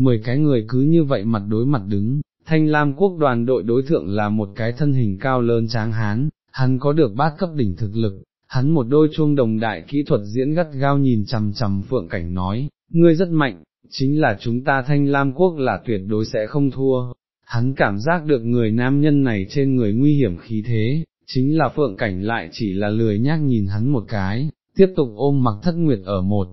mười cái người cứ như vậy mặt đối mặt đứng, thanh lam quốc đoàn đội đối thượng là một cái thân hình cao lớn tráng hán, hắn có được bát cấp đỉnh thực lực, hắn một đôi chuông đồng đại kỹ thuật diễn gắt gao nhìn chằm chằm phượng cảnh nói, ngươi rất mạnh, chính là chúng ta thanh lam quốc là tuyệt đối sẽ không thua. Hắn cảm giác được người nam nhân này trên người nguy hiểm khí thế, chính là phượng cảnh lại chỉ là lười nhác nhìn hắn một cái, tiếp tục ôm mặc thất nguyệt ở một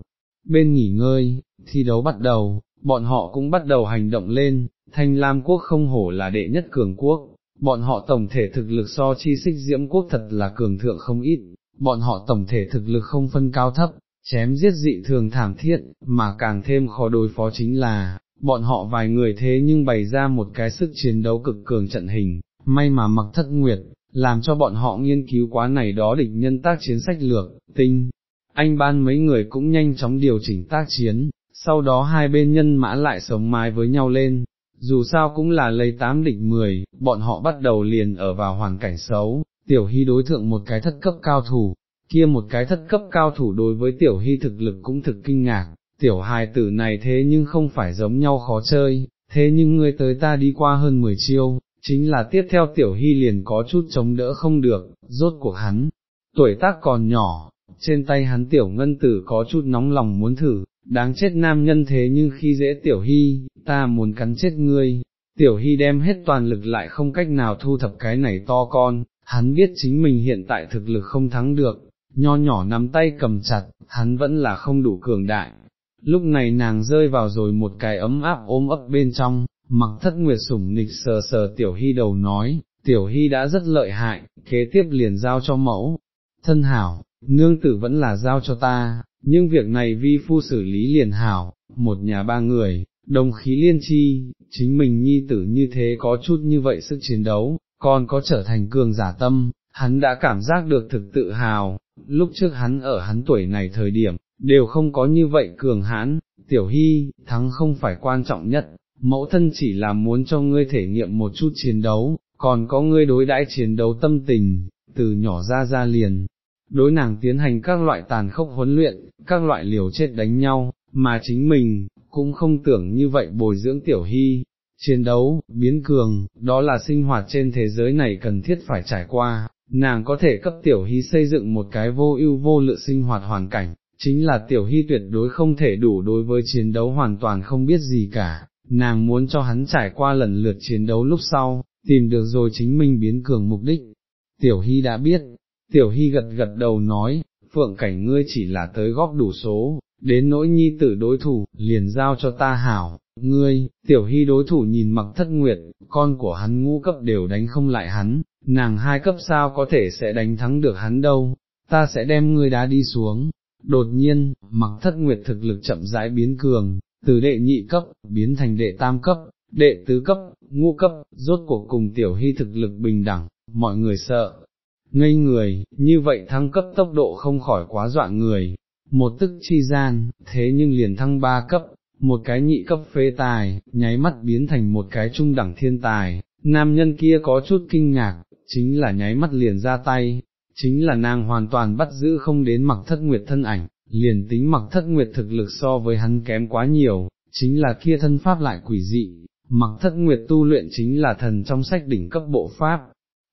bên nghỉ ngơi, thi đấu bắt đầu, bọn họ cũng bắt đầu hành động lên, thanh lam quốc không hổ là đệ nhất cường quốc, bọn họ tổng thể thực lực so chi xích diễm quốc thật là cường thượng không ít, bọn họ tổng thể thực lực không phân cao thấp, chém giết dị thường thảm thiết, mà càng thêm khó đối phó chính là, bọn họ vài người thế nhưng bày ra một cái sức chiến đấu cực cường trận hình, may mà mặc thất nguyệt, làm cho bọn họ nghiên cứu quá này đó địch nhân tác chiến sách lược, tinh. Anh ban mấy người cũng nhanh chóng điều chỉnh tác chiến, sau đó hai bên nhân mã lại sống mái với nhau lên, dù sao cũng là lấy tám địch mười, bọn họ bắt đầu liền ở vào hoàn cảnh xấu, tiểu hy đối thượng một cái thất cấp cao thủ, kia một cái thất cấp cao thủ đối với tiểu hy thực lực cũng thực kinh ngạc, tiểu hài tử này thế nhưng không phải giống nhau khó chơi, thế nhưng ngươi tới ta đi qua hơn 10 chiêu, chính là tiếp theo tiểu hy liền có chút chống đỡ không được, rốt cuộc hắn, tuổi tác còn nhỏ, trên tay hắn tiểu ngân tử có chút nóng lòng muốn thử, đáng chết nam nhân thế nhưng khi dễ tiểu hy, ta muốn cắn chết ngươi, tiểu hy đem hết toàn lực lại không cách nào thu thập cái này to con, hắn biết chính mình hiện tại thực lực không thắng được, nho nhỏ nắm tay cầm chặt, hắn vẫn là không đủ cường đại. Lúc này nàng rơi vào rồi một cái ấm áp ôm ấp bên trong, mặc thất nguyệt sủng nịch sờ sờ tiểu hy đầu nói, tiểu hy đã rất lợi hại, kế tiếp liền giao cho mẫu, thân hảo, nương tử vẫn là giao cho ta, nhưng việc này vi phu xử lý liền hảo, một nhà ba người, đồng khí liên chi, chính mình nhi tử như thế có chút như vậy sức chiến đấu, còn có trở thành cường giả tâm, hắn đã cảm giác được thực tự hào, lúc trước hắn ở hắn tuổi này thời điểm, đều không có như vậy cường hãn, tiểu hy, thắng không phải quan trọng nhất, mẫu thân chỉ là muốn cho ngươi thể nghiệm một chút chiến đấu, còn có ngươi đối đãi chiến đấu tâm tình, từ nhỏ ra ra liền, đối nàng tiến hành các loại tàn khốc huấn luyện, các loại liều chết đánh nhau, mà chính mình, cũng không tưởng như vậy bồi dưỡng tiểu hy. Chiến đấu, biến cường, đó là sinh hoạt trên thế giới này cần thiết phải trải qua, nàng có thể cấp tiểu hy xây dựng một cái vô ưu vô lự sinh hoạt hoàn cảnh, chính là tiểu hy tuyệt đối không thể đủ đối với chiến đấu hoàn toàn không biết gì cả, nàng muốn cho hắn trải qua lần lượt chiến đấu lúc sau, tìm được rồi chính mình biến cường mục đích. Tiểu hy đã biết, tiểu hy gật gật đầu nói, phượng cảnh ngươi chỉ là tới góp đủ số, đến nỗi nhi tử đối thủ, liền giao cho ta hảo, ngươi, tiểu hy đối thủ nhìn mặc thất nguyệt, con của hắn ngũ cấp đều đánh không lại hắn, nàng hai cấp sao có thể sẽ đánh thắng được hắn đâu, ta sẽ đem ngươi đá đi xuống. Đột nhiên, mặc thất nguyệt thực lực chậm rãi biến cường, từ đệ nhị cấp, biến thành đệ tam cấp, đệ tứ cấp, ngũ cấp, rốt cuộc cùng tiểu hy thực lực bình đẳng, mọi người sợ. Ngây người, như vậy thăng cấp tốc độ không khỏi quá dọa người, một tức chi gian, thế nhưng liền thăng ba cấp, một cái nhị cấp phế tài, nháy mắt biến thành một cái trung đẳng thiên tài, nam nhân kia có chút kinh ngạc, chính là nháy mắt liền ra tay, chính là nàng hoàn toàn bắt giữ không đến mặc thất nguyệt thân ảnh, liền tính mặc thất nguyệt thực lực so với hắn kém quá nhiều, chính là kia thân pháp lại quỷ dị, mặc thất nguyệt tu luyện chính là thần trong sách đỉnh cấp bộ pháp,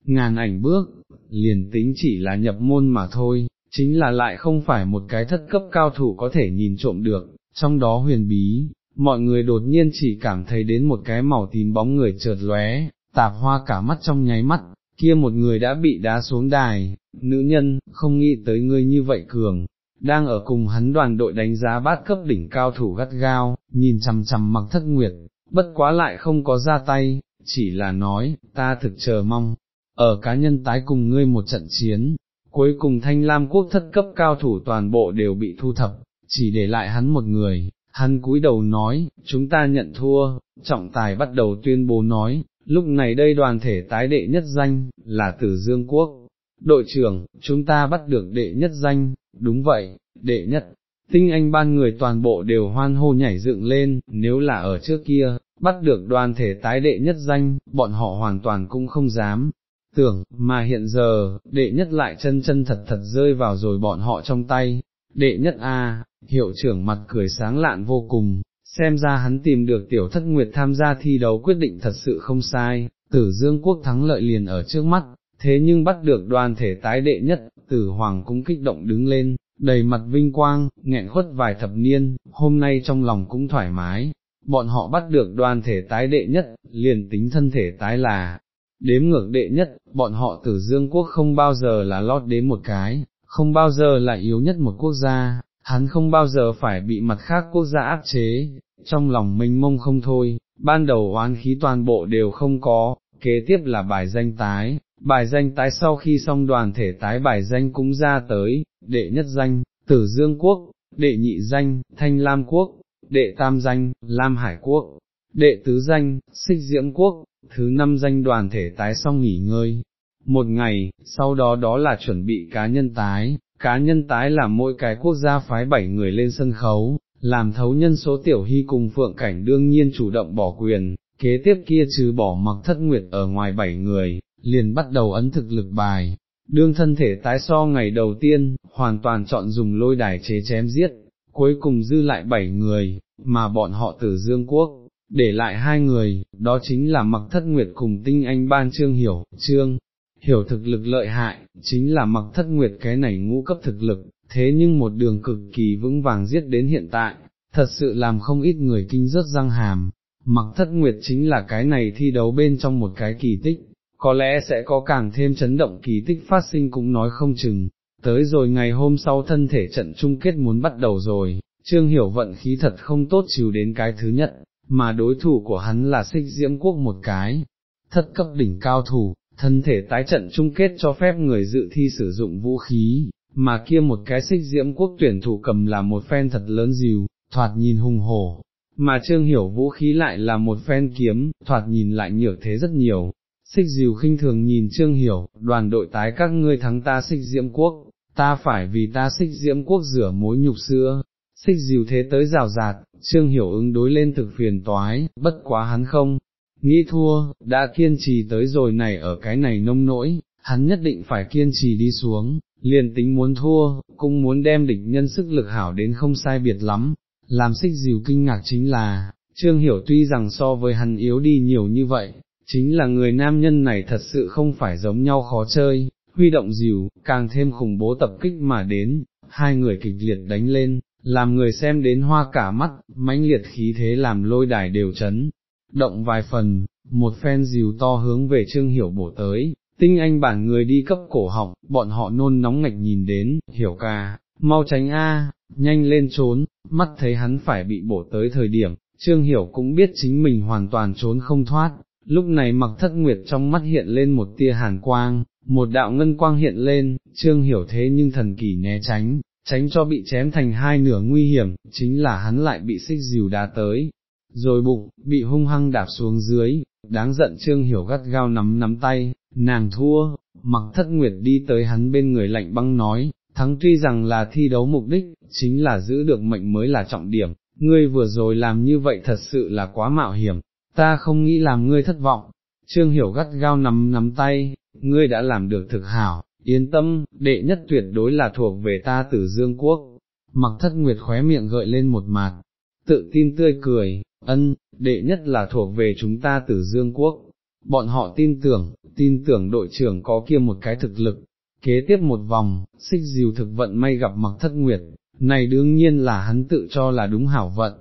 ngàn ảnh bước, liền tính chỉ là nhập môn mà thôi, chính là lại không phải một cái thất cấp cao thủ có thể nhìn trộm được, trong đó huyền bí, mọi người đột nhiên chỉ cảm thấy đến một cái màu tím bóng người chợt lóe, tạp hoa cả mắt trong nháy mắt, kia một người đã bị đá xuống đài, nữ nhân, không nghĩ tới ngươi như vậy cường, đang ở cùng hắn đoàn đội đánh giá bát cấp đỉnh cao thủ gắt gao, nhìn chằm chằm mặc thất nguyệt, bất quá lại không có ra tay, chỉ là nói, ta thực chờ mong, ở cá nhân tái cùng ngươi một trận chiến, cuối cùng thanh lam quốc thất cấp cao thủ toàn bộ đều bị thu thập, chỉ để lại hắn một người, hắn cúi đầu nói, chúng ta nhận thua, trọng tài bắt đầu tuyên bố nói, lúc này đây đoàn thể tái đệ nhất danh, là tử dương quốc, đội trưởng, chúng ta bắt được đệ nhất danh, đúng vậy, đệ nhất, tinh anh ban người toàn bộ đều hoan hô nhảy dựng lên, nếu là ở trước kia, bắt được đoàn thể tái đệ nhất danh, bọn họ hoàn toàn cũng không dám. Tưởng, mà hiện giờ, đệ nhất lại chân chân thật thật rơi vào rồi bọn họ trong tay, đệ nhất A, hiệu trưởng mặt cười sáng lạn vô cùng, xem ra hắn tìm được tiểu thất nguyệt tham gia thi đấu quyết định thật sự không sai, tử dương quốc thắng lợi liền ở trước mắt, thế nhưng bắt được đoàn thể tái đệ nhất, tử hoàng cũng kích động đứng lên, đầy mặt vinh quang, nghẹn khuất vài thập niên, hôm nay trong lòng cũng thoải mái, bọn họ bắt được đoàn thể tái đệ nhất, liền tính thân thể tái là, đếm ngược đệ nhất, bọn họ tử dương quốc không bao giờ là lót đến một cái, không bao giờ là yếu nhất một quốc gia, hắn không bao giờ phải bị mặt khác quốc gia áp chế, trong lòng mênh mông không thôi, ban đầu oán khí toàn bộ đều không có, kế tiếp là bài danh tái, bài danh tái sau khi xong đoàn thể tái bài danh cũng ra tới, đệ nhất danh, tử dương quốc, đệ nhị danh, thanh lam quốc, đệ tam danh, lam hải quốc, đệ tứ danh, xích diễm quốc, thứ năm danh đoàn thể tái xong nghỉ ngơi. Một ngày, sau đó đó là chuẩn bị cá nhân tái, cá nhân tái là mỗi cái quốc gia phái bảy người lên sân khấu, làm thấu nhân số tiểu hy cùng phượng cảnh đương nhiên chủ động bỏ quyền, kế tiếp kia trừ bỏ mặc thất nguyệt ở ngoài bảy người, liền bắt đầu ấn thực lực bài. Đương thân thể tái so ngày đầu tiên, hoàn toàn chọn dùng lôi đài chế chém giết, cuối cùng dư lại bảy người, mà bọn họ từ Dương Quốc, để lại hai người, đó chính là mặc thất nguyệt cùng tinh anh ban trương hiểu, trương, hiểu thực lực lợi hại, chính là mặc thất nguyệt cái này ngũ cấp thực lực, thế nhưng một đường cực kỳ vững vàng giết đến hiện tại, thật sự làm không ít người kinh rớt răng hàm, mặc thất nguyệt chính là cái này thi đấu bên trong một cái kỳ tích, có lẽ sẽ có càng thêm chấn động kỳ tích phát sinh cũng nói không chừng, tới rồi ngày hôm sau thân thể trận chung kết muốn bắt đầu rồi, Trương Hiểu vận khí thật không tốt chịu đến cái thứ nhất, mà đối thủ của hắn là xích diễm quốc một cái, thất cấp đỉnh cao thủ, thân thể tái trận chung kết cho phép người dự thi sử dụng vũ khí, mà kia một cái xích diễm quốc tuyển thủ cầm là một phen thật lớn dìu, thoạt nhìn hùng hổ, mà trương hiểu vũ khí lại là một phen kiếm, thoạt nhìn lại nhược thế rất nhiều. Xích dìu khinh thường nhìn trương hiểu, đoàn đội tái các ngươi thắng ta xích diễm quốc, ta phải vì ta xích diễm quốc rửa mối nhục xưa, xích dìu thế tới rào rạt, trương hiểu ứng đối lên thực phiền toái, bất quá hắn không, nghĩ thua, đã kiên trì tới rồi này ở cái này nông nỗi, hắn nhất định phải kiên trì đi xuống, liền tính muốn thua, cũng muốn đem địch nhân sức lực hảo đến không sai biệt lắm, làm xích dìu kinh ngạc chính là, Trương Hiểu tuy rằng so với hắn yếu đi nhiều như vậy, chính là người nam nhân này thật sự không phải giống nhau khó chơi, huy động dìu, càng thêm khủng bố tập kích mà đến, hai người kịch liệt đánh lên, làm người xem đến hoa cả mắt, mãnh liệt khí thế làm lôi đài đều chấn, động vài phần, một phen dìu to hướng về Trương Hiểu bổ tới, tinh anh bản người đi cấp cổ họng, bọn họ nôn nóng ngạch nhìn đến, hiểu ca, mau tránh a, nhanh lên trốn, mắt thấy hắn phải bị bổ tới thời điểm, Trương Hiểu cũng biết chính mình hoàn toàn trốn không thoát, lúc này mặc thất nguyệt trong mắt hiện lên một tia hàn quang, một đạo ngân quang hiện lên, Trương Hiểu thế nhưng thần kỳ né tránh, tránh cho bị chém thành hai nửa nguy hiểm, chính là hắn lại bị xích dìu đá tới, rồi bụng, bị hung hăng đạp xuống dưới, đáng giận Trương Hiểu gắt gao nắm nắm tay, nàng thua, mặc thất nguyệt đi tới hắn bên người lạnh băng nói, thắng tuy rằng là thi đấu mục đích, chính là giữ được mệnh mới là trọng điểm, ngươi vừa rồi làm như vậy thật sự là quá mạo hiểm, ta không nghĩ làm ngươi thất vọng, Trương Hiểu gắt gao nắm nắm tay, ngươi đã làm được thực hảo, yên tâm, đệ nhất tuyệt đối là thuộc về ta tử dương quốc, mặc thất nguyệt khóe miệng gợi lên một mặt, tự tin tươi cười, ân, đệ nhất là thuộc về chúng ta tử dương quốc, bọn họ tin tưởng, tin tưởng đội trưởng có kia một cái thực lực, kế tiếp một vòng, xích diều thực vận may gặp mặc thất nguyệt, này đương nhiên là hắn tự cho là đúng hảo vận,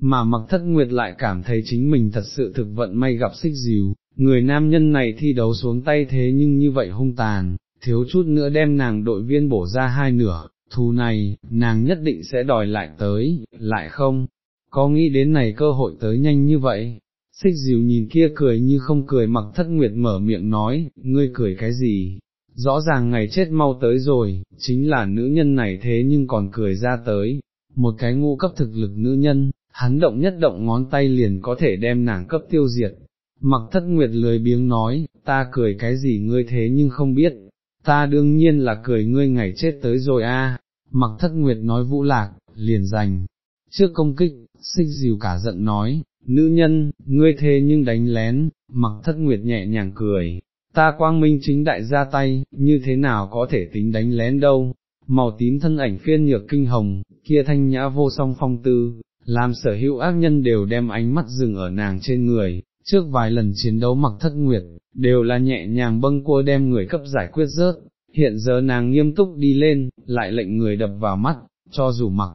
mà mặc thất nguyệt lại cảm thấy chính mình thật sự thực vận may gặp xích diều, người nam nhân này thi đấu xuống tay thế nhưng như vậy hung tàn, thiếu chút nữa đem nàng đội viên bổ ra hai nửa, thù này, nàng nhất định sẽ đòi lại tới, lại không, có nghĩ đến này cơ hội tới nhanh như vậy, xích dìu nhìn kia cười như không cười mặc thất nguyệt mở miệng nói, ngươi cười cái gì, rõ ràng ngày chết mau tới rồi, chính là nữ nhân này thế nhưng còn cười ra tới, một cái ngu cấp thực lực nữ nhân, hắn động nhất động ngón tay liền có thể đem nàng cấp tiêu diệt. Mặc thất nguyệt lười biếng nói, ta cười cái gì ngươi thế nhưng không biết, ta đương nhiên là cười ngươi ngày chết tới rồi a. mặc thất nguyệt nói vũ lạc, liền giành, trước công kích, xích dìu cả giận nói, nữ nhân, ngươi thế nhưng đánh lén, mặc thất nguyệt nhẹ nhàng cười, ta quang minh chính đại ra tay, như thế nào có thể tính đánh lén đâu, màu tím thân ảnh phiên nhược kinh hồng, kia thanh nhã vô song phong tư, làm sở hữu ác nhân đều đem ánh mắt dừng ở nàng trên người, trước vài lần chiến đấu mặc thất nguyệt, đều là nhẹ nhàng bâng cua đem người cấp giải quyết rớt, hiện giờ nàng nghiêm túc đi lên, lại lệnh người đập vào mắt, cho dù mặc,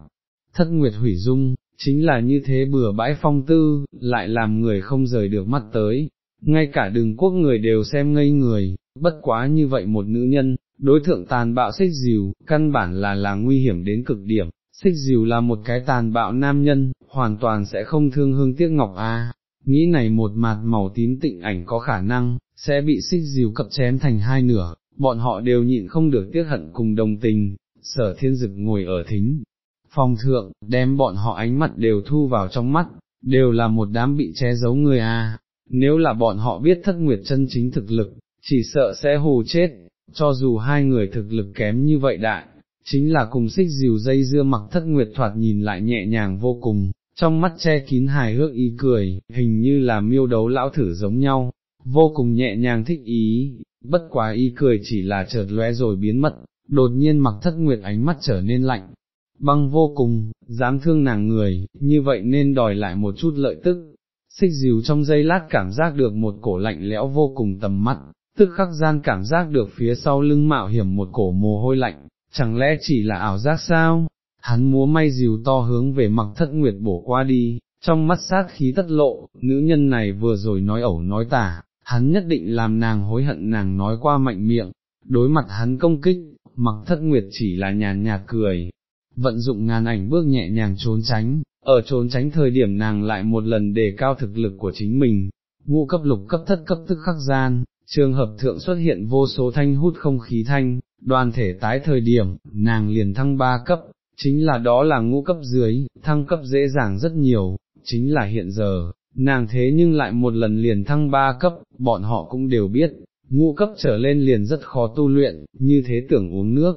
thất nguyệt hủy dung, chính là như thế bừa bãi phong tư, lại làm người không rời được mắt tới, ngay cả đường quốc người đều xem ngây người, bất quá như vậy một nữ nhân, đối thượng tàn bạo xích dìu, căn bản là là nguy hiểm đến cực điểm, xích dìu là một cái tàn bạo nam nhân, hoàn toàn sẽ không thương hương tiếc ngọc a nghĩ này một mạt màu tím tịnh ảnh có khả năng, sẽ bị xích dìu cập chém thành hai nửa, bọn họ đều nhịn không được tiếc hận cùng đồng tình, sở thiên dực ngồi ở thính, phòng thượng, đem bọn họ ánh mặt đều thu vào trong mắt, đều là một đám bị che giấu người a. nếu là bọn họ biết thất nguyệt chân chính thực lực, chỉ sợ sẽ hù chết, cho dù hai người thực lực kém như vậy đại, chính là cùng xích dìu dây dưa mặc thất nguyệt thoạt nhìn lại nhẹ nhàng vô cùng, trong mắt che kín hài hước ý cười, hình như là miêu đấu lão thử giống nhau, vô cùng nhẹ nhàng thích ý, bất quá ý cười chỉ là chợt lóe rồi biến mất, đột nhiên mặc thất nguyệt ánh mắt trở nên lạnh, băng vô cùng, dám thương nàng người, như vậy nên đòi lại một chút lợi tức. Xích dìu trong giây lát cảm giác được một cổ lạnh lẽo vô cùng tầm mắt, tức khắc gian cảm giác được phía sau lưng mạo hiểm một cổ mồ hôi lạnh, chẳng lẽ chỉ là ảo giác sao? Hắn múa may dìu to hướng về mặc thất nguyệt bổ qua đi, trong mắt sát khí tất lộ, nữ nhân này vừa rồi nói ẩu nói tả, hắn nhất định làm nàng hối hận nàng nói qua mạnh miệng, đối mặt hắn công kích, mặc thất nguyệt chỉ là nhàn nhạt cười, vận dụng ngàn ảnh bước nhẹ nhàng trốn tránh, ở trốn tránh thời điểm nàng lại một lần đề cao thực lực của chính mình, ngũ cấp lục cấp thất cấp tức khắc gian, trường hợp thượng xuất hiện vô số thanh hút không khí thanh, đoàn thể tái thời điểm, nàng liền thăng ba cấp, chính là đó là ngũ cấp dưới, thăng cấp dễ dàng rất nhiều, chính là hiện giờ, nàng thế nhưng lại một lần liền thăng ba cấp, bọn họ cũng đều biết, ngũ cấp trở lên liền rất khó tu luyện, như thế tưởng uống nước,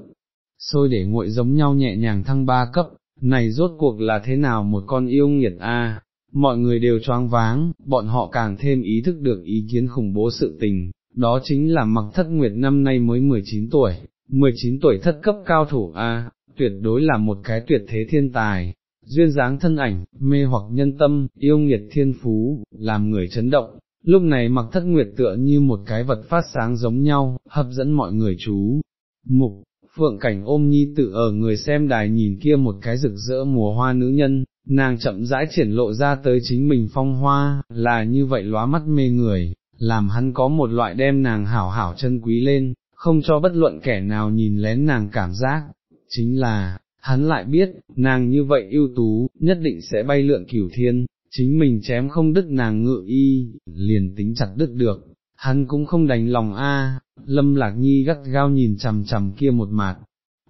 sôi để nguội giống nhau nhẹ nhàng thăng ba cấp, này rốt cuộc là thế nào một con yêu nghiệt a? mọi người đều choáng váng, bọn họ càng thêm ý thức được ý kiến khủng bố sự tình, đó chính là mặc thất nguyệt năm nay mới 19 tuổi, 19 tuổi thất cấp cao thủ a, tuyệt đối là một cái tuyệt thế thiên tài, duyên dáng thân ảnh, mê hoặc nhân tâm, yêu nghiệt thiên phú, làm người chấn động. Lúc này mặc thất nguyệt tựa như một cái vật phát sáng giống nhau, hấp dẫn mọi người chú. Mục, phượng cảnh ôm nhi tự ở người xem đài nhìn kia một cái rực rỡ mùa hoa nữ nhân, nàng chậm rãi triển lộ ra tới chính mình phong hoa, là như vậy lóa mắt mê người, làm hắn có một loại đem nàng hảo hảo chân quý lên, không cho bất luận kẻ nào nhìn lén nàng cảm giác, chính là, hắn lại biết, nàng như vậy ưu tú, nhất định sẽ bay lượn cửu thiên, chính mình chém không đứt nàng ngự y, liền tính chặt đứt được, hắn cũng không đành lòng a. lâm lạc nhi gắt gao nhìn chằm chằm kia một mạt,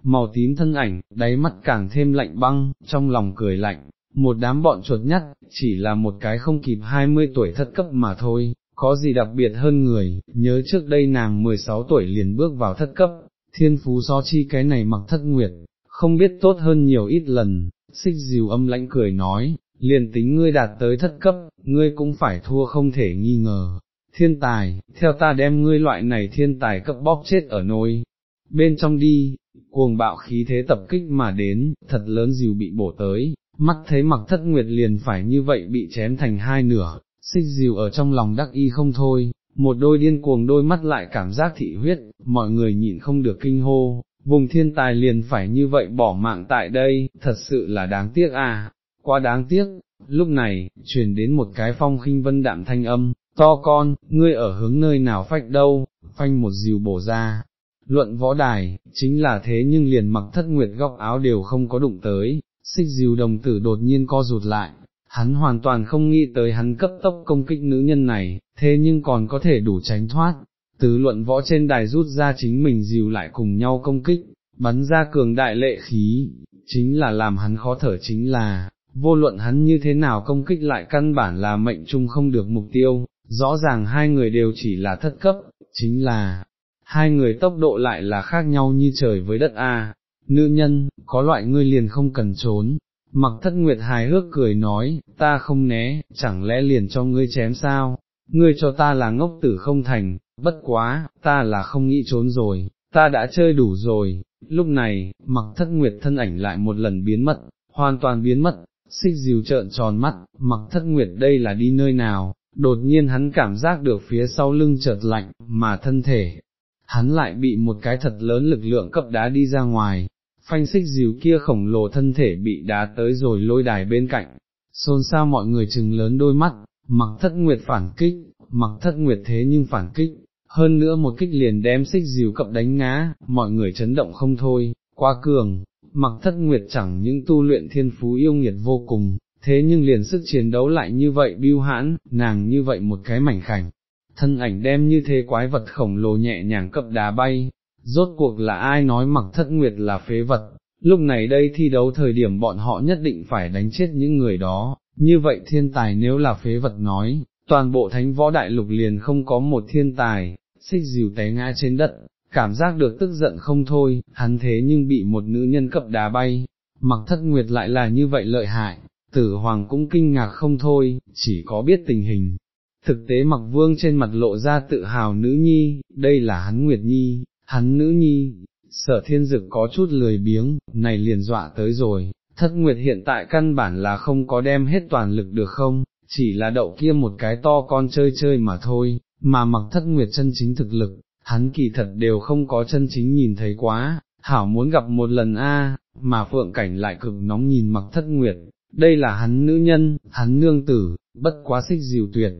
màu tím thân ảnh, đáy mắt càng thêm lạnh băng, trong lòng cười lạnh, một đám bọn chuột nhắt, chỉ là một cái không kịp 20 tuổi thất cấp mà thôi, có gì đặc biệt hơn người, nhớ trước đây nàng 16 tuổi liền bước vào thất cấp, thiên phú so chi cái này mặc thất nguyệt, không biết tốt hơn nhiều ít lần, xích dìu âm lãnh cười nói, liền tính ngươi đạt tới thất cấp, ngươi cũng phải thua không thể nghi ngờ, thiên tài, theo ta đem ngươi loại này thiên tài cấp bóp chết ở nôi, bên trong đi, cuồng bạo khí thế tập kích mà đến, thật lớn dìu bị bổ tới, mắt thấy mặc thất nguyệt liền phải như vậy bị chém thành hai nửa, xích dìu ở trong lòng đắc y không thôi, một đôi điên cuồng đôi mắt lại cảm giác thị huyết, mọi người nhịn không được kinh hô, vùng thiên tài liền phải như vậy bỏ mạng tại đây, thật sự là đáng tiếc à, quá đáng tiếc, lúc này, truyền đến một cái phong khinh vân đạm thanh âm, to con, ngươi ở hướng nơi nào phách đâu, phanh một dìu bổ ra. Luận võ đài, chính là thế nhưng liền mặc thất nguyệt góc áo đều không có đụng tới, xích dìu đồng tử đột nhiên co rụt lại, hắn hoàn toàn không nghĩ tới hắn cấp tốc công kích nữ nhân này, thế nhưng còn có thể đủ tránh thoát, tứ luận võ trên đài rút ra chính mình dìu lại cùng nhau công kích, bắn ra cường đại lệ khí, chính là làm hắn khó thở chính là, vô luận hắn như thế nào công kích lại căn bản là mệnh chung không được mục tiêu, rõ ràng hai người đều chỉ là thất cấp, chính là, hai người tốc độ lại là khác nhau như trời với đất A, nữ nhân, có loại ngươi liền không cần trốn, Mặc thất nguyệt hài hước cười nói, ta không né, chẳng lẽ liền cho ngươi chém sao, ngươi cho ta là ngốc tử không thành, bất quá, ta là không nghĩ trốn rồi, ta đã chơi đủ rồi, lúc này, mặc thất nguyệt thân ảnh lại một lần biến mất, hoàn toàn biến mất, xích dìu trợn tròn mắt, mặc thất nguyệt đây là đi nơi nào, đột nhiên hắn cảm giác được phía sau lưng chợt lạnh, mà thân thể, hắn lại bị một cái thật lớn lực lượng cấp đá đi ra ngoài, phanh xích dìu kia khổng lồ thân thể bị đá tới rồi lôi đài bên cạnh, xôn xao mọi người chừng lớn đôi mắt, mặc thất nguyệt phản kích, mặc thất nguyệt thế nhưng phản kích, hơn nữa một kích liền đem xích dìu cập đánh ngã, mọi người chấn động không thôi, quá cường, mặc thất nguyệt chẳng những tu luyện thiên phú yêu nghiệt vô cùng, thế nhưng liền sức chiến đấu lại như vậy biêu hãn, nàng như vậy một cái mảnh khảnh, thân ảnh đem như thế quái vật khổng lồ nhẹ nhàng cập đá bay, rốt cuộc là ai nói mặc thất nguyệt là phế vật, lúc này đây thi đấu thời điểm bọn họ nhất định phải đánh chết những người đó, như vậy thiên tài nếu là phế vật nói, toàn bộ thánh võ đại lục liền không có một thiên tài, xích dìu té ngã trên đất, cảm giác được tức giận không thôi, hắn thế nhưng bị một nữ nhân cập đá bay, mặc thất nguyệt lại là như vậy lợi hại, tử hoàng cũng kinh ngạc không thôi, chỉ có biết tình hình. Thực tế mặc vương trên mặt lộ ra tự hào nữ nhi, đây là hắn Nguyệt Nhi, hắn nữ nhi, sở thiên dực có chút lười biếng, này liền dọa tới rồi, thất nguyệt hiện tại căn bản là không có đem hết toàn lực được không, chỉ là đậu kia một cái to con chơi chơi mà thôi, mà mặc thất nguyệt chân chính thực lực, hắn kỳ thật đều không có chân chính nhìn thấy quá, hảo muốn gặp một lần a, mà phượng cảnh lại cực nóng nhìn mặc thất nguyệt, đây là hắn nữ nhân, hắn nương tử, bất quá xích dìu tuyệt,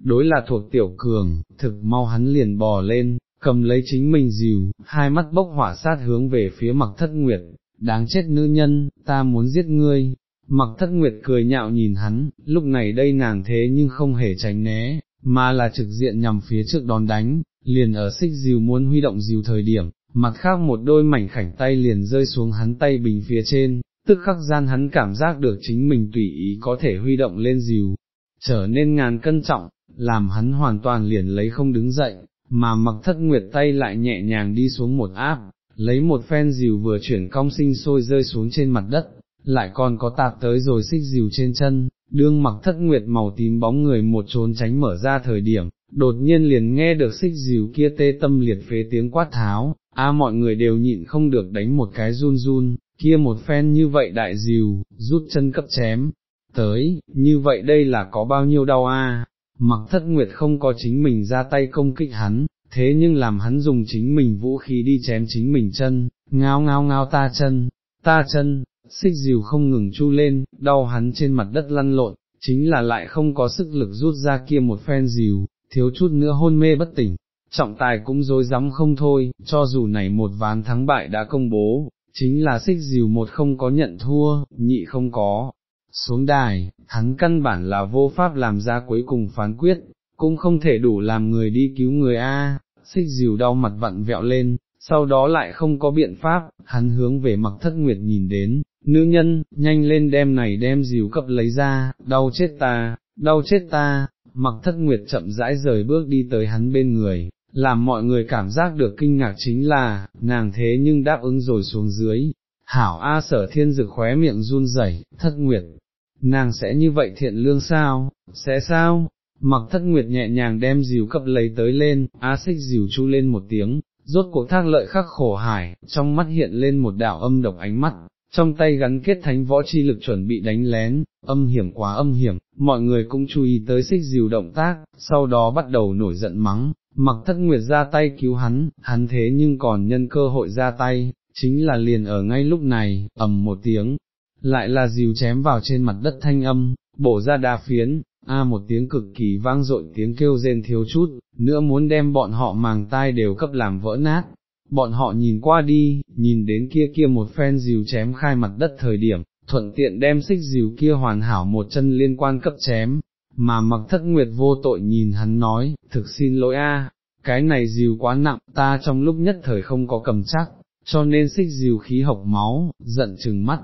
đối là thuộc tiểu cường, thực mau hắn liền bò lên, cầm lấy chính mình dìu, hai mắt bốc hỏa sát hướng về phía mặc thất nguyệt, đáng chết nữ nhân, ta muốn giết ngươi. Mặc thất nguyệt cười nhạo nhìn hắn, lúc này đây nàng thế nhưng không hề tránh né, mà là trực diện nhằm phía trước đón đánh, liền ở xích dìu muốn huy động dìu thời điểm, mặt khác một đôi mảnh khảnh tay liền rơi xuống hắn tay bình phía trên, tức khắc gian hắn cảm giác được chính mình tùy ý có thể huy động lên dìu, trở nên ngàn cân trọng, làm hắn hoàn toàn liền lấy không đứng dậy, mà mặc thất nguyệt tay lại nhẹ nhàng đi xuống một áp, lấy một phen dìu vừa chuyển cong sinh sôi rơi xuống trên mặt đất, lại còn có tạp tới rồi xích dìu trên chân, đương mặc thất nguyệt màu tím bóng người một trốn tránh mở ra thời điểm, đột nhiên liền nghe được xích dìu kia tê tâm liệt phế tiếng quát tháo, a mọi người đều nhịn không được đánh một cái run run, kia một phen như vậy đại dìu, rút chân cấp chém, tới, như vậy đây là có bao nhiêu đau a? Mặc thất nguyệt không có chính mình ra tay công kích hắn, thế nhưng làm hắn dùng chính mình vũ khí đi chém chính mình chân, ngao ngao ngao ta chân, ta chân, xích dìu không ngừng chu lên, đau hắn trên mặt đất lăn lộn, chính là lại không có sức lực rút ra kia một phen dìu, thiếu chút nữa hôn mê bất tỉnh. Trọng tài cũng dối rắm không thôi, cho dù này một ván thắng bại đã công bố, chính là xích dìu một không có nhận thua, nhị không có, xuống đài, hắn căn bản là vô pháp làm ra cuối cùng phán quyết, cũng không thể đủ làm người đi cứu người A, xích dìu đau mặt vặn vẹo lên, sau đó lại không có biện pháp, hắn hướng về mặc thất nguyệt nhìn đến, nữ nhân, nhanh lên đem này đem dìu cập lấy ra, đau chết ta, đau chết ta, mặc thất nguyệt chậm rãi rời bước đi tới hắn bên người, làm mọi người cảm giác được kinh ngạc chính là, nàng thế nhưng đáp ứng rồi xuống dưới, hảo A sở thiên dực khóe miệng run rẩy, thất nguyệt, nàng sẽ như vậy thiện lương sao, sẽ sao, mặc thất nguyệt nhẹ nhàng đem dìu cập lấy tới lên, á xích dìu chu lên một tiếng, rốt cuộc thác lợi khắc khổ hải, trong mắt hiện lên một đạo âm độc ánh mắt, trong tay gắn kết thánh võ chi lực chuẩn bị đánh lén, âm hiểm quá âm hiểm, mọi người cũng chú ý tới xích dìu động tác, sau đó bắt đầu nổi giận mắng, mặc thất nguyệt ra tay cứu hắn, hắn thế nhưng còn nhân cơ hội ra tay, chính là liền ở ngay lúc này, ầm một tiếng, lại là dìu chém vào trên mặt đất thanh âm, bổ ra đa phiến, a một tiếng cực kỳ vang dội tiếng kêu rên thiếu chút, nữa muốn đem bọn họ màng tai đều cấp làm vỡ nát. Bọn họ nhìn qua đi, nhìn đến kia kia một phen dìu chém khai mặt đất thời điểm, thuận tiện đem xích dìu kia hoàn hảo một chân liên quan cấp chém, mà mặc thất nguyệt vô tội nhìn hắn nói, thực xin lỗi a, cái này dìu quá nặng, ta trong lúc nhất thời không có cầm chắc, cho nên xích dìu khí hộc máu, giận chừng mắt,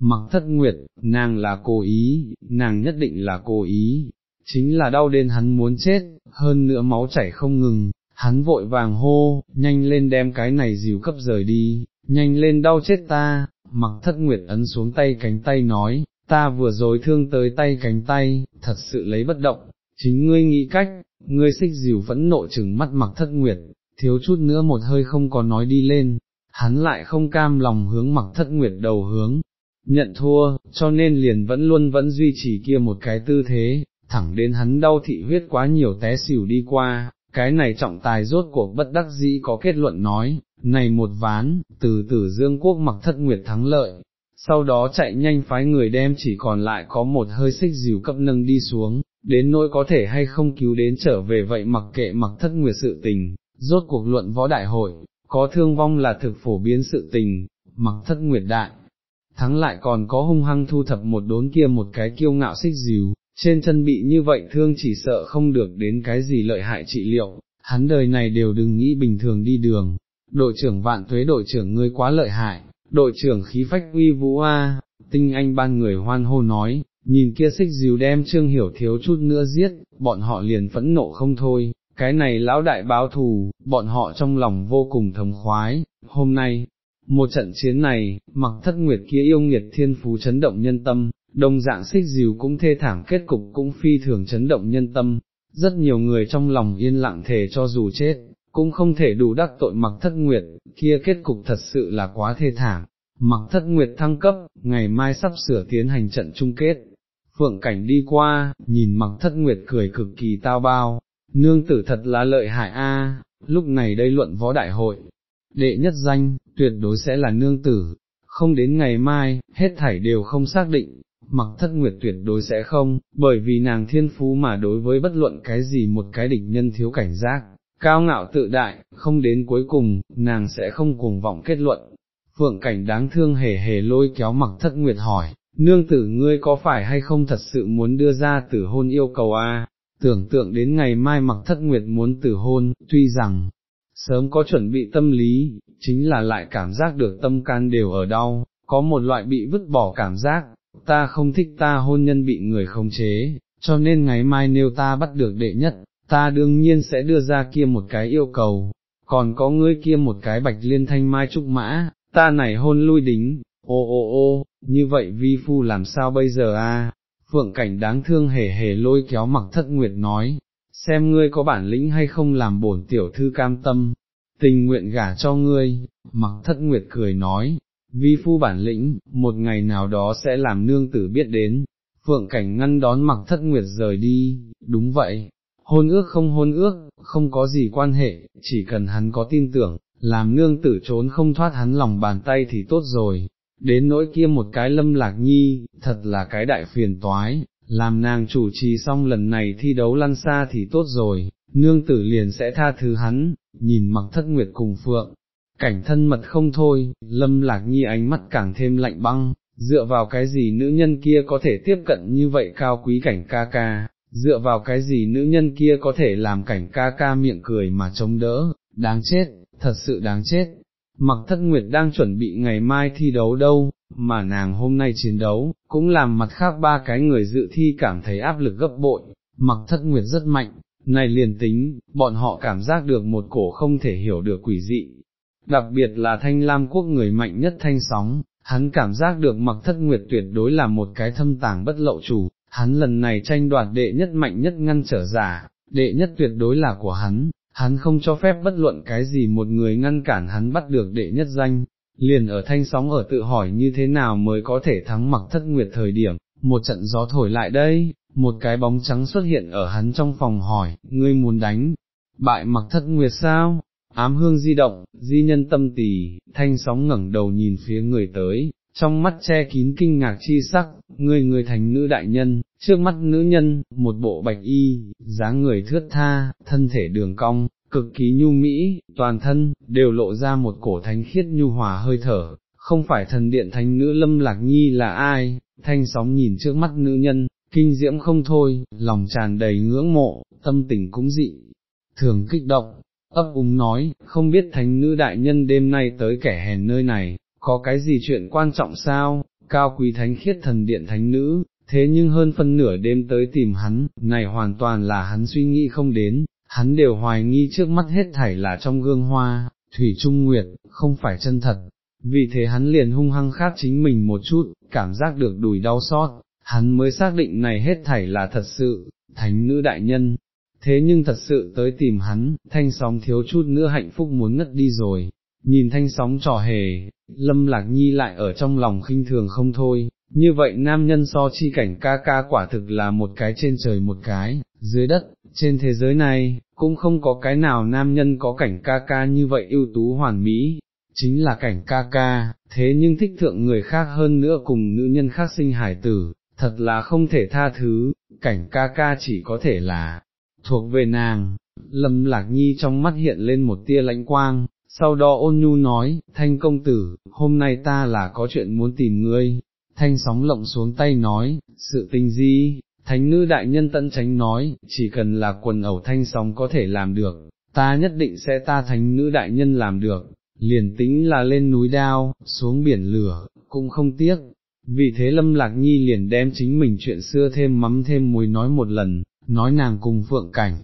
mặc thất nguyệt, nàng là cố ý, nàng nhất định là cố ý, chính là đau đến hắn muốn chết, hơn nữa máu chảy không ngừng, hắn vội vàng hô, nhanh lên đem cái này dìu cấp rời đi, nhanh lên đau chết ta, mặc thất nguyệt ấn xuống tay cánh tay nói, ta vừa rồi thương tới tay cánh tay, thật sự lấy bất động, chính ngươi nghĩ cách, ngươi xích dìu vẫn nộ chừng mắt mặc thất nguyệt, thiếu chút nữa một hơi không có nói đi lên, hắn lại không cam lòng hướng mặc thất nguyệt đầu hướng, nhận thua, cho nên liền vẫn luôn vẫn duy trì kia một cái tư thế, thẳng đến hắn đau thị huyết quá nhiều té xỉu đi qua, cái này trọng tài rốt cuộc bất đắc dĩ có kết luận nói, này một ván, từ tử dương quốc mặc thất nguyệt thắng lợi, sau đó chạy nhanh phái người đem chỉ còn lại có một hơi xích dìu cấp nâng đi xuống, đến nỗi có thể hay không cứu đến trở về vậy mặc kệ mặc thất nguyệt sự tình, rốt cuộc luận võ đại hội, có thương vong là thực phổ biến sự tình, mặc thất nguyệt đại. Thắng lại còn có hung hăng thu thập một đốn kia một cái kiêu ngạo xích dìu, trên chân bị như vậy thương chỉ sợ không được đến cái gì lợi hại trị liệu, hắn đời này đều đừng nghĩ bình thường đi đường, đội trưởng vạn thuế đội trưởng ngươi quá lợi hại, đội trưởng khí phách uy vũ a, tinh anh ban người hoan hô nói, nhìn kia xích dìu đem trương hiểu thiếu chút nữa giết, bọn họ liền phẫn nộ không thôi, cái này lão đại báo thù, bọn họ trong lòng vô cùng thống khoái, hôm nay, một trận chiến này, mặc thất nguyệt kia yêu nghiệt thiên phú chấn động nhân tâm, đồng dạng xích dìu cũng thê thảm kết cục cũng phi thường chấn động nhân tâm, rất nhiều người trong lòng yên lặng thề cho dù chết, cũng không thể đủ đắc tội mặc thất nguyệt, kia kết cục thật sự là quá thê thảm. Mặc thất nguyệt thăng cấp, ngày mai sắp sửa tiến hành trận chung kết. Phượng cảnh đi qua, nhìn mặc thất nguyệt cười cực kỳ tao bao, nương tử thật là lợi hại a. lúc này đây luận võ đại hội, đệ nhất danh, tuyệt đối sẽ là nương tử, không đến ngày mai, hết thảy đều không xác định, mặc thất nguyệt tuyệt đối sẽ không, bởi vì nàng thiên phú mà đối với bất luận cái gì một cái địch nhân thiếu cảnh giác, cao ngạo tự đại, không đến cuối cùng, nàng sẽ không cuồng vọng kết luận. Phượng cảnh đáng thương hề hề lôi kéo mặc thất nguyệt hỏi, nương tử ngươi có phải hay không thật sự muốn đưa ra tử hôn yêu cầu a? tưởng tượng đến ngày mai mặc thất nguyệt muốn tử hôn, tuy rằng, sớm có chuẩn bị tâm lý, chính là lại cảm giác được tâm can đều ở đau, có một loại bị vứt bỏ cảm giác, ta không thích ta hôn nhân bị người khống chế, cho nên ngày mai nếu ta bắt được đệ nhất, ta đương nhiên sẽ đưa ra kia một cái yêu cầu, còn có ngươi kia một cái bạch liên thanh mai trúc mã, ta này hôn lui đính, ô ô ô, như vậy vi phu làm sao bây giờ a? Phượng cảnh đáng thương hề hề lôi kéo mặc thất nguyệt nói, xem ngươi có bản lĩnh hay không làm bổn tiểu thư cam tâm, tình nguyện gả cho ngươi, mặc thất nguyệt cười nói, vi phu bản lĩnh, một ngày nào đó sẽ làm nương tử biết đến, phượng cảnh ngăn đón mặc thất nguyệt rời đi, đúng vậy, hôn ước không hôn ước, không có gì quan hệ, chỉ cần hắn có tin tưởng, làm nương tử trốn không thoát hắn lòng bàn tay thì tốt rồi, đến nỗi kia một cái lâm lạc nhi, thật là cái đại phiền toái, làm nàng chủ trì xong lần này thi đấu lăn xa thì tốt rồi, nương tử liền sẽ tha thứ hắn, nhìn mặc thất nguyệt cùng phượng, cảnh thân mật không thôi, lâm lạc nhi ánh mắt càng thêm lạnh băng, dựa vào cái gì nữ nhân kia có thể tiếp cận như vậy cao quý cảnh ca ca, dựa vào cái gì nữ nhân kia có thể làm cảnh ca ca miệng cười mà chống đỡ, đáng chết, thật sự đáng chết. Mặc thất nguyệt đang chuẩn bị ngày mai thi đấu đâu, mà nàng hôm nay chiến đấu, cũng làm mặt khác ba cái người dự thi cảm thấy áp lực gấp bội, mặc thất nguyệt rất mạnh, này liền tính, bọn họ cảm giác được một cổ không thể hiểu được quỷ dị, đặc biệt là thanh lam quốc người mạnh nhất thanh sóng, hắn cảm giác được mặc thất nguyệt tuyệt đối là một cái thâm tàng bất lậu chủ, hắn lần này tranh đoạt đệ nhất mạnh nhất ngăn trở giả, đệ nhất tuyệt đối là của hắn, hắn không cho phép bất luận cái gì một người ngăn cản hắn bắt được đệ nhất danh, liền ở thanh sóng ở tự hỏi như thế nào mới có thể thắng mặc thất nguyệt thời điểm, một trận gió thổi lại đây, một cái bóng trắng xuất hiện ở hắn trong phòng hỏi, ngươi muốn đánh, bại mặc thất nguyệt sao? Ám hương di động, di nhân tâm tỳ, thanh sóng ngẩng đầu nhìn phía người tới, trong mắt che kín kinh ngạc chi sắc, người người thành nữ đại nhân, trước mắt nữ nhân, một bộ bạch y, dáng người thướt tha, thân thể đường cong, cực kỳ nhu mỹ, toàn thân, đều lộ ra một cổ thánh khiết nhu hòa hơi thở, không phải thần điện thánh nữ lâm lạc nhi là ai, thanh sóng nhìn trước mắt nữ nhân, kinh diễm không thôi, lòng tràn đầy ngưỡng mộ, tâm tình cũng dị, thường kích động, ấp úng nói, không biết thánh nữ đại nhân đêm nay tới kẻ hèn nơi này, có cái gì chuyện quan trọng sao, cao quý thánh khiết thần điện thánh nữ, thế nhưng hơn phân nửa đêm tới tìm hắn, này hoàn toàn là hắn suy nghĩ không đến, hắn đều hoài nghi trước mắt hết thảy là trong gương hoa, thủy trung nguyệt, không phải chân thật, vì thế hắn liền hung hăng khát chính mình một chút, cảm giác được đùi đau xót, hắn mới xác định này hết thảy là thật sự, thánh nữ đại nhân. Thế nhưng thật sự tới tìm hắn, thanh sóng thiếu chút nữa hạnh phúc muốn ngất đi rồi, nhìn thanh sóng trò hề, lâm lạc nhi lại ở trong lòng khinh thường không thôi, như vậy nam nhân so chi cảnh ca ca quả thực là một cái trên trời một cái, dưới đất, trên thế giới này, cũng không có cái nào nam nhân có cảnh ca ca như vậy ưu tú hoàn mỹ, chính là cảnh ca ca, thế nhưng thích thượng người khác hơn nữa cùng nữ nhân khác sinh hải tử, thật là không thể tha thứ, cảnh ca ca chỉ có thể là thuộc về nàng. Lâm Lạc Nhi trong mắt hiện lên một tia lãnh quang, sau đó ôn nhu nói, thanh công tử, hôm nay ta là có chuyện muốn tìm ngươi, thanh sóng lộng xuống tay nói, sự tình gì, thánh nữ đại nhân tận tránh nói, chỉ cần là quần ẩu thanh sóng có thể làm được, ta nhất định sẽ ta thánh nữ đại nhân làm được, liền tính là lên núi đao, xuống biển lửa, cũng không tiếc. Vì thế Lâm Lạc Nhi liền đem chính mình chuyện xưa thêm mắm thêm muối nói một lần, nói nàng cùng phượng cảnh,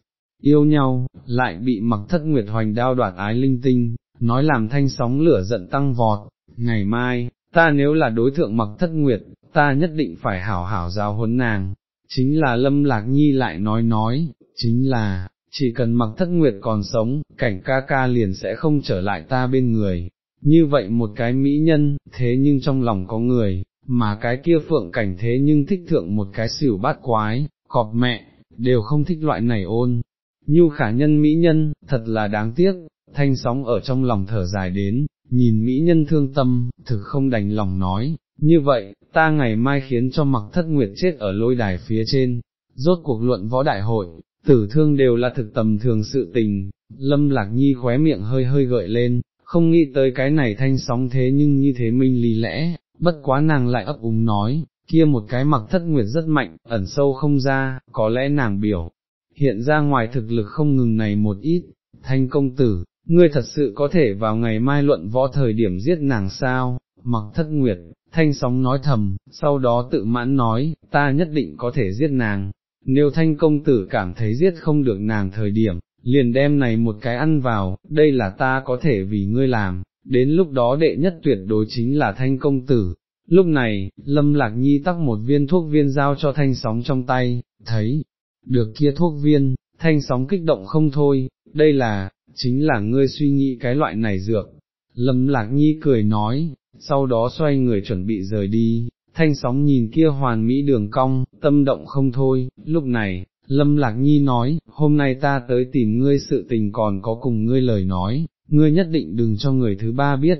yêu nhau, lại bị mặc thất nguyệt hoành đao đoạt ái linh tinh, nói làm thanh sóng lửa giận tăng vọt, ngày mai, ta nếu là đối thượng mặc thất nguyệt, ta nhất định phải hảo hảo giáo huấn nàng, chính là lâm lạc nhi lại nói nói, chính là, chỉ cần mặc thất nguyệt còn sống, cảnh ca ca liền sẽ không trở lại ta bên người, như vậy một cái mỹ nhân, thế nhưng trong lòng có người, mà cái kia phượng cảnh thế nhưng thích thượng một cái xỉu bát quái, cọp mẹ, đều không thích loại này ôn. Nhu khả nhân mỹ nhân, thật là đáng tiếc, thanh sóng ở trong lòng thở dài đến, nhìn mỹ nhân thương tâm, thực không đành lòng nói, như vậy, ta ngày mai khiến cho mặc thất nguyệt chết ở lôi đài phía trên, rốt cuộc luận võ đại hội, tử thương đều là thực tầm thường sự tình, lâm lạc nhi khóe miệng hơi hơi gợi lên, không nghĩ tới cái này thanh sóng thế nhưng như thế minh lý lẽ, bất quá nàng lại ấp úng nói, kia một cái mặc thất nguyệt rất mạnh, ẩn sâu không ra, có lẽ nàng biểu, hiện ra ngoài thực lực không ngừng này một ít, thanh công tử, ngươi thật sự có thể vào ngày mai luận võ thời điểm giết nàng sao, mặc thất nguyệt, thanh sóng nói thầm, sau đó tự mãn nói, ta nhất định có thể giết nàng, nếu thanh công tử cảm thấy giết không được nàng thời điểm, liền đem này một cái ăn vào, đây là ta có thể vì ngươi làm, đến lúc đó đệ nhất tuyệt đối chính là thanh công tử. Lúc này, Lâm Lạc Nhi tắc một viên thuốc viên giao cho thanh sóng trong tay, thấy, được kia thuốc viên, thanh sóng kích động không thôi, đây là, chính là ngươi suy nghĩ cái loại này dược. Lâm Lạc Nhi cười nói, sau đó xoay người chuẩn bị rời đi, thanh sóng nhìn kia hoàn mỹ đường cong, tâm động không thôi, lúc này, Lâm Lạc Nhi nói, hôm nay ta tới tìm ngươi sự tình còn có cùng ngươi lời nói, ngươi nhất định đừng cho người thứ ba biết,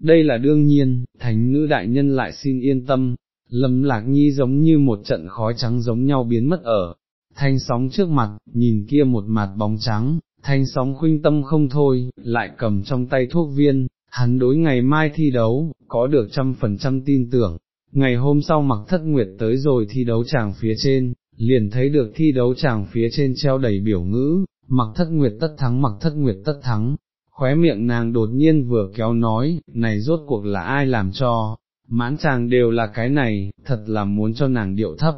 đây là đương nhiên, thánh nữ đại nhân lại xin yên tâm, Lâm Lạc Nhi giống như một trận khói trắng giống nhau biến mất ở, thanh sóng trước mặt, nhìn kia một mặt bóng trắng, thanh sóng khuynh tâm không thôi, lại cầm trong tay thuốc viên, hắn đối ngày mai thi đấu, có được trăm phần trăm tin tưởng, ngày hôm sau mặc thất nguyệt tới rồi thi đấu chàng phía trên, liền thấy được thi đấu chàng phía trên treo đầy biểu ngữ, mặc thất nguyệt tất thắng mặc thất nguyệt tất thắng, khóe miệng nàng đột nhiên vừa kéo nói, này rốt cuộc là ai làm cho, mãn chàng đều là cái này, thật là muốn cho nàng điệu thấp,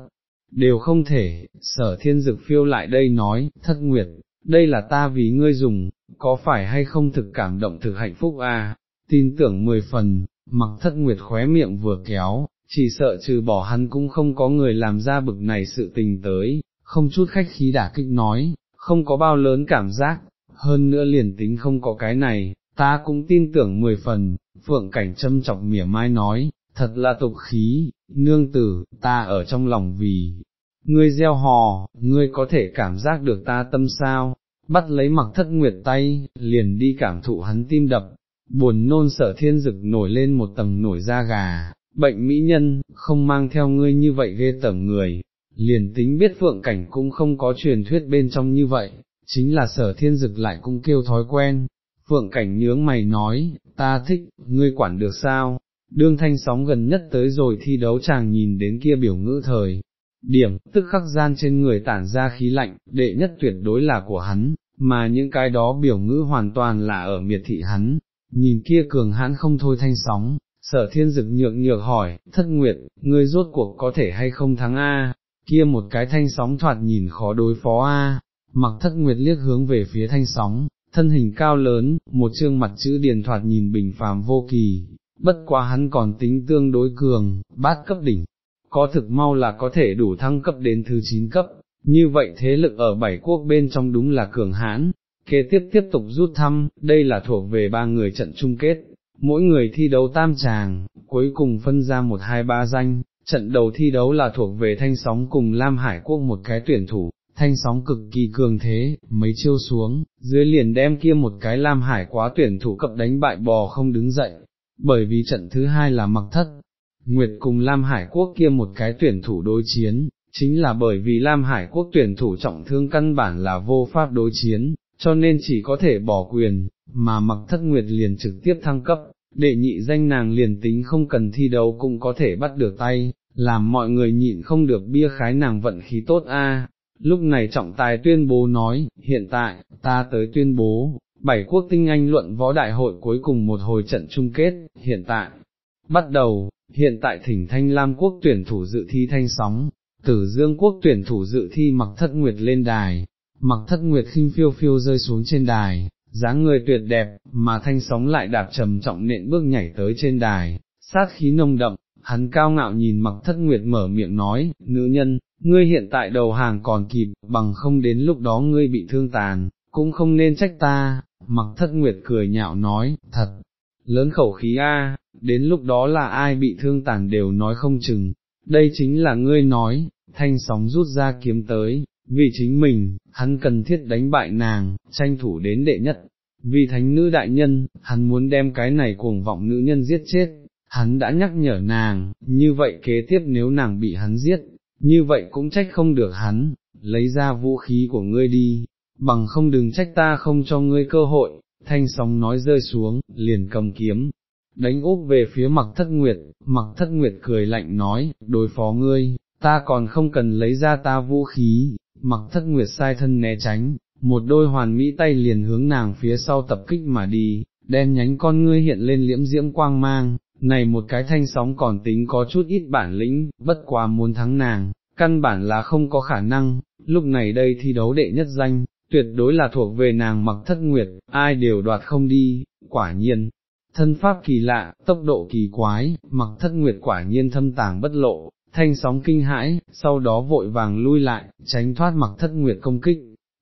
đều không thể, sở thiên dực phiêu lại đây nói, thất nguyệt, đây là ta vì ngươi dùng, có phải hay không thực cảm động thực hạnh phúc à, tin tưởng mười phần, mặc thất nguyệt khóe miệng vừa kéo, chỉ sợ trừ bỏ hắn cũng không có người làm ra bực này sự tình tới, không chút khách khí đả kích nói, không có bao lớn cảm giác, hơn nữa liền tính không có cái này, ta cũng tin tưởng mười phần, phượng cảnh châm chọc mỉa mai nói, thật là tục khí, nương tử, ta ở trong lòng vì, ngươi gieo hò, ngươi có thể cảm giác được ta tâm sao, bắt lấy mặc thất nguyệt tay, liền đi cảm thụ hắn tim đập, buồn nôn sở thiên dực nổi lên một tầng nổi da gà, bệnh mỹ nhân, không mang theo ngươi như vậy ghê tởm người, liền tính biết phượng cảnh cũng không có truyền thuyết bên trong như vậy, chính là sở thiên dực lại cũng kêu thói quen, phượng cảnh nhướng mày nói, ta thích, ngươi quản được sao, đương thanh sóng gần nhất tới rồi thi đấu chàng nhìn đến kia biểu ngữ thời. Điểm, tức khắc gian trên người tản ra khí lạnh, đệ nhất tuyệt đối là của hắn, mà những cái đó biểu ngữ hoàn toàn là ở miệt thị hắn, nhìn kia cường hãn không thôi thanh sóng, sở thiên dực nhượng nhược hỏi, thất nguyệt, ngươi rốt cuộc có thể hay không thắng A, kia một cái thanh sóng thoạt nhìn khó đối phó A, mặc thất nguyệt liếc hướng về phía thanh sóng, thân hình cao lớn, một chương mặt chữ điền thoạt nhìn bình phàm vô kỳ, bất quá hắn còn tính tương đối cường, bát cấp đỉnh, có thực mau là có thể đủ thăng cấp đến thứ 9 cấp, như vậy thế lực ở bảy quốc bên trong đúng là cường hãn, kế tiếp tiếp tục rút thăm, đây là thuộc về ba người trận chung kết, mỗi người thi đấu tam tràng, cuối cùng phân ra một hai ba danh, trận đầu thi đấu là thuộc về thanh sóng cùng Lam Hải Quốc một cái tuyển thủ, thanh sóng cực kỳ cường thế, mấy chiêu xuống, dưới liền đem kia một cái Lam Hải quá tuyển thủ cập đánh bại bò không đứng dậy, bởi vì trận thứ hai là mặc thất, Nguyệt cùng Lam Hải Quốc kia một cái tuyển thủ đối chiến, chính là bởi vì Lam Hải Quốc tuyển thủ trọng thương căn bản là vô pháp đối chiến, cho nên chỉ có thể bỏ quyền, mà mặc thất Nguyệt liền trực tiếp thăng cấp, đệ nhị danh nàng liền tính không cần thi đấu cũng có thể bắt được tay, làm mọi người nhịn không được bia khái nàng vận khí tốt a. Lúc này trọng tài tuyên bố nói, hiện tại, ta tới tuyên bố, bảy quốc tinh anh luận võ đại hội cuối cùng một hồi trận chung kết, hiện tại, bắt đầu, hiện tại thỉnh thanh lam quốc tuyển thủ dự thi thanh sóng, tử dương quốc tuyển thủ dự thi mặc thất nguyệt lên đài, mặc thất nguyệt khinh phiêu phiêu rơi xuống trên đài, dáng người tuyệt đẹp, mà thanh sóng lại đạp trầm trọng nện bước nhảy tới trên đài, sát khí nông đậm, hắn cao ngạo nhìn mặc thất nguyệt mở miệng nói, nữ nhân, ngươi hiện tại đầu hàng còn kịp, bằng không đến lúc đó ngươi bị thương tàn, cũng không nên trách ta, mặc thất nguyệt cười nhạo nói, thật, lớn khẩu khí a, đến lúc đó là ai bị thương tàn đều nói không chừng, đây chính là ngươi nói, thanh sóng rút ra kiếm tới, vì chính mình, hắn cần thiết đánh bại nàng, tranh thủ đến đệ nhất, vì thánh nữ đại nhân, hắn muốn đem cái này cuồng vọng nữ nhân giết chết, hắn đã nhắc nhở nàng, như vậy kế tiếp nếu nàng bị hắn giết, như vậy cũng trách không được hắn, lấy ra vũ khí của ngươi đi, bằng không đừng trách ta không cho ngươi cơ hội, thanh sóng nói rơi xuống, liền cầm kiếm, đánh úp về phía mặc thất nguyệt, mặc thất nguyệt cười lạnh nói, đối phó ngươi, ta còn không cần lấy ra ta vũ khí, mặc thất nguyệt sai thân né tránh, một đôi hoàn mỹ tay liền hướng nàng phía sau tập kích mà đi, đen nhánh con ngươi hiện lên liễm diễm quang mang, này một cái thanh sóng còn tính có chút ít bản lĩnh, bất quá muốn thắng nàng, căn bản là không có khả năng, lúc này đây thi đấu đệ nhất danh, tuyệt đối là thuộc về nàng mặc thất nguyệt, ai đều đoạt không đi, quả nhiên. Thân pháp kỳ lạ, tốc độ kỳ quái, mặc thất nguyệt quả nhiên thâm tàng bất lộ, thanh sóng kinh hãi, sau đó vội vàng lui lại, tránh thoát mặc thất nguyệt công kích,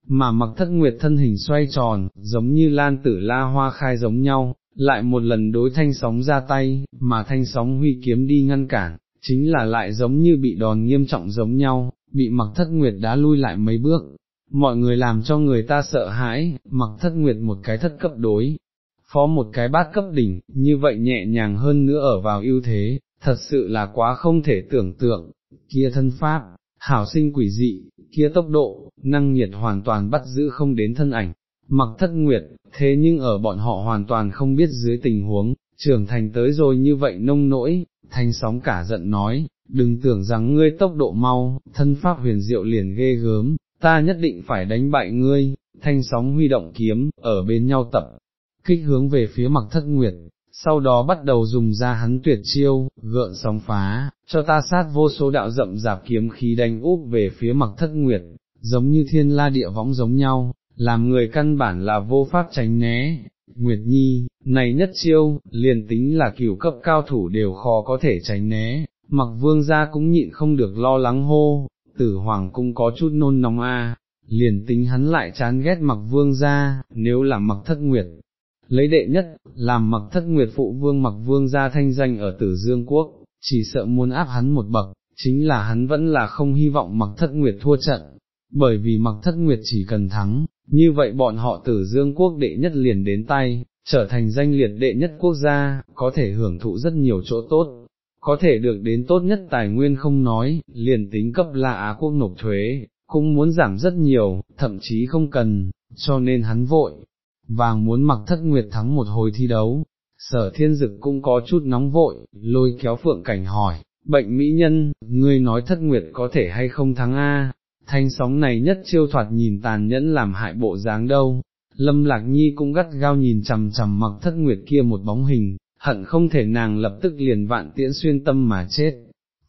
mà mặc thất nguyệt thân hình xoay tròn, giống như lan tử la hoa khai giống nhau, lại một lần đối thanh sóng ra tay, mà thanh sóng huy kiếm đi ngăn cản, chính là lại giống như bị đòn nghiêm trọng giống nhau, bị mặc thất nguyệt đã lui lại mấy bước, mọi người làm cho người ta sợ hãi, mặc thất nguyệt một cái thất cấp đối, phó một cái bát cấp đỉnh, như vậy nhẹ nhàng hơn nữa ở vào ưu thế, thật sự là quá không thể tưởng tượng, kia thân pháp, hảo sinh quỷ dị, kia tốc độ, năng nhiệt hoàn toàn bắt giữ không đến thân ảnh, mặc thất nguyệt, thế nhưng ở bọn họ hoàn toàn không biết dưới tình huống, trưởng thành tới rồi như vậy nông nỗi, thanh sóng cả giận nói, đừng tưởng rằng ngươi tốc độ mau, thân pháp huyền diệu liền ghê gớm, ta nhất định phải đánh bại ngươi, thanh sóng huy động kiếm, ở bên nhau tập, kích hướng về phía mặc thất nguyệt, sau đó bắt đầu dùng ra hắn tuyệt chiêu, gợn sóng phá, cho ta sát vô số đạo rậm rạp kiếm khí đánh úp về phía mặc thất nguyệt, giống như thiên la địa võng giống nhau, làm người căn bản là vô pháp tránh né. Nguyệt Nhi, này nhất chiêu, liền tính là cửu cấp cao thủ đều khó có thể tránh né, mặc vương gia cũng nhịn không được lo lắng hô, tử hoàng cũng có chút nôn nóng a, liền tính hắn lại chán ghét mặc vương gia, nếu là mặc thất nguyệt, lấy đệ nhất, làm mặc thất nguyệt phụ vương mặc vương gia thanh danh ở tử dương quốc, chỉ sợ muốn áp hắn một bậc, chính là hắn vẫn là không hy vọng mặc thất nguyệt thua trận, bởi vì mặc thất nguyệt chỉ cần thắng, như vậy bọn họ tử dương quốc đệ nhất liền đến tay, trở thành danh liệt đệ nhất quốc gia, có thể hưởng thụ rất nhiều chỗ tốt, có thể được đến tốt nhất tài nguyên không nói, liền tính cấp là Á quốc nộp thuế, cũng muốn giảm rất nhiều, thậm chí không cần, cho nên hắn vội, vàng muốn mặc thất nguyệt thắng một hồi thi đấu, sở thiên dực cũng có chút nóng vội, lôi kéo phượng cảnh hỏi, bệnh mỹ nhân, ngươi nói thất nguyệt có thể hay không thắng A, thanh sóng này nhất chiêu thoạt nhìn tàn nhẫn làm hại bộ dáng đâu, lâm lạc nhi cũng gắt gao nhìn chằm chằm mặc thất nguyệt kia một bóng hình, hận không thể nàng lập tức liền vạn tiễn xuyên tâm mà chết.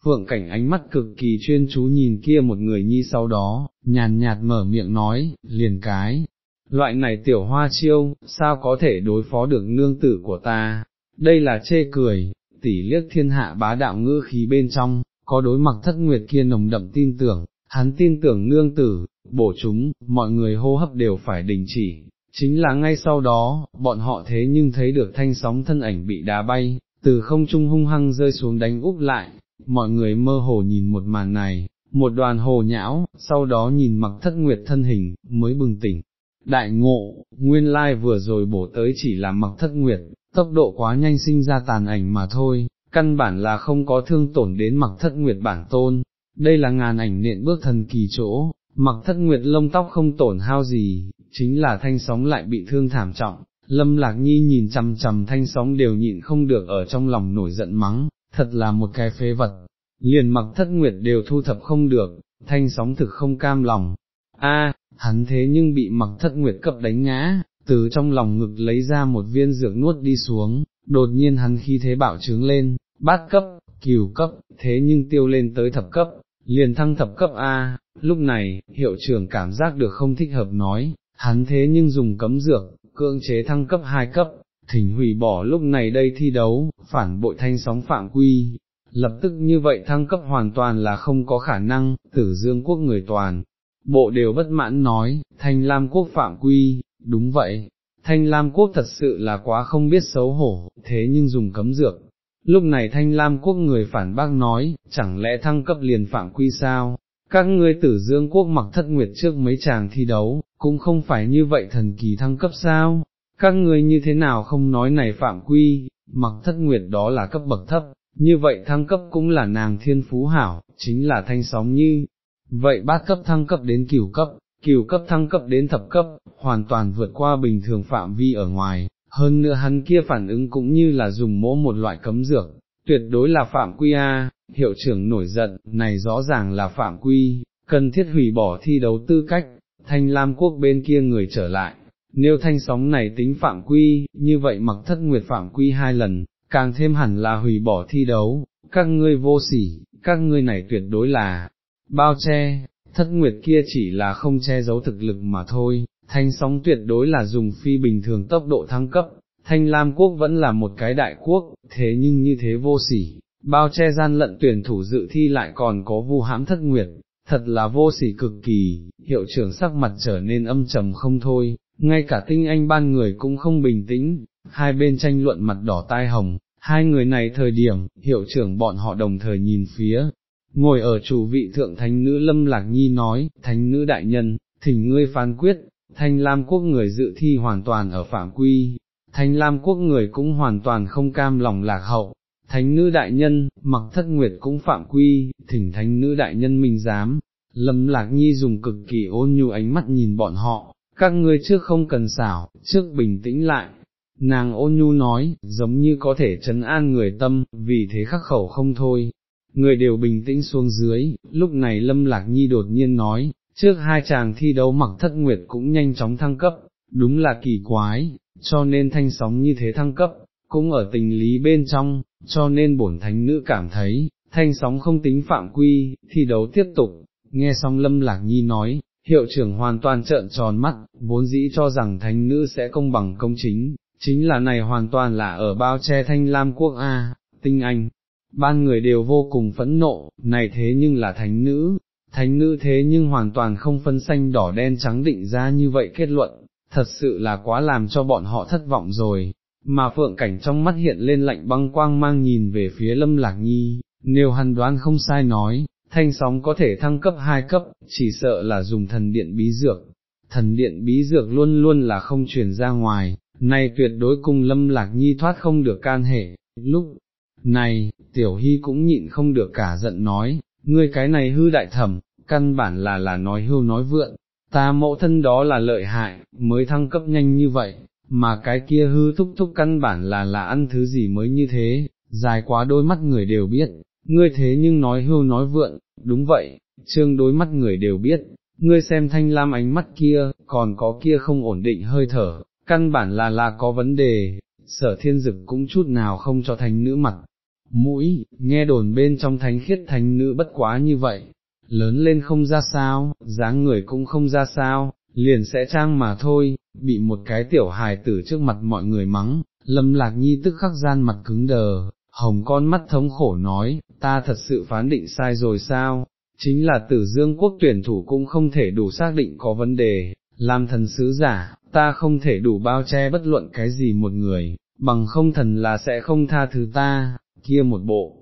Phượng cảnh ánh mắt cực kỳ chuyên chú nhìn kia một người nhi sau đó, nhàn nhạt mở miệng nói, liền cái, loại này tiểu hoa chiêu, sao có thể đối phó được nương tử của ta, đây là chê cười, tỷ liếc thiên hạ bá đạo ngữ khí bên trong, có đối mặt thất nguyệt kia nồng đậm tin tưởng, hắn tin tưởng nương tử, bổ chúng, mọi người hô hấp đều phải đình chỉ, chính là ngay sau đó, bọn họ thế nhưng thấy được thanh sóng thân ảnh bị đá bay, từ không trung hung hăng rơi xuống đánh úp lại, mọi người mơ hồ nhìn một màn này, một đoàn hồ nhão, sau đó nhìn mặc thất nguyệt thân hình, mới bừng tỉnh. Đại ngộ, nguyên lai vừa rồi bổ tới chỉ là mặc thất nguyệt, tốc độ quá nhanh sinh ra tàn ảnh mà thôi, căn bản là không có thương tổn đến mặc thất nguyệt bản tôn, đây là ngàn ảnh nện bước thần kỳ chỗ, mặc thất nguyệt lông tóc không tổn hao gì, chính là thanh sóng lại bị thương thảm trọng, lâm lạc nhi nhìn chằm chằm thanh sóng đều nhịn không được ở trong lòng nổi giận mắng, thật là một cái phế vật, liền mặc thất nguyệt đều thu thập không được, thanh sóng thực không cam lòng, a hắn thế nhưng bị mặc thất nguyệt cập đánh ngã, từ trong lòng ngực lấy ra một viên dược nuốt đi xuống, đột nhiên hắn khi thế bạo trướng lên, bát cấp, cửu cấp, thế nhưng tiêu lên tới thập cấp, liền thăng thập cấp A, lúc này, hiệu trưởng cảm giác được không thích hợp nói, hắn thế nhưng dùng cấm dược, cưỡng chế thăng cấp 2 cấp, thỉnh hủy bỏ lúc này đây thi đấu, phản bội thanh sóng phạm quy, lập tức như vậy thăng cấp hoàn toàn là không có khả năng, tử dương quốc người toàn. Bộ đều bất mãn nói, thanh lam quốc phạm quy, đúng vậy, thanh lam quốc thật sự là quá không biết xấu hổ, thế nhưng dùng cấm dược, Lúc này thanh lam quốc người phản bác nói, chẳng lẽ thăng cấp liền phạm quy sao, các ngươi tử dương quốc mặc thất nguyệt trước mấy chàng thi đấu, cũng không phải như vậy thần kỳ thăng cấp sao, các ngươi như thế nào không nói này phạm quy, mặc thất nguyệt đó là cấp bậc thấp, như vậy thăng cấp cũng là nàng thiên phú hảo, chính là thanh sóng như, vậy bát cấp thăng cấp đến cửu cấp, cửu cấp thăng cấp đến thập cấp, hoàn toàn vượt qua bình thường phạm vi ở ngoài, hơn nữa hắn kia phản ứng cũng như là dùng mỗ một loại cấm dược, tuyệt đối là phạm quy A, hiệu trưởng nổi giận, này rõ ràng là phạm quy, cần thiết hủy bỏ thi đấu tư cách, thanh lam quốc bên kia người trở lại, nếu thanh sóng này tính phạm quy, như vậy mặc thất nguyệt phạm quy hai lần, càng thêm hẳn là hủy bỏ thi đấu, các ngươi vô sỉ, các ngươi này tuyệt đối là bao che, thất nguyệt kia chỉ là không che giấu thực lực mà thôi, thanh sóng tuyệt đối là dùng phi bình thường tốc độ thăng cấp, thanh lam quốc vẫn là một cái đại quốc, thế nhưng như thế vô sỉ, bao che gian lận tuyển thủ dự thi lại còn có vu hãm thất nguyệt, thật là vô sỉ cực kỳ, hiệu trưởng sắc mặt trở nên âm trầm không thôi, ngay cả tinh anh ban người cũng không bình tĩnh, hai bên tranh luận mặt đỏ tai hồng, hai người này thời điểm, hiệu trưởng bọn họ đồng thời nhìn phía, ngồi ở chủ vị thượng thánh nữ Lâm Lạc Nhi nói, thánh nữ đại nhân, thỉnh ngươi phán quyết, thanh lam quốc người dự thi hoàn toàn ở phạm quy, thanh lam quốc người cũng hoàn toàn không cam lòng lạc hậu, thánh nữ đại nhân, mặc thất nguyệt cũng phạm quy, thỉnh thánh nữ đại nhân mình dám, lâm lạc nhi dùng cực kỳ ôn nhu ánh mắt nhìn bọn họ, các ngươi trước không cần xảo, trước bình tĩnh lại. Nàng ôn nhu nói, giống như có thể trấn an người tâm, vì thế khắc khẩu không thôi. Người đều bình tĩnh xuống dưới, lúc này Lâm Lạc Nhi đột nhiên nói, trước hai chàng thi đấu mặc thất nguyệt cũng nhanh chóng thăng cấp, đúng là kỳ quái, cho nên thanh sóng như thế thăng cấp, cũng ở tình lý bên trong, cho nên bổn thánh nữ cảm thấy, thanh sóng không tính phạm quy, thi đấu tiếp tục, nghe xong lâm lạc nhi nói, hiệu trưởng hoàn toàn trợn tròn mắt, vốn dĩ cho rằng thánh nữ sẽ công bằng công chính, chính là này hoàn toàn là ở bao che thanh lam quốc A, tinh anh. Ban người đều vô cùng phẫn nộ, này thế nhưng là thánh nữ, thánh nữ thế nhưng hoàn toàn không phân xanh đỏ đen trắng định ra như vậy kết luận, thật sự là quá làm cho bọn họ thất vọng rồi, mà phượng cảnh trong mắt hiện lên lạnh băng quang mang nhìn về phía lâm lạc nhi, nếu hắn đoán không sai nói, thanh sóng có thể thăng cấp 2 cấp, chỉ sợ là dùng thần điện bí dược, thần điện bí dược luôn luôn là không truyền ra ngoài, này tuyệt đối cùng lâm lạc nhi thoát không được can hệ, lúc này, tiểu hy cũng nhịn không được cả giận nói, ngươi cái này hư đại thẩm, căn bản là là nói hưu nói vượn, ta mẫu thân đó là lợi hại, mới thăng cấp nhanh như vậy, mà cái kia hư thúc thúc căn bản là là ăn thứ gì mới như thế, dài quá đôi mắt người đều biết, ngươi thế nhưng nói hưu nói vượn, đúng vậy, trương đôi mắt người đều biết, ngươi xem thanh lam ánh mắt kia, còn có kia không ổn định hơi thở, căn bản là là có vấn đề, sở thiên dực cũng chút nào không cho thanh nữ mặt, mũi, nghe đồn bên trong thánh khiết thánh nữ bất quá như vậy, lớn lên không ra sao, dáng người cũng không ra sao, liền sẽ trang mà thôi, bị một cái tiểu hài tử trước mặt mọi người mắng, lâm lạc nhi tức khắc gian mặt cứng đờ, hồng con mắt thống khổ nói, ta thật sự phán định sai rồi sao, chính là tử dương quốc tuyển thủ cũng không thể đủ xác định có vấn đề, làm thần sứ giả, ta không thể đủ bao che bất luận cái gì một người, bằng không thần là sẽ không tha thứ ta, kia một bộ.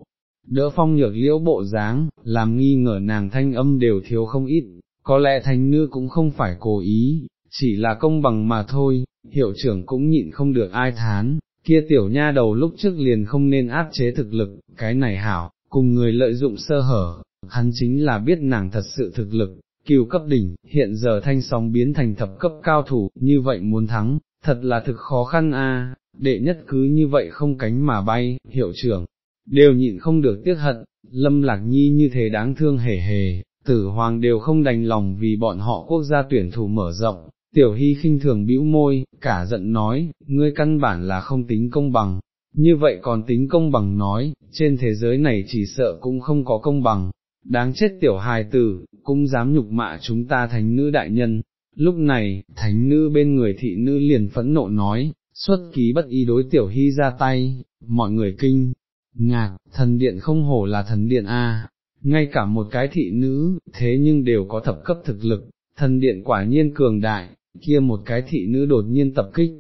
Đỡ phong nhược liễu bộ dáng, làm nghi ngờ nàng thanh âm đều thiếu không ít, có lẽ thanh nữ cũng không phải cố ý, chỉ là công bằng mà thôi, hiệu trưởng cũng nhịn không được ai thán, kia tiểu nha đầu lúc trước liền không nên áp chế thực lực, cái này hảo, cùng người lợi dụng sơ hở, hắn chính là biết nàng thật sự thực lực, cừu cấp đỉnh, hiện giờ thanh sóng biến thành thập cấp cao thủ, như vậy muốn thắng, thật là thực khó khăn a. đệ nhất cứ như vậy không cánh mà bay, hiệu trưởng, đều nhịn không được tiếc hận, lâm lạc nhi như thế đáng thương hề hề, tử hoàng đều không đành lòng vì bọn họ quốc gia tuyển thủ mở rộng, tiểu hy khinh thường bĩu môi, cả giận nói, ngươi căn bản là không tính công bằng, như vậy còn tính công bằng nói, trên thế giới này chỉ sợ cũng không có công bằng, đáng chết tiểu hài tử, cũng dám nhục mạ chúng ta thánh nữ đại nhân. Lúc này, thánh nữ bên người thị nữ liền phẫn nộ nói, xuất ký bất ý đối tiểu hy ra tay, mọi người kinh, ngạc, thần điện không hổ là thần điện A, ngay cả một cái thị nữ, thế nhưng đều có thập cấp thực lực, thần điện quả nhiên cường đại, kia một cái thị nữ đột nhiên tập kích,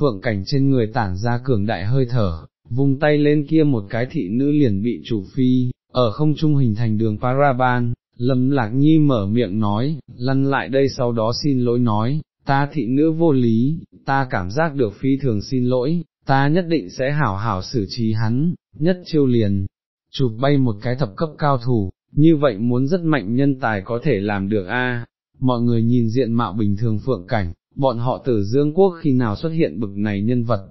phượng cảnh trên người tản ra cường đại hơi thở, vung tay lên kia một cái thị nữ liền bị chủ phi, ở không trung hình thành đường Paraban, Lâm Lạc Nhi mở miệng nói, lăn lại đây sau đó xin lỗi nói, ta thị nữ vô lý, ta cảm giác được phi thường xin lỗi, ta nhất định sẽ hảo hảo xử trí hắn, nhất chiêu liền, chụp bay một cái thập cấp cao thủ, như vậy muốn rất mạnh nhân tài có thể làm được a. mọi người nhìn diện mạo bình thường phượng cảnh, bọn họ tử dương quốc khi nào xuất hiện bực này nhân vật,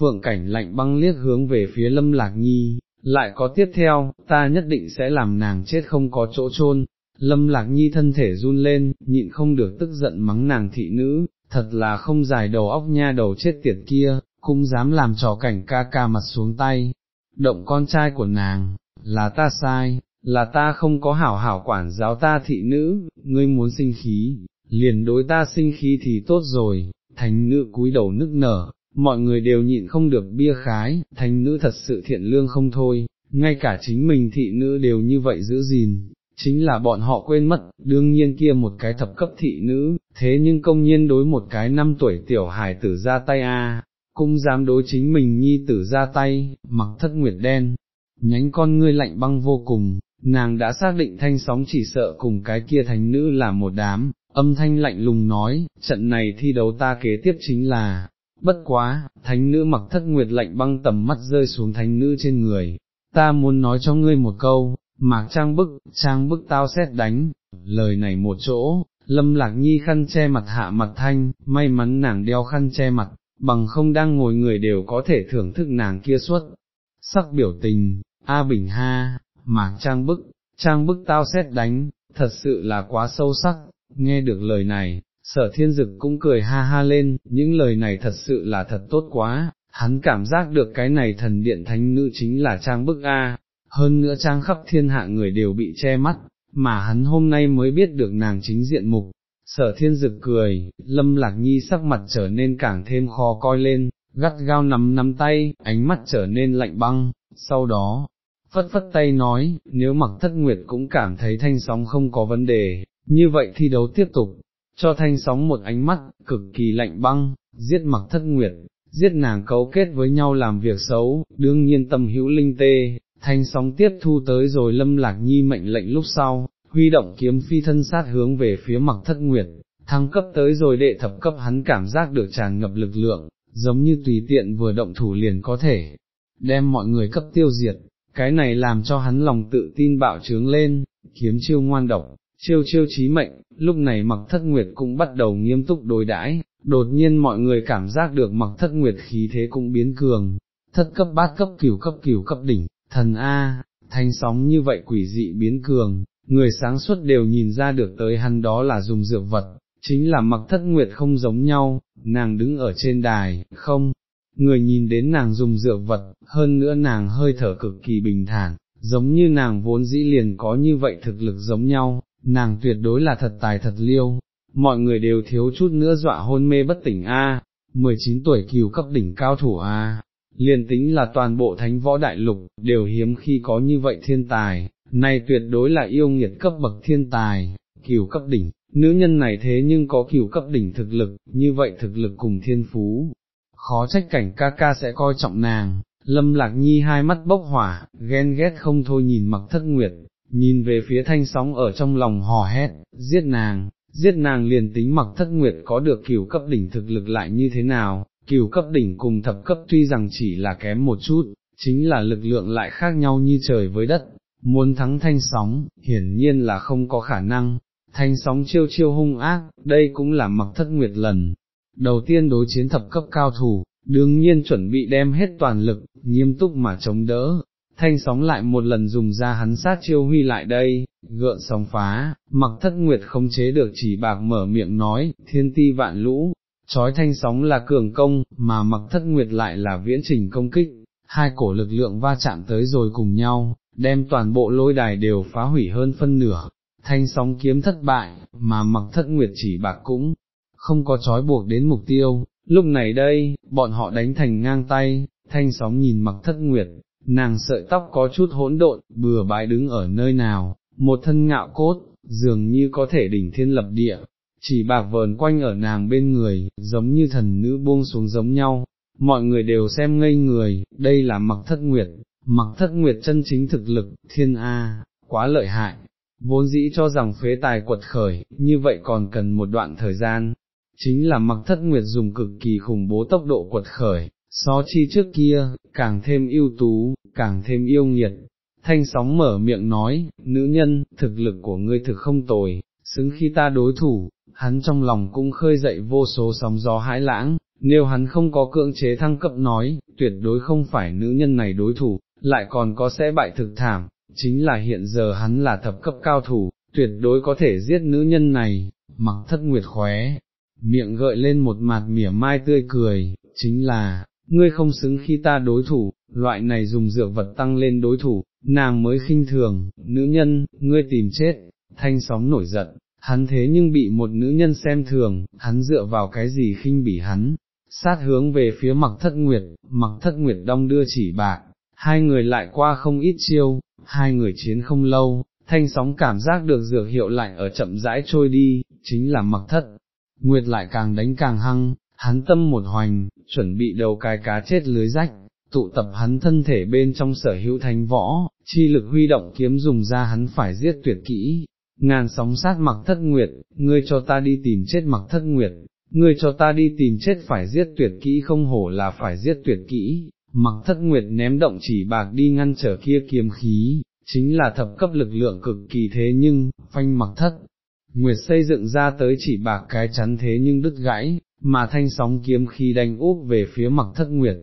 phượng cảnh lạnh băng liếc hướng về phía lâm lạc nhi, lại có tiếp theo, ta nhất định sẽ làm nàng chết không có chỗ chôn. Lâm lạc nhi thân thể run lên, nhịn không được tức giận mắng nàng thị nữ, thật là không dài đầu óc nha đầu chết tiệt kia, cũng dám làm trò cảnh ca ca mặt xuống tay, động con trai của nàng, là ta sai, là ta không có hảo hảo quản giáo ta thị nữ, ngươi muốn sinh khí, liền đối ta sinh khí thì tốt rồi, thánh nữ cúi đầu nức nở, mọi người đều nhịn không được bia khái, thánh nữ thật sự thiện lương không thôi, ngay cả chính mình thị nữ đều như vậy giữ gìn, chính là bọn họ quên mất, đương nhiên kia một cái thập cấp thị nữ, thế nhưng công nhiên đối một cái năm tuổi tiểu hài tử ra tay a, cũng dám đối chính mình nhi tử ra tay, mặc thất nguyệt đen, nhánh con ngươi lạnh băng vô cùng, nàng đã xác định thanh sóng chỉ sợ cùng cái kia thánh nữ là một đám, âm thanh lạnh lùng nói, trận này thi đấu ta kế tiếp chính là, bất quá, thánh nữ mặc thất nguyệt lạnh băng tầm mắt rơi xuống thánh nữ trên người, ta muốn nói cho ngươi một câu, mạc trang bức, trang bức tao xét đánh, lời này một chỗ, lâm lạc nhi khăn che mặt hạ mặt thanh, may mắn nàng đeo khăn che mặt, bằng không đang ngồi người đều có thể thưởng thức nàng kia suốt, sắc biểu tình, A Bình Ha, mạc trang bức, trang bức tao xét đánh, thật sự là quá sâu sắc, nghe được lời này, sở thiên dực cũng cười ha ha lên, những lời này thật sự là thật tốt quá, hắn cảm giác được cái này thần điện thánh nữ chính là trang bức A, hơn nữa trang khắp thiên hạ người đều bị che mắt, mà hắn hôm nay mới biết được nàng chính diện mục. Sở thiên dực cười, lâm lạc nhi sắc mặt trở nên càng thêm khó coi lên, gắt gao nắm nắm tay, ánh mắt trở nên lạnh băng, sau đó, phất phất tay nói, nếu mặc thất nguyệt cũng cảm thấy thanh sóng không có vấn đề, như vậy thi đấu tiếp tục, cho thanh sóng một ánh mắt, cực kỳ lạnh băng, giết mặc thất nguyệt, giết nàng cấu kết với nhau làm việc xấu, đương nhiên tâm hữu linh tê, thanh sóng tiếp thu tới rồi lâm lạc nhi mệnh lệnh lúc sau, huy động kiếm phi thân sát hướng về phía mặc thất nguyệt, thăng cấp tới rồi đệ thập cấp hắn cảm giác được tràn ngập lực lượng, giống như tùy tiện vừa động thủ liền có thể, đem mọi người cấp tiêu diệt, cái này làm cho hắn lòng tự tin bạo trướng lên, kiếm chiêu ngoan độc, chiêu chiêu trí mệnh, lúc này mặc thất nguyệt cũng bắt đầu nghiêm túc đối đãi, đột nhiên mọi người cảm giác được mặc thất nguyệt khí thế cũng biến cường, thất cấp bát cấp cửu cấp cửu cấp đỉnh, thần A, thanh sóng như vậy quỷ dị biến cường, người sáng suốt đều nhìn ra được tới hắn đó là dùng dược vật, chính là mặc thất nguyệt không giống nhau, nàng đứng ở trên đài, không, người nhìn đến nàng dùng dược vật, hơn nữa nàng hơi thở cực kỳ bình thản, giống như nàng vốn dĩ liền có như vậy thực lực giống nhau, nàng tuyệt đối là thật tài thật liêu, mọi người đều thiếu chút nữa dọa hôn mê bất tỉnh A, 19 tuổi cừu cấp đỉnh cao thủ A, liền tính là toàn bộ thánh võ đại lục, đều hiếm khi có như vậy thiên tài, này tuyệt đối là yêu nghiệt cấp bậc thiên tài, cửu cấp đỉnh, nữ nhân này thế nhưng có cửu cấp đỉnh thực lực, như vậy thực lực cùng thiên phú, khó trách cảnh ca ca sẽ coi trọng nàng, lâm lạc nhi hai mắt bốc hỏa, ghen ghét không thôi nhìn mặc thất nguyệt, nhìn về phía thanh sóng ở trong lòng hò hét, giết nàng, giết nàng liền tính mặc thất nguyệt có được cửu cấp đỉnh thực lực lại như thế nào, cửu cấp đỉnh cùng thập cấp tuy rằng chỉ là kém một chút, chính là lực lượng lại khác nhau như trời với đất, muốn thắng thanh sóng, hiển nhiên là không có khả năng, thanh sóng chiêu chiêu hung ác, đây cũng là mặc thất nguyệt lần. Đầu tiên đối chiến thập cấp cao thủ, đương nhiên chuẩn bị đem hết toàn lực, nghiêm túc mà chống đỡ, thanh sóng lại một lần dùng ra hắn sát chiêu huy lại đây, gợn sóng phá, mặc thất nguyệt không chế được chỉ bạc mở miệng nói, thiên ti vạn lũ, trói thanh sóng là cường công, mà mặc thất nguyệt lại là viễn trình công kích, hai cổ lực lượng va chạm tới rồi cùng nhau, đem toàn bộ lôi đài đều phá hủy hơn phân nửa, thanh sóng kiếm thất bại, mà mặc thất nguyệt chỉ bạc cũng không có trói buộc đến mục tiêu, lúc này đây, bọn họ đánh thành ngang tay, thanh sóng nhìn mặc thất nguyệt, nàng sợi tóc có chút hỗn độn, bừa bãi đứng ở nơi nào, một thân ngạo cốt, dường như có thể đỉnh thiên lập địa, chỉ bạc vờn quanh ở nàng bên người, giống như thần nữ buông xuống giống nhau, mọi người đều xem ngây người, đây là mặc thất nguyệt, mặc thất nguyệt chân chính thực lực, thiên A, quá lợi hại, vốn dĩ cho rằng phế tài quật khởi, như vậy còn cần một đoạn thời gian, chính là mặc thất nguyệt dùng cực kỳ khủng bố tốc độ quật khởi, so chi trước kia, càng thêm ưu tú, càng thêm yêu nghiệt. Thanh sóng mở miệng nói, nữ nhân, thực lực của ngươi thực không tồi, xứng khi ta đối thủ, hắn trong lòng cũng khơi dậy vô số sóng gió hãi lãng, nếu hắn không có cưỡng chế thăng cấp nói, tuyệt đối không phải nữ nhân này đối thủ, lại còn có sẽ bại thực thảm, chính là hiện giờ hắn là thập cấp cao thủ, tuyệt đối có thể giết nữ nhân này, mặc thất nguyệt khóe, miệng gợi lên một mặt mỉa mai tươi cười, chính là, ngươi không xứng khi ta đối thủ, loại này dùng dược vật tăng lên đối thủ, nàng mới khinh thường, nữ nhân, ngươi tìm chết, thanh sóng nổi giận, hắn thế nhưng bị một nữ nhân xem thường, hắn dựa vào cái gì khinh bỉ hắn, sát hướng về phía mặc thất nguyệt, mặc thất nguyệt đong đưa chỉ bạc, hai người lại qua không ít chiêu, hai người chiến không lâu, thanh sóng cảm giác được dược hiệu lại ở chậm rãi trôi đi, chính là mặc thất. Nguyệt lại càng đánh càng hăng, hắn tâm một hoành, chuẩn bị đầu cái cá chết lưới rách, tụ tập hắn thân thể bên trong sở hữu thánh võ, chi lực huy động kiếm dùng ra hắn phải giết tuyệt kỹ. Ngàn sóng sát mặc thất nguyệt, ngươi cho ta đi tìm chết mặc thất nguyệt, ngươi cho ta đi tìm chết phải giết tuyệt kỹ không hổ là phải giết tuyệt kỹ, mặc thất nguyệt ném động chỉ bạc đi ngăn trở kia kiếm khí, chính là thập cấp lực lượng cực kỳ thế nhưng, phanh mặc thất. Nguyệt xây dựng ra tới chỉ bạc cái chắn thế nhưng đứt gãy, mà thanh sóng kiếm khí đánh úp về phía mặc thất nguyệt.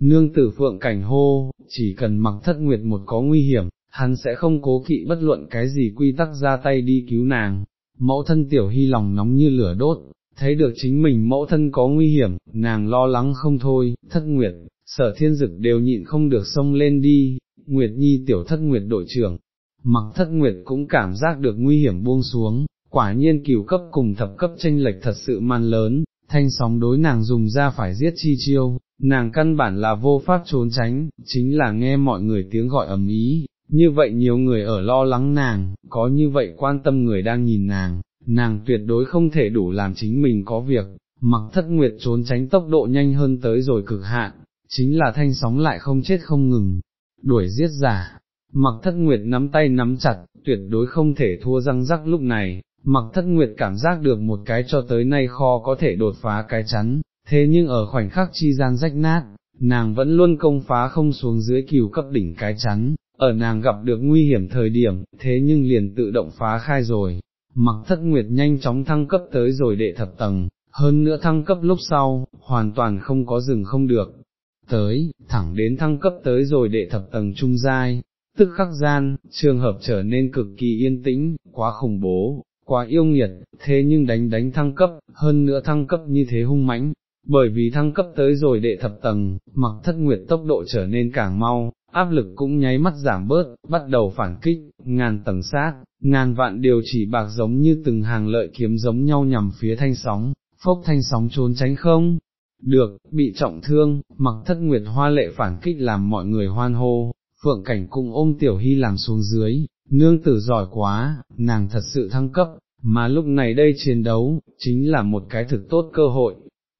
Nương tử phượng cảnh hô, chỉ cần mặc thất nguyệt một có nguy hiểm, hắn sẽ không cố kỵ bất luận cái gì quy tắc ra tay đi cứu nàng. Mẫu thân tiểu hy lòng nóng như lửa đốt, thấy được chính mình mẫu thân có nguy hiểm, nàng lo lắng không thôi, thất nguyệt, sở thiên dực đều nhịn không được xông lên đi, nguyệt nhi tiểu thất nguyệt đội trưởng, mặc thất nguyệt cũng cảm giác được nguy hiểm buông xuống, quả nhiên cửu cấp cùng thập cấp tranh lệch thật sự man lớn, thanh sóng đối nàng dùng ra phải giết chi chiêu, nàng căn bản là vô pháp trốn tránh, chính là nghe mọi người tiếng gọi ầm ý, như vậy nhiều người ở lo lắng nàng, có như vậy quan tâm người đang nhìn nàng, nàng tuyệt đối không thể đủ làm chính mình có việc, mặc thất nguyệt trốn tránh tốc độ nhanh hơn tới rồi cực hạn, chính là thanh sóng lại không chết không ngừng, đuổi giết giả, mặc thất nguyệt nắm tay nắm chặt, tuyệt đối không thể thua răng rắc lúc này, mặc thất nguyệt cảm giác được một cái cho tới nay kho có thể đột phá cái chắn, thế nhưng ở khoảnh khắc chi gian rách nát, nàng vẫn luôn công phá không xuống dưới cửu cấp đỉnh cái chắn, ở nàng gặp được nguy hiểm thời điểm, thế nhưng liền tự động phá khai rồi, mặc thất nguyệt nhanh chóng thăng cấp tới rồi đệ thập tầng, hơn nữa thăng cấp lúc sau, hoàn toàn không có dừng không được, tới, thẳng đến thăng cấp tới rồi đệ thập tầng trung giai, tức khắc gian, trường hợp trở nên cực kỳ yên tĩnh, quá khủng bố, quá yêu nghiệt, thế nhưng đánh đánh thăng cấp, hơn nữa thăng cấp như thế hung mãnh, bởi vì thăng cấp tới rồi đệ thập tầng, mặc thất nguyệt tốc độ trở nên càng mau, áp lực cũng nháy mắt giảm bớt, bắt đầu phản kích, ngàn tầng sát, ngàn vạn điều chỉ bạc giống như từng hàng lợi kiếm giống nhau nhằm phía thanh sóng, phốc thanh sóng trốn tránh không, được, bị trọng thương, mặc thất nguyệt hoa lệ phản kích làm mọi người hoan hô, phượng cảnh cung ôm tiểu hy làm xuống dưới, nương tử giỏi quá, nàng thật sự thăng cấp, mà lúc này đây chiến đấu, chính là một cái thực tốt cơ hội,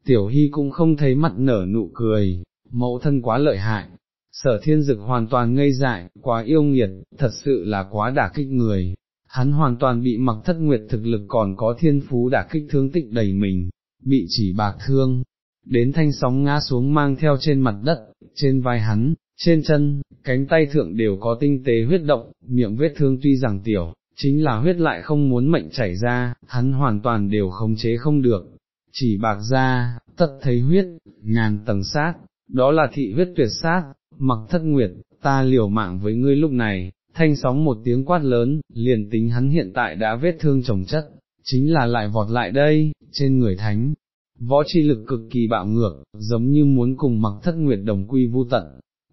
tiểu hy cũng không thấy mặt nở nụ cười, mẫu thân quá lợi hại, sở thiên dực hoàn toàn ngây dại, quá yêu nghiệt, thật sự là quá đả kích người, hắn hoàn toàn bị mặc thất nguyệt thực lực còn có thiên phú đả kích thương tích đầy mình, bị chỉ bạc thương, đến thanh sóng ngã xuống mang theo trên mặt đất, trên vai hắn, trên chân, cánh tay thượng đều có tinh tế huyết động, miệng vết thương tuy rằng tiểu, chính là huyết lại không muốn mệnh chảy ra, hắn hoàn toàn đều khống chế không được, chỉ bạc ra, tất thấy huyết, ngàn tầng sát, đó là thị huyết tuyệt sát, mặc thất nguyệt, ta liều mạng với ngươi lúc này, thanh sóng một tiếng quát lớn, liền tính hắn hiện tại đã vết thương chồng chất, chính là lại vọt lại đây, trên người thánh, võ chi lực cực kỳ bạo ngược, giống như muốn cùng mặc thất nguyệt đồng quy vu tận.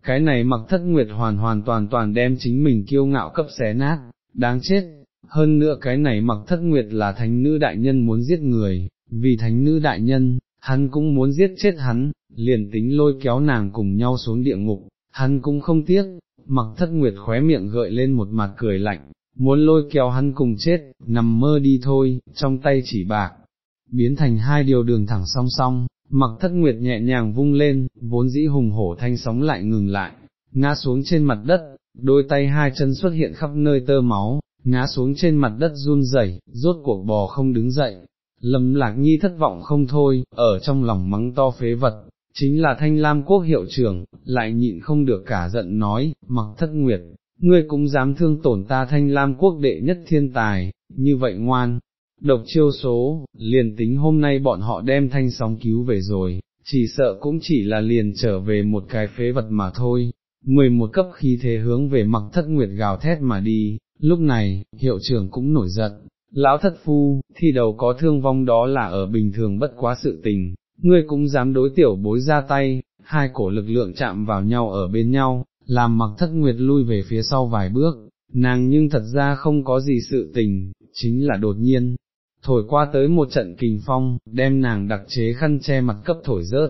Cái này mặc thất nguyệt hoàn hoàn toàn toàn đem chính mình kiêu ngạo cấp xé nát, đáng chết, hơn nữa cái này mặc thất nguyệt là thánh nữ đại nhân muốn giết người, vì thánh nữ đại nhân, hắn cũng muốn giết chết hắn, liền tính lôi kéo nàng cùng nhau xuống địa ngục, hắn cũng không tiếc, mặc thất nguyệt khóe miệng gợi lên một mặt cười lạnh, muốn lôi kéo hắn cùng chết, nằm mơ đi thôi, trong tay chỉ bạc, biến thành hai điều đường thẳng song song, mặc thất nguyệt nhẹ nhàng vung lên, vốn dĩ hùng hổ thanh sóng lại ngừng lại, ngã xuống trên mặt đất, đôi tay hai chân xuất hiện khắp nơi tơ máu, ngã xuống trên mặt đất run rẩy, rốt cuộc bò không đứng dậy. Lâm lạc nhi thất vọng không thôi, ở trong lòng mắng to phế vật, chính là thanh lam quốc hiệu trưởng, lại nhịn không được cả giận nói, mặc thất nguyệt, ngươi cũng dám thương tổn ta thanh lam quốc đệ nhất thiên tài, như vậy ngoan, độc chiêu số, liền tính hôm nay bọn họ đem thanh sóng cứu về rồi, chỉ sợ cũng chỉ là liền trở về một cái phế vật mà thôi, mười một cấp khí thế hướng về mặc thất nguyệt gào thét mà đi, lúc này, hiệu trưởng cũng nổi giận, lão thất phu, thi đầu có thương vong đó là ở bình thường bất quá sự tình, ngươi cũng dám đối tiểu bối ra tay, hai cổ lực lượng chạm vào nhau ở bên nhau, làm mặc thất nguyệt lui về phía sau vài bước, nàng nhưng thật ra không có gì sự tình, chính là đột nhiên, thổi qua tới một trận kình phong, đem nàng đặc chế khăn che mặt cấp thổi rớt,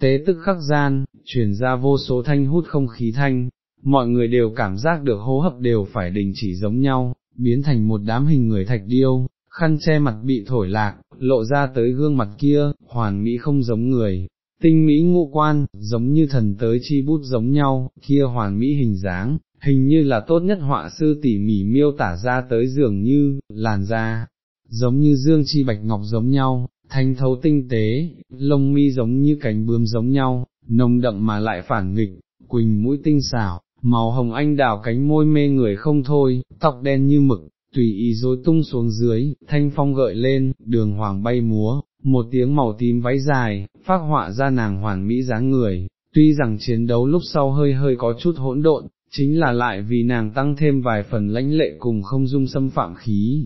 tế tức khắc gian, truyền ra vô số thanh hút không khí thanh, mọi người đều cảm giác được hô hấp đều phải đình chỉ giống nhau, biến thành một đám hình người thạch điêu, khăn che mặt bị thổi lạc, lộ ra tới gương mặt kia, hoàn mỹ không giống người, tinh mỹ ngũ quan, giống như thần tới chi bút giống nhau, kia hoàn mỹ hình dáng, hình như là tốt nhất họa sư tỉ mỉ miêu tả ra tới dường như, làn da, giống như dương chi bạch ngọc giống nhau, thanh thấu tinh tế, lông mi giống như cánh bướm giống nhau, nồng đậm mà lại phản nghịch, quỳnh mũi tinh xảo, màu hồng anh đào cánh môi mê người không thôi, tóc đen như mực, tùy ý rối tung xuống dưới, thanh phong gợi lên, đường hoàng bay múa, một tiếng màu tím váy dài, phát họa ra nàng hoàn mỹ dáng người, tuy rằng chiến đấu lúc sau hơi hơi có chút hỗn độn, chính là lại vì nàng tăng thêm vài phần lãnh lệ cùng không dung xâm phạm khí.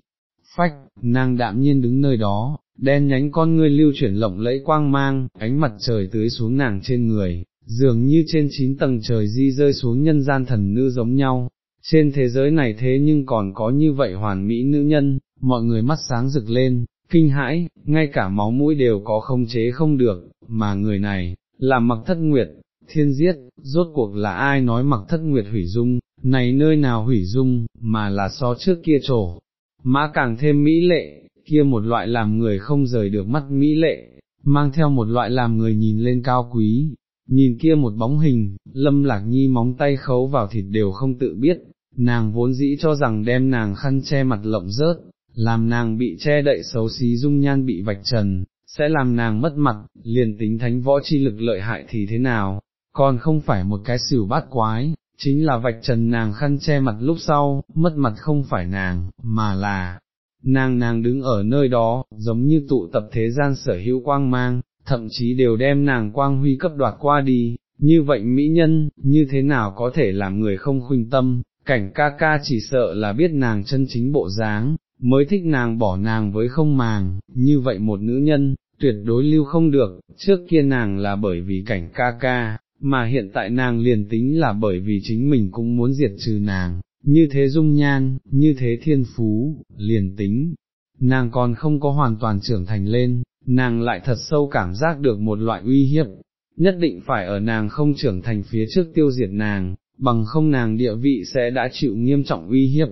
Phách, nàng đạm nhiên đứng nơi đó, đen nhánh con ngươi lưu chuyển lộng lẫy quang mang, ánh mặt trời tưới xuống nàng trên người, dường như trên chín tầng trời di rơi xuống nhân gian thần nữ giống nhau, trên thế giới này thế nhưng còn có như vậy hoàn mỹ nữ nhân, mọi người mắt sáng rực lên, kinh hãi, ngay cả máu mũi đều có không chế không được, mà người này, là mặc thất nguyệt, thiên giết, rốt cuộc là ai nói mặc thất nguyệt hủy dung, này nơi nào hủy dung, mà là so trước kia trổ, mã càng thêm mỹ lệ, kia một loại làm người không rời được mắt mỹ lệ, mang theo một loại làm người nhìn lên cao quý, nhìn kia một bóng hình, lâm lạc nhi móng tay khấu vào thịt đều không tự biết, nàng vốn dĩ cho rằng đem nàng khăn che mặt lộng rớt, làm nàng bị che đậy xấu xí dung nhan bị vạch trần, sẽ làm nàng mất mặt, liền tính thánh võ chi lực lợi hại thì thế nào, còn không phải một cái xỉu bát quái, chính là vạch trần nàng khăn che mặt lúc sau, mất mặt không phải nàng, mà là, nàng. Nàng đứng ở nơi đó, giống như tụ tập thế gian sở hữu quang mang, thậm chí đều đem nàng quang huy cấp đoạt qua đi, như vậy mỹ nhân, như thế nào có thể làm người không khuynh tâm, cảnh ca ca chỉ sợ là biết nàng chân chính bộ dáng, mới thích nàng bỏ nàng với không màng, như vậy một nữ nhân, tuyệt đối lưu không được, trước kia nàng là bởi vì cảnh ca ca, mà hiện tại nàng liền tính là bởi vì chính mình cũng muốn diệt trừ nàng, như thế dung nhan, như thế thiên phú, liền tính, nàng còn không có hoàn toàn trưởng thành lên, nàng lại thật sâu cảm giác được một loại uy hiếp, nhất định phải ở nàng không trưởng thành phía trước tiêu diệt nàng, bằng không nàng địa vị sẽ đã chịu nghiêm trọng uy hiếp.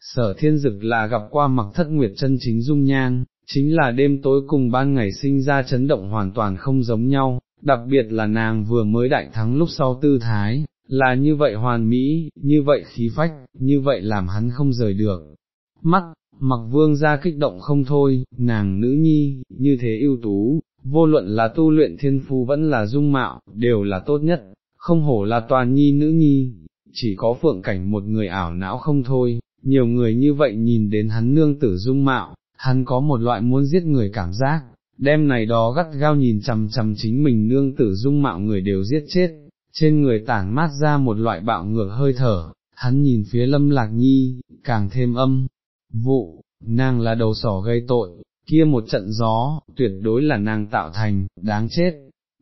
sở thiên dực là gặp qua mặc thất nguyệt chân chính dung nhan, chính là đêm tối cùng ban ngày sinh ra chấn động hoàn toàn không giống nhau, đặc biệt là nàng vừa mới đại thắng lúc sau tư thái, là như vậy hoàn mỹ, như vậy khí phách, như vậy làm hắn không rời được. Mắt, mặc vương ra kích động không thôi, nàng nữ nhi, như thế ưu tú, vô luận là tu luyện thiên phu vẫn là dung mạo, đều là tốt nhất, không hổ là toàn nhi nữ nhi, chỉ có phượng cảnh một người ảo não không thôi, nhiều người như vậy nhìn đến hắn nương tử dung mạo, hắn có một loại muốn giết người cảm giác, đem này đó gắt gao nhìn chằm chằm chính mình nương tử dung mạo người đều giết chết, trên người tản mát ra một loại bạo ngược hơi thở, hắn nhìn phía lâm lạc nhi, càng thêm âm, vụ, nàng là đầu sỏ gây tội, kia một trận gió, tuyệt đối là nàng tạo thành, đáng chết.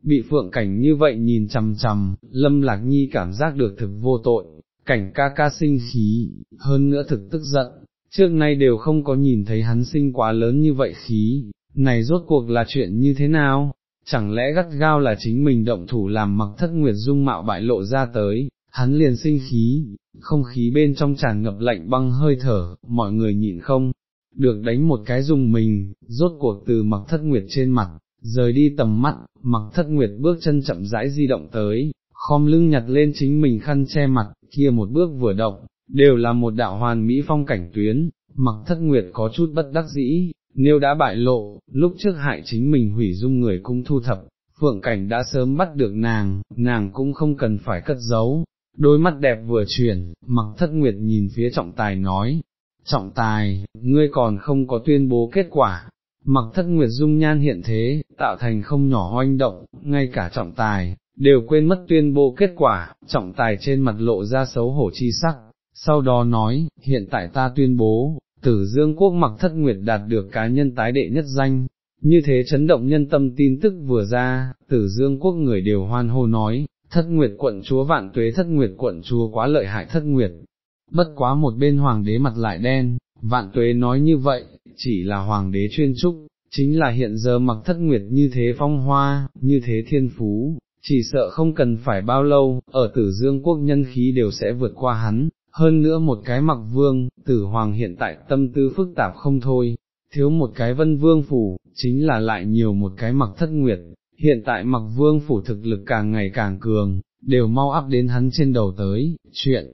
Bị phượng cảnh như vậy nhìn chằm chằm, lâm lạc nhi cảm giác được thực vô tội, cảnh ca ca sinh khí, hơn nữa thực tức giận, trước nay đều không có nhìn thấy hắn sinh quá lớn như vậy khí, này rốt cuộc là chuyện như thế nào, chẳng lẽ gắt gao là chính mình động thủ làm mặc thất nguyệt dung mạo bại lộ ra tới, hắn liền sinh khí, không khí bên trong tràn ngập lạnh băng hơi thở, mọi người nhịn không, được đánh một cái dùng mình, rốt cuộc từ mặc thất nguyệt trên mặt, rời đi tầm mắt, mặc thất nguyệt bước chân chậm rãi di động tới, khom lưng nhặt lên chính mình khăn che mặt, kia một bước vừa động, đều là một đạo hoàn mỹ phong cảnh tuyến, mặc thất nguyệt có chút bất đắc dĩ, nếu đã bại lộ, lúc trước hại chính mình hủy dung người cũng thu thập, phượng cảnh đã sớm bắt được nàng, nàng cũng không cần phải cất giấu, đôi mắt đẹp vừa chuyển, mặc thất nguyệt nhìn phía trọng tài nói, trọng tài, ngươi còn không có tuyên bố kết quả, mặc thất nguyệt dung nhan hiện thế, tạo thành không nhỏ hoanh động, ngay cả trọng tài, đều quên mất tuyên bố kết quả, trọng tài trên mặt lộ ra xấu hổ chi sắc, sau đó nói, hiện tại ta tuyên bố, tử dương quốc mặc thất nguyệt đạt được cá nhân tái đệ nhất danh, như thế chấn động nhân tâm tin tức vừa ra, tử dương quốc người đều hoan hô nói, thất nguyệt quận chúa vạn tuế thất nguyệt quận chúa quá lợi hại thất nguyệt, bất quá một bên hoàng đế mặt lại đen, vạn tuế nói như vậy, chỉ là hoàng đế chuyên trúc, chính là hiện giờ mặc thất nguyệt như thế phong hoa, như thế thiên phú, chỉ sợ không cần phải bao lâu, ở tử dương quốc nhân khí đều sẽ vượt qua hắn, hơn nữa một cái mặc vương, tử hoàng hiện tại tâm tư phức tạp không thôi, thiếu một cái vân vương phủ, chính là lại nhiều một cái mặc thất nguyệt, hiện tại mặc vương phủ thực lực càng ngày càng cường, đều mau áp đến hắn trên đầu tới, chuyện,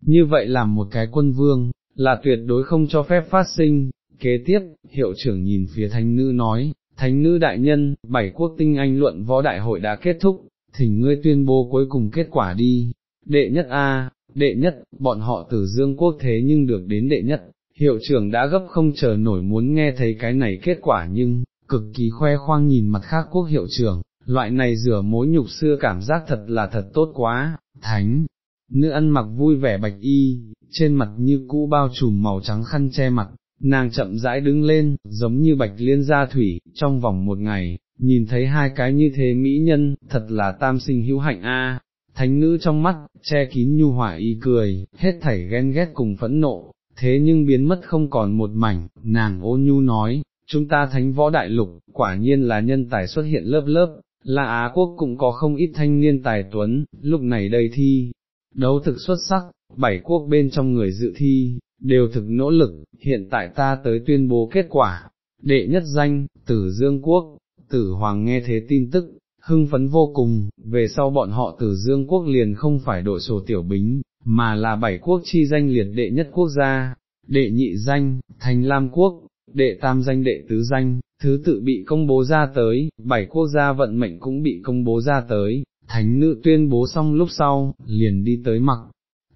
như vậy làm một cái quân vương, là tuyệt đối không cho phép phát sinh, kế tiếp, hiệu trưởng nhìn phía thánh nữ nói, thánh nữ đại nhân, bảy quốc tinh anh luận võ đại hội đã kết thúc, thỉnh ngươi tuyên bố cuối cùng kết quả đi, đệ nhất A, đệ nhất, bọn họ từ dương quốc thế nhưng được đến đệ nhất, hiệu trưởng đã gấp không chờ nổi muốn nghe thấy cái này kết quả nhưng, cực kỳ khoe khoang nhìn mặt khác quốc hiệu trưởng, loại này rửa mối nhục xưa cảm giác thật là thật tốt quá, thánh, nữ ăn mặc vui vẻ bạch y, trên mặt như cũ bao trùm màu trắng khăn che mặt, nàng chậm rãi đứng lên, giống như bạch liên gia thủy, trong vòng một ngày, nhìn thấy hai cái như thế mỹ nhân, thật là tam sinh hữu hạnh a. Thánh nữ trong mắt, che kín nhu hỏa y cười, hết thảy ghen ghét cùng phẫn nộ, thế nhưng biến mất không còn một mảnh, nàng ôn nhu nói, chúng ta thánh võ đại lục, quả nhiên là nhân tài xuất hiện lớp lớp, là Á quốc cũng có không ít thanh niên tài tuấn, lúc này đây thi, đấu thực xuất sắc, bảy quốc bên trong người dự thi, đều thực nỗ lực, hiện tại ta tới tuyên bố kết quả, đệ nhất danh, tử dương quốc, tử hoàng nghe thế tin tức, hưng phấn vô cùng, về sau bọn họ từ dương quốc liền không phải đội sổ tiểu bính, mà là bảy quốc chi danh liệt đệ nhất quốc gia, đệ nhị danh, thành lam quốc, đệ tam danh đệ tứ danh, thứ tự bị công bố ra tới, bảy quốc gia vận mệnh cũng bị công bố ra tới, thánh nữ tuyên bố xong lúc sau, liền đi tới mặc,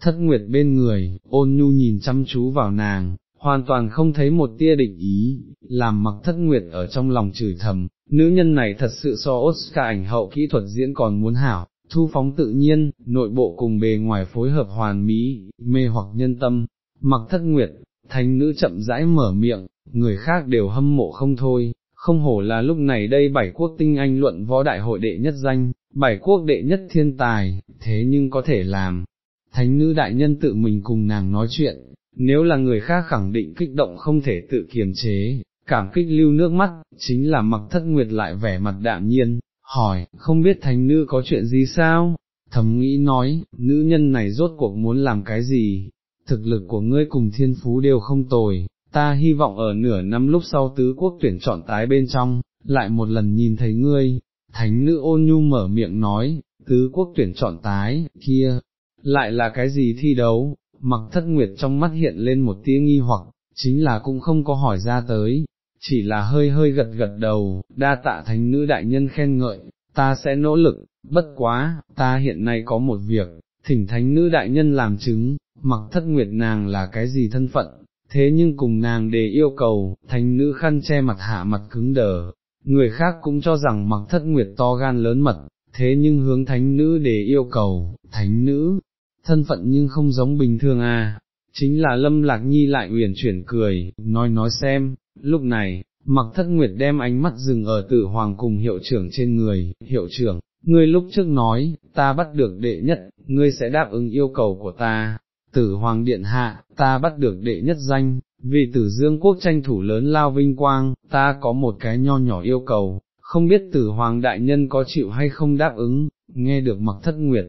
thất nguyệt bên người, ôn nhu nhìn chăm chú vào nàng, hoàn toàn không thấy một tia định ý, làm mặc thất nguyệt ở trong lòng chửi thầm, nữ nhân này thật sự so Oscar ảnh hậu kỹ thuật diễn còn muốn hảo, thu phóng tự nhiên, nội bộ cùng bề ngoài phối hợp hoàn mỹ, mê hoặc nhân tâm, mặc thất nguyệt, thánh nữ chậm rãi mở miệng, người khác đều hâm mộ không thôi, không hổ là lúc này đây bảy quốc tinh anh luận võ đại hội đệ nhất danh, bảy quốc đệ nhất thiên tài, thế nhưng có thể làm, thánh nữ đại nhân tự mình cùng nàng nói chuyện, nếu là người khác khẳng định kích động không thể tự kiềm chế, cảm kích lưu nước mắt, chính là mặc thất nguyệt lại vẻ mặt đạm nhiên, hỏi, không biết thánh nữ có chuyện gì sao? Thầm nghĩ nói, nữ nhân này rốt cuộc muốn làm cái gì? thực lực của ngươi cùng thiên phú đều không tồi, ta hy vọng ở nửa năm lúc sau tứ quốc tuyển chọn tái bên trong, lại một lần nhìn thấy ngươi, thánh nữ ôn nhu mở miệng nói, tứ quốc tuyển chọn tái, kia, lại là cái gì thi đấu, mặc thất nguyệt trong mắt hiện lên một tia nghi hoặc, chính là cũng không có hỏi ra tới, chỉ là hơi hơi gật gật đầu, đa tạ thánh nữ đại nhân khen ngợi, ta sẽ nỗ lực, bất quá, ta hiện nay có một việc, thỉnh thánh nữ đại nhân làm chứng, mặc thất nguyệt nàng là cái gì thân phận, thế nhưng cùng nàng để yêu cầu, thánh nữ khăn che mặt hạ mặt cứng đờ, người khác cũng cho rằng mặc thất nguyệt to gan lớn mật, thế nhưng hướng thánh nữ để yêu cầu, thánh nữ, thân phận nhưng không giống bình thường à, chính là lâm lạc nhi lại uyển chuyển cười, nói nói xem, lúc này, mặc thất nguyệt đem ánh mắt dừng ở tử hoàng cùng hiệu trưởng trên người, hiệu trưởng, ngươi lúc trước nói, ta bắt được đệ nhất, ngươi sẽ đáp ứng yêu cầu của ta, tử hoàng điện hạ, ta bắt được đệ nhất danh, vì tử dương quốc tranh thủ lớn lao vinh quang, ta có một cái nho nhỏ yêu cầu, không biết tử hoàng đại nhân có chịu hay không đáp ứng, nghe được mặc thất nguyệt.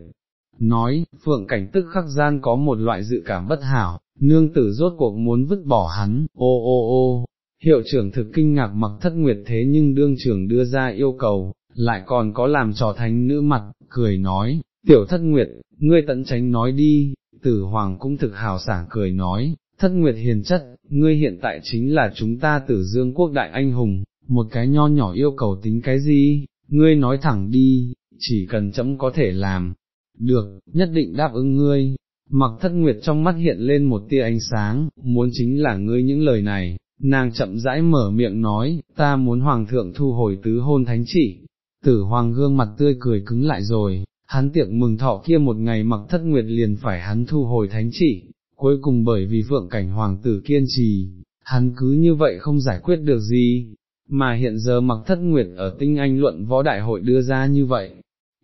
Nói, phượng cảnh tức khắc gian có một loại dự cảm bất hảo, nương tử rốt cuộc muốn vứt bỏ hắn, ô ô ô, hiệu trưởng thực kinh ngạc mặc thất nguyệt thế nhưng đương trưởng đưa ra yêu cầu, lại còn có làm trò thánh nữ mặt, cười nói, tiểu thất nguyệt, ngươi tận tránh nói đi, tử hoàng cũng thực hào sảng cười nói, thất nguyệt hiền chất, ngươi hiện tại chính là chúng ta tử dương quốc đại anh hùng, một cái nho nhỏ yêu cầu tính cái gì, ngươi nói thẳng đi, chỉ cần chấm có thể làm, được, nhất định đáp ứng ngươi. Mặc thất nguyệt trong mắt hiện lên một tia ánh sáng, muốn chính là ngươi những lời này, nàng chậm rãi mở miệng nói, ta muốn hoàng thượng thu hồi tứ hôn thánh chỉ, tử hoàng gương mặt tươi cười cứng lại rồi, hắn tiệc mừng thọ kia một ngày mặc thất nguyệt liền phải hắn thu hồi thánh chỉ, cuối cùng bởi vì vượng cảnh hoàng tử kiên trì, hắn cứ như vậy không giải quyết được gì, mà hiện giờ mặc thất nguyệt ở tinh anh luận võ đại hội đưa ra như vậy,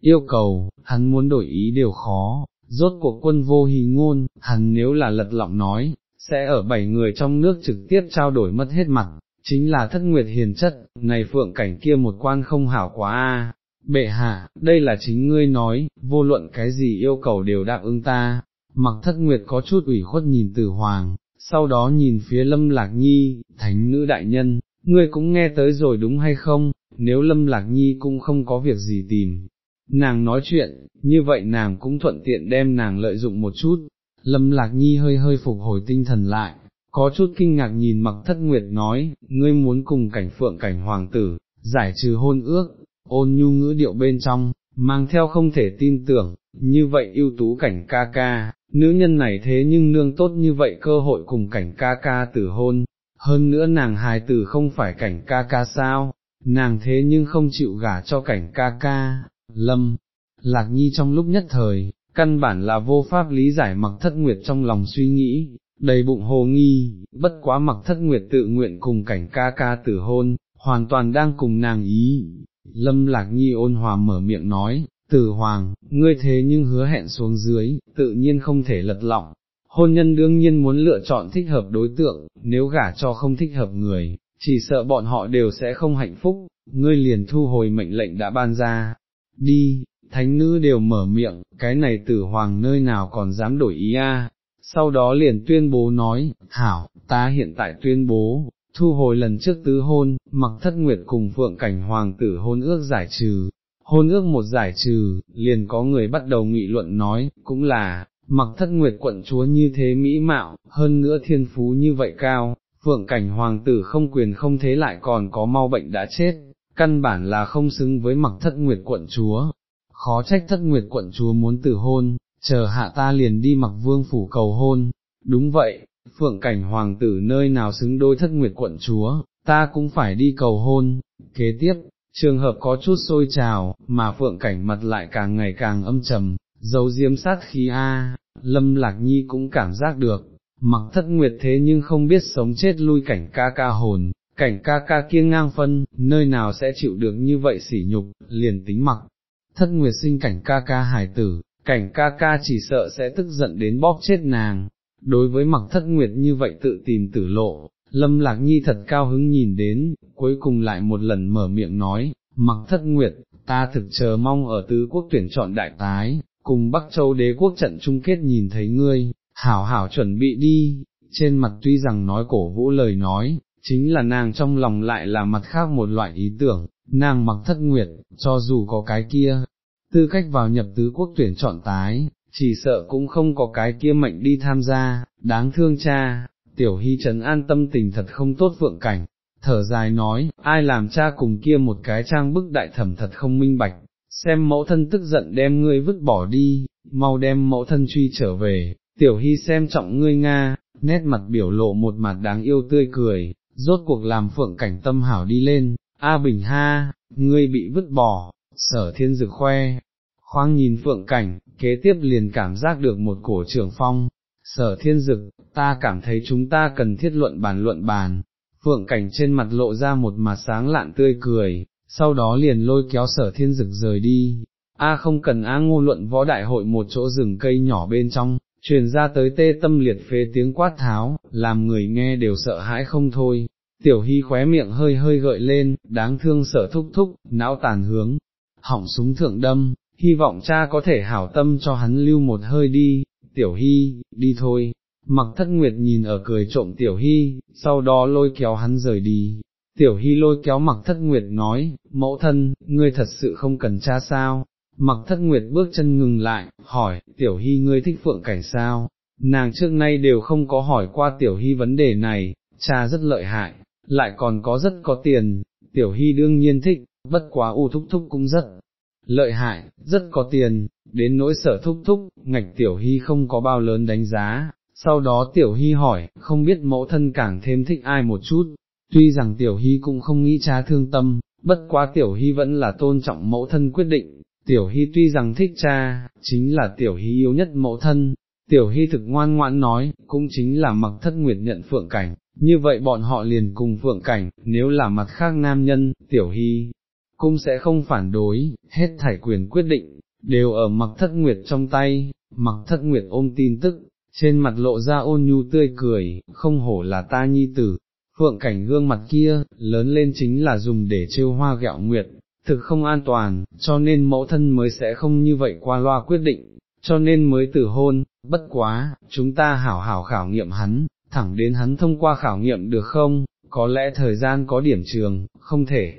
yêu cầu, hắn muốn đổi ý đều khó, rốt cuộc quân vô hí ngôn, hắn nếu là lật lọng nói, sẽ ở bảy người trong nước trực tiếp trao đổi mất hết mặt, chính là thất nguyệt hiền chất, này phượng cảnh kia một quan không hảo quá a. Bệ hạ, đây là chính ngươi nói, vô luận cái gì yêu cầu đều đáp ứng ta, mặc thất nguyệt có chút ủy khuất nhìn tử hoàng, sau đó nhìn phía lâm lạc nhi, thánh nữ đại nhân, ngươi cũng nghe tới rồi đúng hay không, nếu lâm lạc nhi cũng không có việc gì tìm. Nàng nói chuyện, như vậy nàng cũng thuận tiện đem nàng lợi dụng một chút, lâm lạc nhi hơi hơi phục hồi tinh thần lại, có chút kinh ngạc nhìn mặc thất nguyệt nói, ngươi muốn cùng cảnh phượng cảnh hoàng tử, giải trừ hôn ước, ôn nhu ngữ điệu bên trong, mang theo không thể tin tưởng, như vậy ưu tú cảnh ca ca, nữ nhân này thế nhưng nương tốt như vậy cơ hội cùng cảnh ca ca tử hôn, hơn nữa nàng hài tử không phải cảnh ca ca sao, nàng thế nhưng không chịu gả cho cảnh ca ca, lâm, lạc nhi trong lúc nhất thời, căn bản là vô pháp lý giải mặc thất nguyệt trong lòng suy nghĩ, đầy bụng hồ nghi, bất quá mặc thất nguyệt tự nguyện cùng cảnh ca ca tử hôn, hoàn toàn đang cùng nàng ý. Lâm Lạc Nhi ôn hòa mở miệng nói, tử hoàng, ngươi thế nhưng hứa hẹn xuống dưới, tự nhiên không thể lật lọng. Hôn nhân đương nhiên muốn lựa chọn thích hợp đối tượng, nếu gả cho không thích hợp người, chỉ sợ bọn họ đều sẽ không hạnh phúc, ngươi liền thu hồi mệnh lệnh đã ban ra. Đi, thánh nữ đều mở miệng, cái này tử hoàng nơi nào còn dám đổi ý a? sau đó liền tuyên bố nói, thảo, ta hiện tại tuyên bố, thu hồi lần trước tứ hôn, mặc thất nguyệt cùng phượng cảnh hoàng tử hôn ước giải trừ, hôn ước một giải trừ, liền có người bắt đầu nghị luận nói, cũng là, mặc thất nguyệt quận chúa như thế mỹ mạo, hơn nữa thiên phú như vậy cao, phượng cảnh hoàng tử không quyền không thế lại còn có mau bệnh đã chết, căn bản là không xứng với mặc thất nguyệt quận chúa, khó trách thất nguyệt quận chúa muốn tử hôn, chờ hạ ta liền đi mặc vương phủ cầu hôn, đúng vậy, phượng cảnh hoàng tử nơi nào xứng đôi thất nguyệt quận chúa, ta cũng phải đi cầu hôn, kế tiếp, trường hợp có chút sôi trào, mà phượng cảnh mặt lại càng ngày càng âm trầm, dấu diếm sát khí A, lâm lạc nhi cũng cảm giác được, mặc thất nguyệt thế nhưng không biết sống chết lui cảnh ca ca hồn, cảnh ca ca kia ngang phân, nơi nào sẽ chịu được như vậy sỉ nhục, liền tính mặc, thất nguyệt sinh cảnh ca ca hải tử, cảnh ca ca chỉ sợ sẽ tức giận đến bóp chết nàng, đối với mặc thất nguyệt như vậy tự tìm tử lộ, lâm lạc nhi thật cao hứng nhìn đến, cuối cùng lại một lần mở miệng nói, mặc thất nguyệt, ta thực chờ mong ở tứ quốc tuyển chọn đại tái, cùng Bắc Châu đế quốc trận chung kết nhìn thấy ngươi, hảo hảo chuẩn bị đi, trên mặt tuy rằng nói cổ vũ lời nói, chính là nàng trong lòng lại là mặt khác một loại ý tưởng, nàng mặc thất nguyệt, cho dù có cái kia, tư cách vào nhập tứ quốc tuyển chọn tái, chỉ sợ cũng không có cái kia mệnh đi tham gia, đáng thương cha, tiểu hy trấn an tâm tình thật không tốt vượng cảnh, thở dài nói, ai làm cha cùng kia một cái trang bức đại thẩm thật không minh bạch, xem mẫu thân tức giận đem ngươi vứt bỏ đi, mau đem mẫu thân truy trở về, tiểu hy xem trọng ngươi Nga, nét mặt biểu lộ một mặt đáng yêu tươi cười, rốt cuộc làm phượng cảnh tâm hảo đi lên, A Bình ha, ngươi bị vứt bỏ, sở thiên dực khoe, khoang nhìn phượng cảnh, kế tiếp liền cảm giác được một cổ trưởng phong, sở thiên dực, ta cảm thấy chúng ta cần thiết luận bàn luận bàn, phượng cảnh trên mặt lộ ra một mặt sáng lạn tươi cười, sau đó liền lôi kéo sở thiên dực rời đi, A không cần A ngô luận võ đại hội một chỗ rừng cây nhỏ bên trong, truyền ra tới tê tâm liệt phế tiếng quát tháo, làm người nghe đều sợ hãi không thôi. Tiểu hy khóe miệng hơi hơi gợi lên, đáng thương sở thúc thúc, não tàn hướng, hỏng súng thượng đâm, hy vọng cha có thể hảo tâm cho hắn lưu một hơi đi, tiểu hy, đi thôi. Mặc thất nguyệt nhìn ở cười trộm tiểu hy, sau đó lôi kéo hắn rời đi. Tiểu hy lôi kéo mặc thất nguyệt nói, mẫu thân, ngươi thật sự không cần cha sao, Mặc thất nguyệt bước chân ngừng lại, hỏi, tiểu hy ngươi thích phượng cảnh sao, nàng trước nay đều không có hỏi qua tiểu hy vấn đề này, cha rất lợi hại, lại còn có rất có tiền, tiểu hy đương nhiên thích, bất quá u thúc thúc cũng rất lợi hại, rất có tiền, đến nỗi sở thúc thúc, ngạch tiểu hy không có bao lớn đánh giá, sau đó tiểu hy hỏi, không biết mẫu thân càng thêm thích ai một chút, tuy rằng tiểu hy cũng không nghĩ cha thương tâm, bất quá tiểu hy vẫn là tôn trọng mẫu thân quyết định, Tiểu Hy tuy rằng thích cha, chính là Tiểu Hy yêu nhất mẫu thân, Tiểu Hy thực ngoan ngoãn nói, cũng chính là mặc thất nguyệt nhận phượng cảnh, như vậy bọn họ liền cùng phượng cảnh, nếu là mặt khác nam nhân, Tiểu Hy cũng sẽ không phản đối, hết thải quyền quyết định, đều ở mặc thất nguyệt trong tay, mặc thất nguyệt ôm tin tức, trên mặt lộ ra ôn nhu tươi cười, không hổ là ta nhi tử. Phượng cảnh gương mặt kia, lớn lên chính là dùng để trêu hoa gạo nguyệt, thực không an toàn, cho nên mẫu thân mới sẽ không như vậy qua loa quyết định, cho nên mới tử hôn, bất quá, chúng ta hảo hảo khảo nghiệm hắn, thẳng đến hắn thông qua khảo nghiệm được không, có lẽ thời gian có điểm trường, không thể,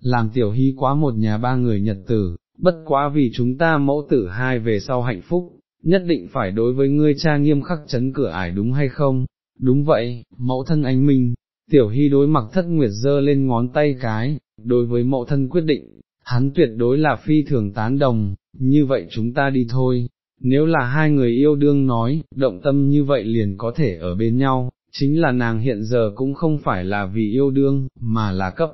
làm tiểu hy quá một nhà ba người nhật tử, bất quá vì chúng ta mẫu tử hai về sau hạnh phúc, nhất định phải đối với ngươi cha nghiêm khắc chấn cửa ải đúng hay không, đúng vậy, mẫu thân anh minh, tiểu hy đối mặc thất nguyệt dơ lên ngón tay cái, đối với mẫu thân quyết định, hắn tuyệt đối là phi thường tán đồng, như vậy chúng ta đi thôi, nếu là hai người yêu đương nói, động tâm như vậy liền có thể ở bên nhau, chính là nàng hiện giờ cũng không phải là vì yêu đương, mà là cấp,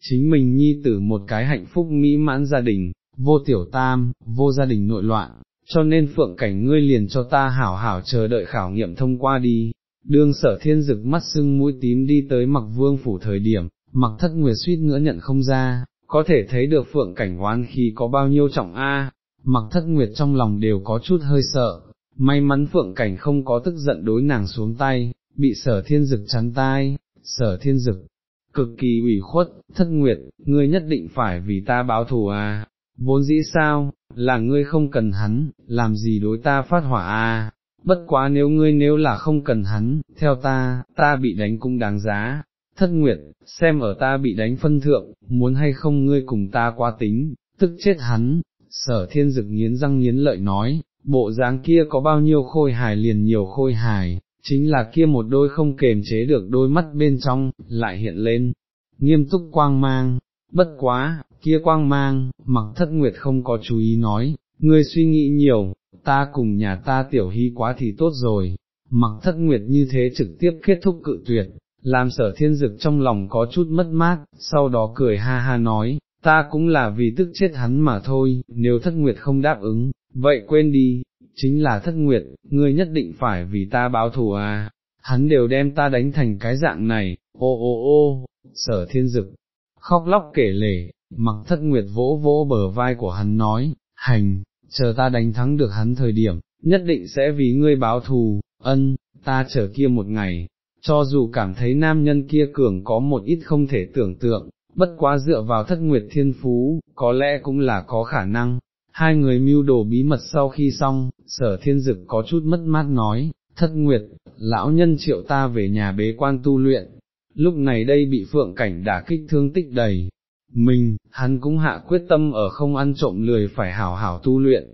chính mình nhi tử một cái hạnh phúc mỹ mãn gia đình, vô tiểu tam, vô gia đình nội loạn, cho nên phượng cảnh ngươi liền cho ta hảo hảo chờ đợi khảo nghiệm thông qua đi. Đương sở thiên dực mắt sưng mũi tím đi tới mặc vương phủ thời điểm, mặc thất nguyệt suýt ngỡ nhận không ra, có thể thấy được phượng cảnh oán khi có bao nhiêu trọng a mặc thất nguyệt trong lòng đều có chút hơi sợ, may mắn phượng cảnh không có tức giận đối nàng xuống tay, bị sở thiên dực chắn tai, sở thiên dực, cực kỳ ủy khuất, thất nguyệt, ngươi nhất định phải vì ta báo thù à, vốn dĩ sao, là ngươi không cần hắn, làm gì đối ta phát hỏa à, bất quá nếu ngươi nếu là không cần hắn, theo ta, ta bị đánh cũng đáng giá, thất nguyệt, xem ở ta bị đánh phân thượng, muốn hay không ngươi cùng ta qua tính, tức chết hắn, sở thiên dực nghiến răng nghiến lợi nói, bộ dáng kia có bao nhiêu khôi hài liền nhiều khôi hài, chính là kia một đôi không kềm chế được đôi mắt bên trong, lại hiện lên, nghiêm túc quang mang, bất quá, kia quang mang, mặc thất nguyệt không có chú ý nói, ngươi suy nghĩ nhiều, ta cùng nhà ta tiểu hy quá thì tốt rồi, mặc thất nguyệt như thế trực tiếp kết thúc cự tuyệt, làm sở thiên dực trong lòng có chút mất mát, sau đó cười ha ha nói, ta cũng là vì tức chết hắn mà thôi, nếu thất nguyệt không đáp ứng, vậy quên đi, chính là thất nguyệt, ngươi nhất định phải vì ta báo thù à, hắn đều đem ta đánh thành cái dạng này, ô ô ô, sở thiên dực, khóc lóc kể lể, mặc thất nguyệt vỗ vỗ bờ vai của hắn nói, hành, chờ ta đánh thắng được hắn thời điểm, nhất định sẽ vì ngươi báo thù, ân, ta chờ kia một ngày, cho dù cảm thấy nam nhân kia cường có một ít không thể tưởng tượng, bất quá dựa vào thất nguyệt thiên phú, có lẽ cũng là có khả năng. Hai người mưu đồ bí mật sau khi xong, sở thiên dực có chút mất mát nói, thất nguyệt, lão nhân triệu ta về nhà bế quan tu luyện, lúc này đây bị phượng cảnh đả kích thương tích đầy. Mình, hắn cũng hạ quyết tâm ở không ăn trộm lười phải hảo hảo tu luyện,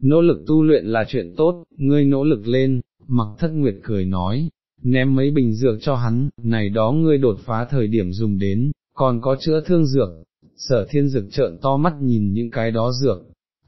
nỗ lực tu luyện là chuyện tốt, ngươi nỗ lực lên, mặc thất nguyệt cười nói, ném mấy bình dược cho hắn, này đó ngươi đột phá thời điểm dùng đến, còn có chữa thương dược, sở thiên dược trợn to mắt nhìn những cái đó dược,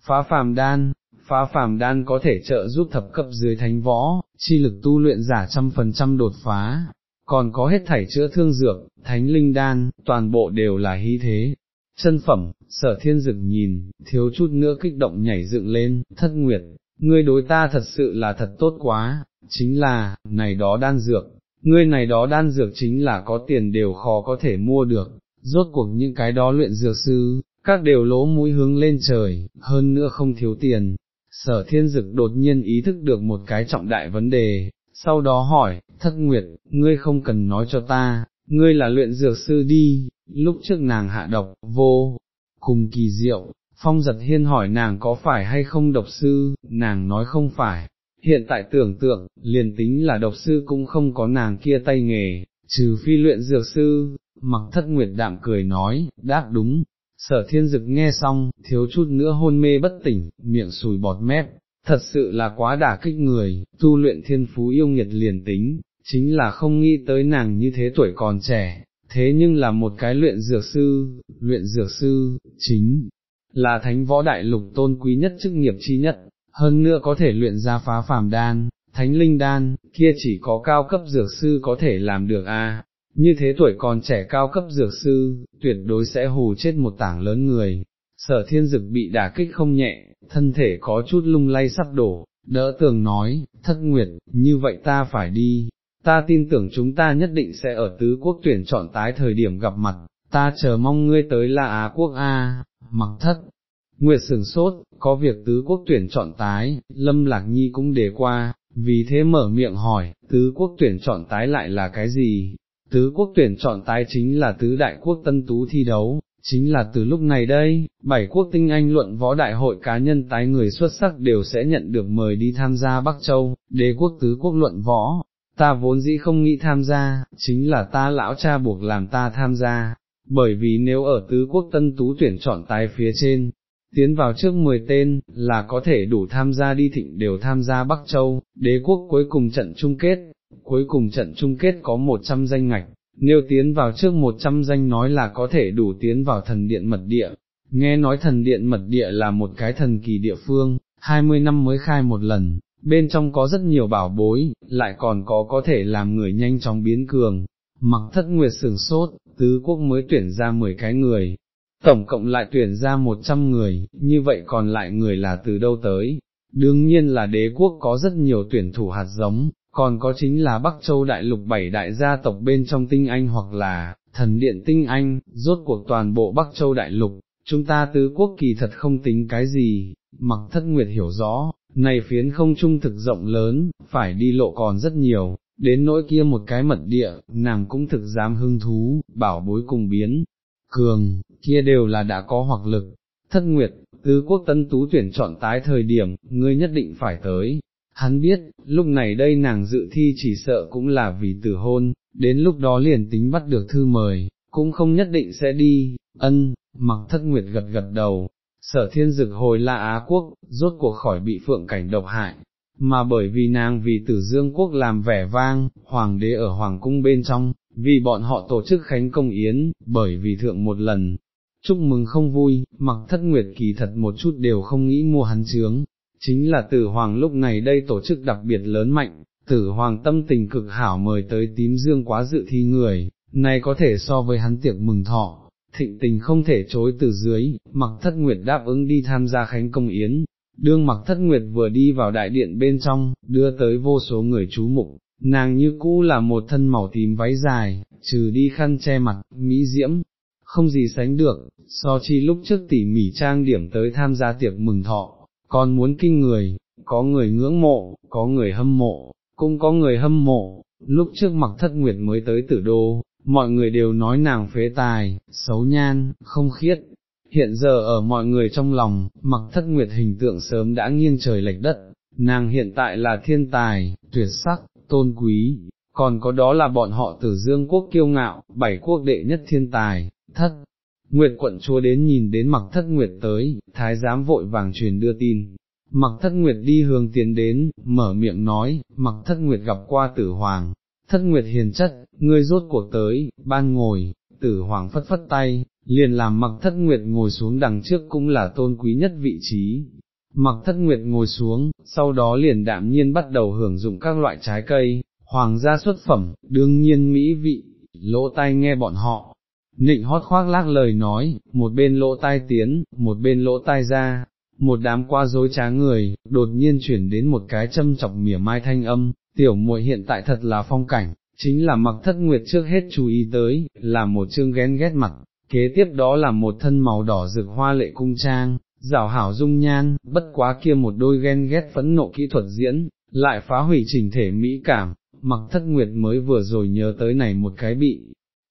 phá phàm đan, phá phàm đan có thể trợ giúp thập cấp dưới thánh võ, chi lực tu luyện giả trăm phần trăm đột phá, còn có hết thảy chữa thương dược, thánh linh đan, toàn bộ đều là hy thế. Chân phẩm, sở thiên dực nhìn, thiếu chút nữa kích động nhảy dựng lên, thất nguyệt, ngươi đối ta thật sự là thật tốt quá, chính là, này đó đan dược, ngươi này đó đan dược chính là có tiền đều khó có thể mua được, rốt cuộc những cái đó luyện dược sư, các đều lỗ mũi hướng lên trời, hơn nữa không thiếu tiền. Sở thiên dực đột nhiên ý thức được một cái trọng đại vấn đề, sau đó hỏi, thất nguyệt, ngươi không cần nói cho ta, ngươi là luyện dược sư đi, lúc trước nàng hạ độc, vô, cùng kỳ diệu, phong giật hiên hỏi nàng có phải hay không độc sư, nàng nói không phải, hiện tại tưởng tượng, liền tính là độc sư cũng không có nàng kia tay nghề, trừ phi luyện dược sư, mặc thất nguyệt đạm cười nói, đáp đúng, sở thiên dực nghe xong, thiếu chút nữa hôn mê bất tỉnh, miệng sùi bọt mép, thật sự là quá đả kích người, tu luyện thiên phú yêu nghiệt liền tính, chính là không nghĩ tới nàng như thế tuổi còn trẻ, thế nhưng là một cái luyện dược sư, luyện dược sư, chính là thánh võ đại lục tôn quý nhất chức nghiệp chi nhất, hơn nữa có thể luyện ra phá phàm đan, thánh linh đan, kia chỉ có cao cấp dược sư có thể làm được a. Như thế tuổi còn trẻ cao cấp dược sư, tuyệt đối sẽ hù chết một tảng lớn người. Sở thiên dực bị đả kích không nhẹ, thân thể có chút lung lay sắp đổ, đỡ tường nói, thất nguyệt, như vậy ta phải đi, ta tin tưởng chúng ta nhất định sẽ ở tứ quốc tuyển chọn tái thời điểm gặp mặt, ta chờ mong ngươi tới là Á quốc A, mặc thất. Nguyệt sừng sốt, có việc tứ quốc tuyển chọn tái, Lâm Lạc Nhi cũng đề qua, vì thế mở miệng hỏi, tứ quốc tuyển chọn tái lại là cái gì? Tứ quốc tuyển chọn tái chính là tứ đại quốc tân tú thi đấu, chính là từ lúc này đây, bảy quốc tinh anh luận võ đại hội cá nhân tái người xuất sắc đều sẽ nhận được mời đi tham gia Bắc Châu, đế quốc tứ quốc luận võ, ta vốn dĩ không nghĩ tham gia, chính là ta lão cha buộc làm ta tham gia, bởi vì nếu ở tứ quốc tân tú tuyển chọn tái phía trên, tiến vào trước 10 tên, là có thể đủ tham gia đi thịnh đều tham gia Bắc Châu, đế quốc cuối cùng trận chung kết, cuối cùng trận chung kết có 100 danh ngạch, nếu tiến vào trước 100 danh nói là có thể đủ tiến vào thần điện mật địa, nghe nói thần điện mật địa là một cái thần kỳ địa phương, 20 năm mới khai một lần, bên trong có rất nhiều bảo bối, lại còn có có thể làm người nhanh chóng biến cường. Mặc thất nguyệt sửng sốt, tứ quốc mới tuyển ra 10 cái người, tổng cộng lại tuyển ra 100 người, như vậy còn lại người là từ đâu tới? Đương nhiên là đế quốc có rất nhiều tuyển thủ hạt giống, còn có chính là Bắc Châu Đại Lục bảy đại gia tộc bên trong tinh anh hoặc là, thần điện tinh anh, rốt cuộc toàn bộ Bắc Châu Đại Lục, chúng ta tứ quốc kỳ thật không tính cái gì, mặc thất nguyệt hiểu rõ, này phiến không trung thực rộng lớn, phải đi lộ còn rất nhiều, đến nỗi kia một cái mật địa, nàng cũng thực dám hưng thú, bảo bối cùng biến, cường, kia đều là đã có hoặc lực. Thất Nguyệt, tứ quốc tân tú tuyển chọn tái thời điểm, ngươi nhất định phải tới. Hắn biết, lúc này đây nàng dự thi chỉ sợ cũng là vì tử hôn, đến lúc đó liền tính bắt được thư mời, cũng không nhất định sẽ đi, ân, mặc thất nguyệt gật gật đầu, sở thiên dực hồi là Á quốc, rốt cuộc khỏi bị phượng cảnh độc hại, mà bởi vì nàng vì tử dương quốc làm vẻ vang, hoàng đế ở hoàng cung bên trong, vì bọn họ tổ chức khánh công yến, bởi vì thượng một lần, chúc mừng không vui, mặc thất nguyệt kỳ thật một chút đều không nghĩ mua hắn chướng, chính là tử hoàng lúc này đây tổ chức đặc biệt lớn mạnh, tử hoàng tâm tình cực hảo mời tới tím dương quá dự thi người, này có thể so với hắn tiệc mừng thọ, thịnh tình không thể chối từ dưới, mặc thất nguyệt đáp ứng đi tham gia khánh công yến, đương mặc thất nguyệt vừa đi vào đại điện bên trong, đưa tới vô số người chú mục, nàng như cũ là một thân màu tím váy dài, trừ đi khăn che mặt, mỹ diễm, không gì sánh được, so chi lúc trước tỉ mỉ trang điểm tới tham gia tiệc mừng thọ, còn muốn kinh người, có người ngưỡng mộ, có người hâm mộ, cũng có người hâm mộ, lúc trước mặc thất nguyệt mới tới tử đô, mọi người đều nói nàng phế tài, xấu nhan, không khiết. Hiện giờ ở mọi người trong lòng, mặc thất nguyệt hình tượng sớm đã nghiêng trời lệch đất, nàng hiện tại là thiên tài, tuyệt sắc, tôn quý, còn có đó là bọn họ tử dương quốc kiêu ngạo, bảy quốc đệ nhất thiên tài, thất. Nguyệt quận chúa đến nhìn đến mặc thất nguyệt tới, thái giám vội vàng truyền đưa tin. Mặc thất nguyệt đi hướng tiến đến, mở miệng nói, mặc thất nguyệt gặp qua tử hoàng, thất nguyệt hiền chất, ngươi rốt cuộc tới, ban ngồi, tử hoàng phất phất tay, liền làm mặc thất nguyệt ngồi xuống đằng trước cũng là tôn quý nhất vị trí. Mặc thất nguyệt ngồi xuống, sau đó liền đạm nhiên bắt đầu hưởng dụng các loại trái cây, hoàng gia xuất phẩm, đương nhiên mỹ vị, lỗ tai nghe bọn họ. Nịnh hót khoác lác lời nói, một bên lỗ tai tiến, một bên lỗ tai ra, một đám qua dối trá người, đột nhiên chuyển đến một cái châm chọc mỉa mai thanh âm, tiểu muội hiện tại thật là phong cảnh, chính là mặc thất nguyệt trước hết chú ý tới, là một chương ghen ghét mặt, kế tiếp đó là một thân màu đỏ rực hoa lệ cung trang, rào hảo dung nhan, bất quá kia một đôi ghen ghét phẫn nộ kỹ thuật diễn, lại phá hủy trình thể mỹ cảm, mặc thất nguyệt mới vừa rồi nhớ tới này một cái bị,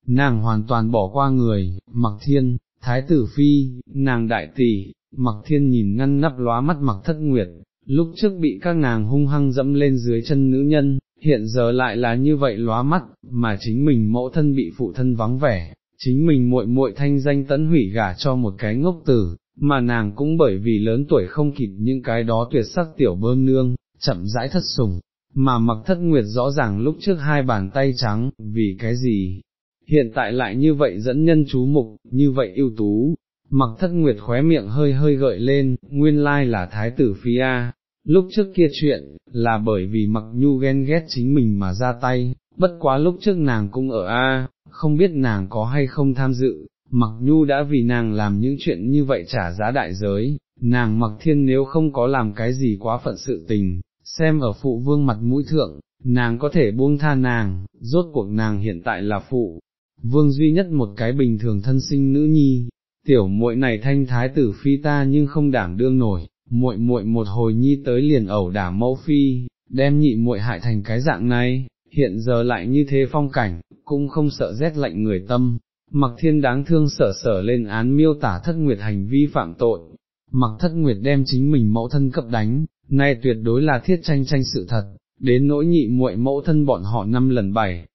nàng hoàn toàn bỏ qua người, mặc thiên, thái tử phi, nàng đại tỷ, mặc thiên nhìn ngăn nắp lóa mắt mặc thất nguyệt, lúc trước bị các nàng hung hăng dẫm lên dưới chân nữ nhân, hiện giờ lại là như vậy lóa mắt, mà chính mình mẫu thân bị phụ thân vắng vẻ, chính mình muội muội thanh danh tấn hủy gả cho một cái ngốc tử, mà nàng cũng bởi vì lớn tuổi không kịp những cái đó tuyệt sắc tiểu bơm nương, chậm rãi thất sùng, mà mặc thất nguyệt rõ ràng lúc trước hai bàn tay trắng, vì cái gì, hiện tại lại như vậy dẫn nhân chú mục, như vậy ưu tú, mặc thất nguyệt khóe miệng hơi hơi gợi lên, nguyên lai là thái tử phi A, lúc trước kia chuyện, là bởi vì mặc nhu ghen ghét chính mình mà ra tay, bất quá lúc trước nàng cũng ở A, không biết nàng có hay không tham dự, mặc nhu đã vì nàng làm những chuyện như vậy trả giá đại giới, nàng mặc thiên nếu không có làm cái gì quá phận sự tình, xem ở phụ vương mặt mũi thượng, nàng có thể buông tha nàng, rốt cuộc nàng hiện tại là phụ, vương duy nhất một cái bình thường thân sinh nữ nhi, tiểu muội này thanh thái tử phi ta nhưng không đảm đương nổi, muội muội một hồi nhi tới liền ẩu đả mẫu phi, đem nhị muội hại thành cái dạng này, hiện giờ lại như thế phong cảnh, cũng không sợ rét lạnh người tâm. Mặc thiên đáng thương sở sở lên án miêu tả thất nguyệt hành vi phạm tội, mặc thất nguyệt đem chính mình mẫu thân cấp đánh, nay tuyệt đối là thiết tranh tranh sự thật, đến nỗi nhị muội mẫu thân bọn họ năm lần bảy,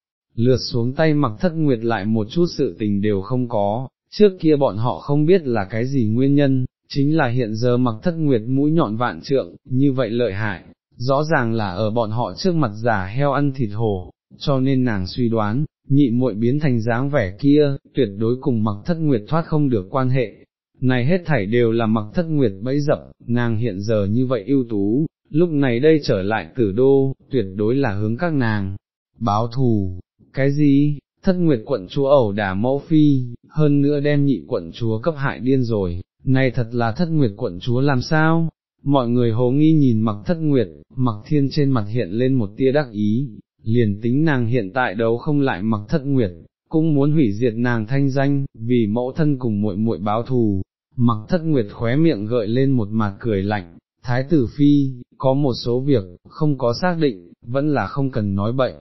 lượt xuống tay mặc thất nguyệt lại một chút sự tình đều không có, trước kia bọn họ không biết là cái gì nguyên nhân, chính là hiện giờ mặc thất nguyệt mũi nhọn vạn trượng, như vậy lợi hại, rõ ràng là ở bọn họ trước mặt giả heo ăn thịt hổ, cho nên nàng suy đoán, nhị muội biến thành dáng vẻ kia, tuyệt đối cùng mặc thất nguyệt thoát không được quan hệ. Này hết thảy đều là mặc thất nguyệt bẫy dập, nàng hiện giờ như vậy ưu tú, lúc này đây trở lại tử đô, tuyệt đối là hướng các nàng, báo thù, cái gì, thất nguyệt quận chúa ẩu đả mẫu phi, hơn nữa đem nhị quận chúa cấp hại điên rồi, này thật là thất nguyệt quận chúa làm sao? Mọi người hồ nghi nhìn mặc thất nguyệt, mặc thiên trên mặt hiện lên một tia đắc ý, liền tính nàng hiện tại đấu không lại mặc thất nguyệt, cũng muốn hủy diệt nàng thanh danh, vì mẫu thân cùng muội muội báo thù. Mặc thất nguyệt khóe miệng gợi lên một mặt cười lạnh, thái tử phi, có một số việc, không có xác định, vẫn là không cần nói bệnh.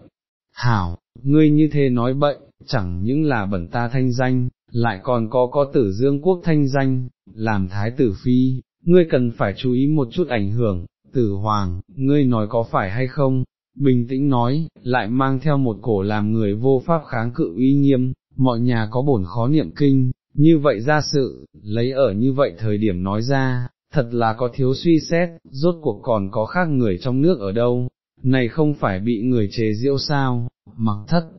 Hảo, ngươi như thế nói bậy, chẳng những là bẩn ta thanh danh, lại còn có có tử dương quốc thanh danh, làm thái tử phi, ngươi cần phải chú ý một chút ảnh hưởng, tử hoàng, ngươi nói có phải hay không, bình tĩnh nói, lại mang theo một cổ làm người vô pháp kháng cự uy nghiêm, mọi nhà có bổn khó niệm kinh, như vậy ra sự, lấy ở như vậy thời điểm nói ra, thật là có thiếu suy xét, rốt cuộc còn có khác người trong nước ở đâu, này không phải bị người chế diễu sao, mặc thất,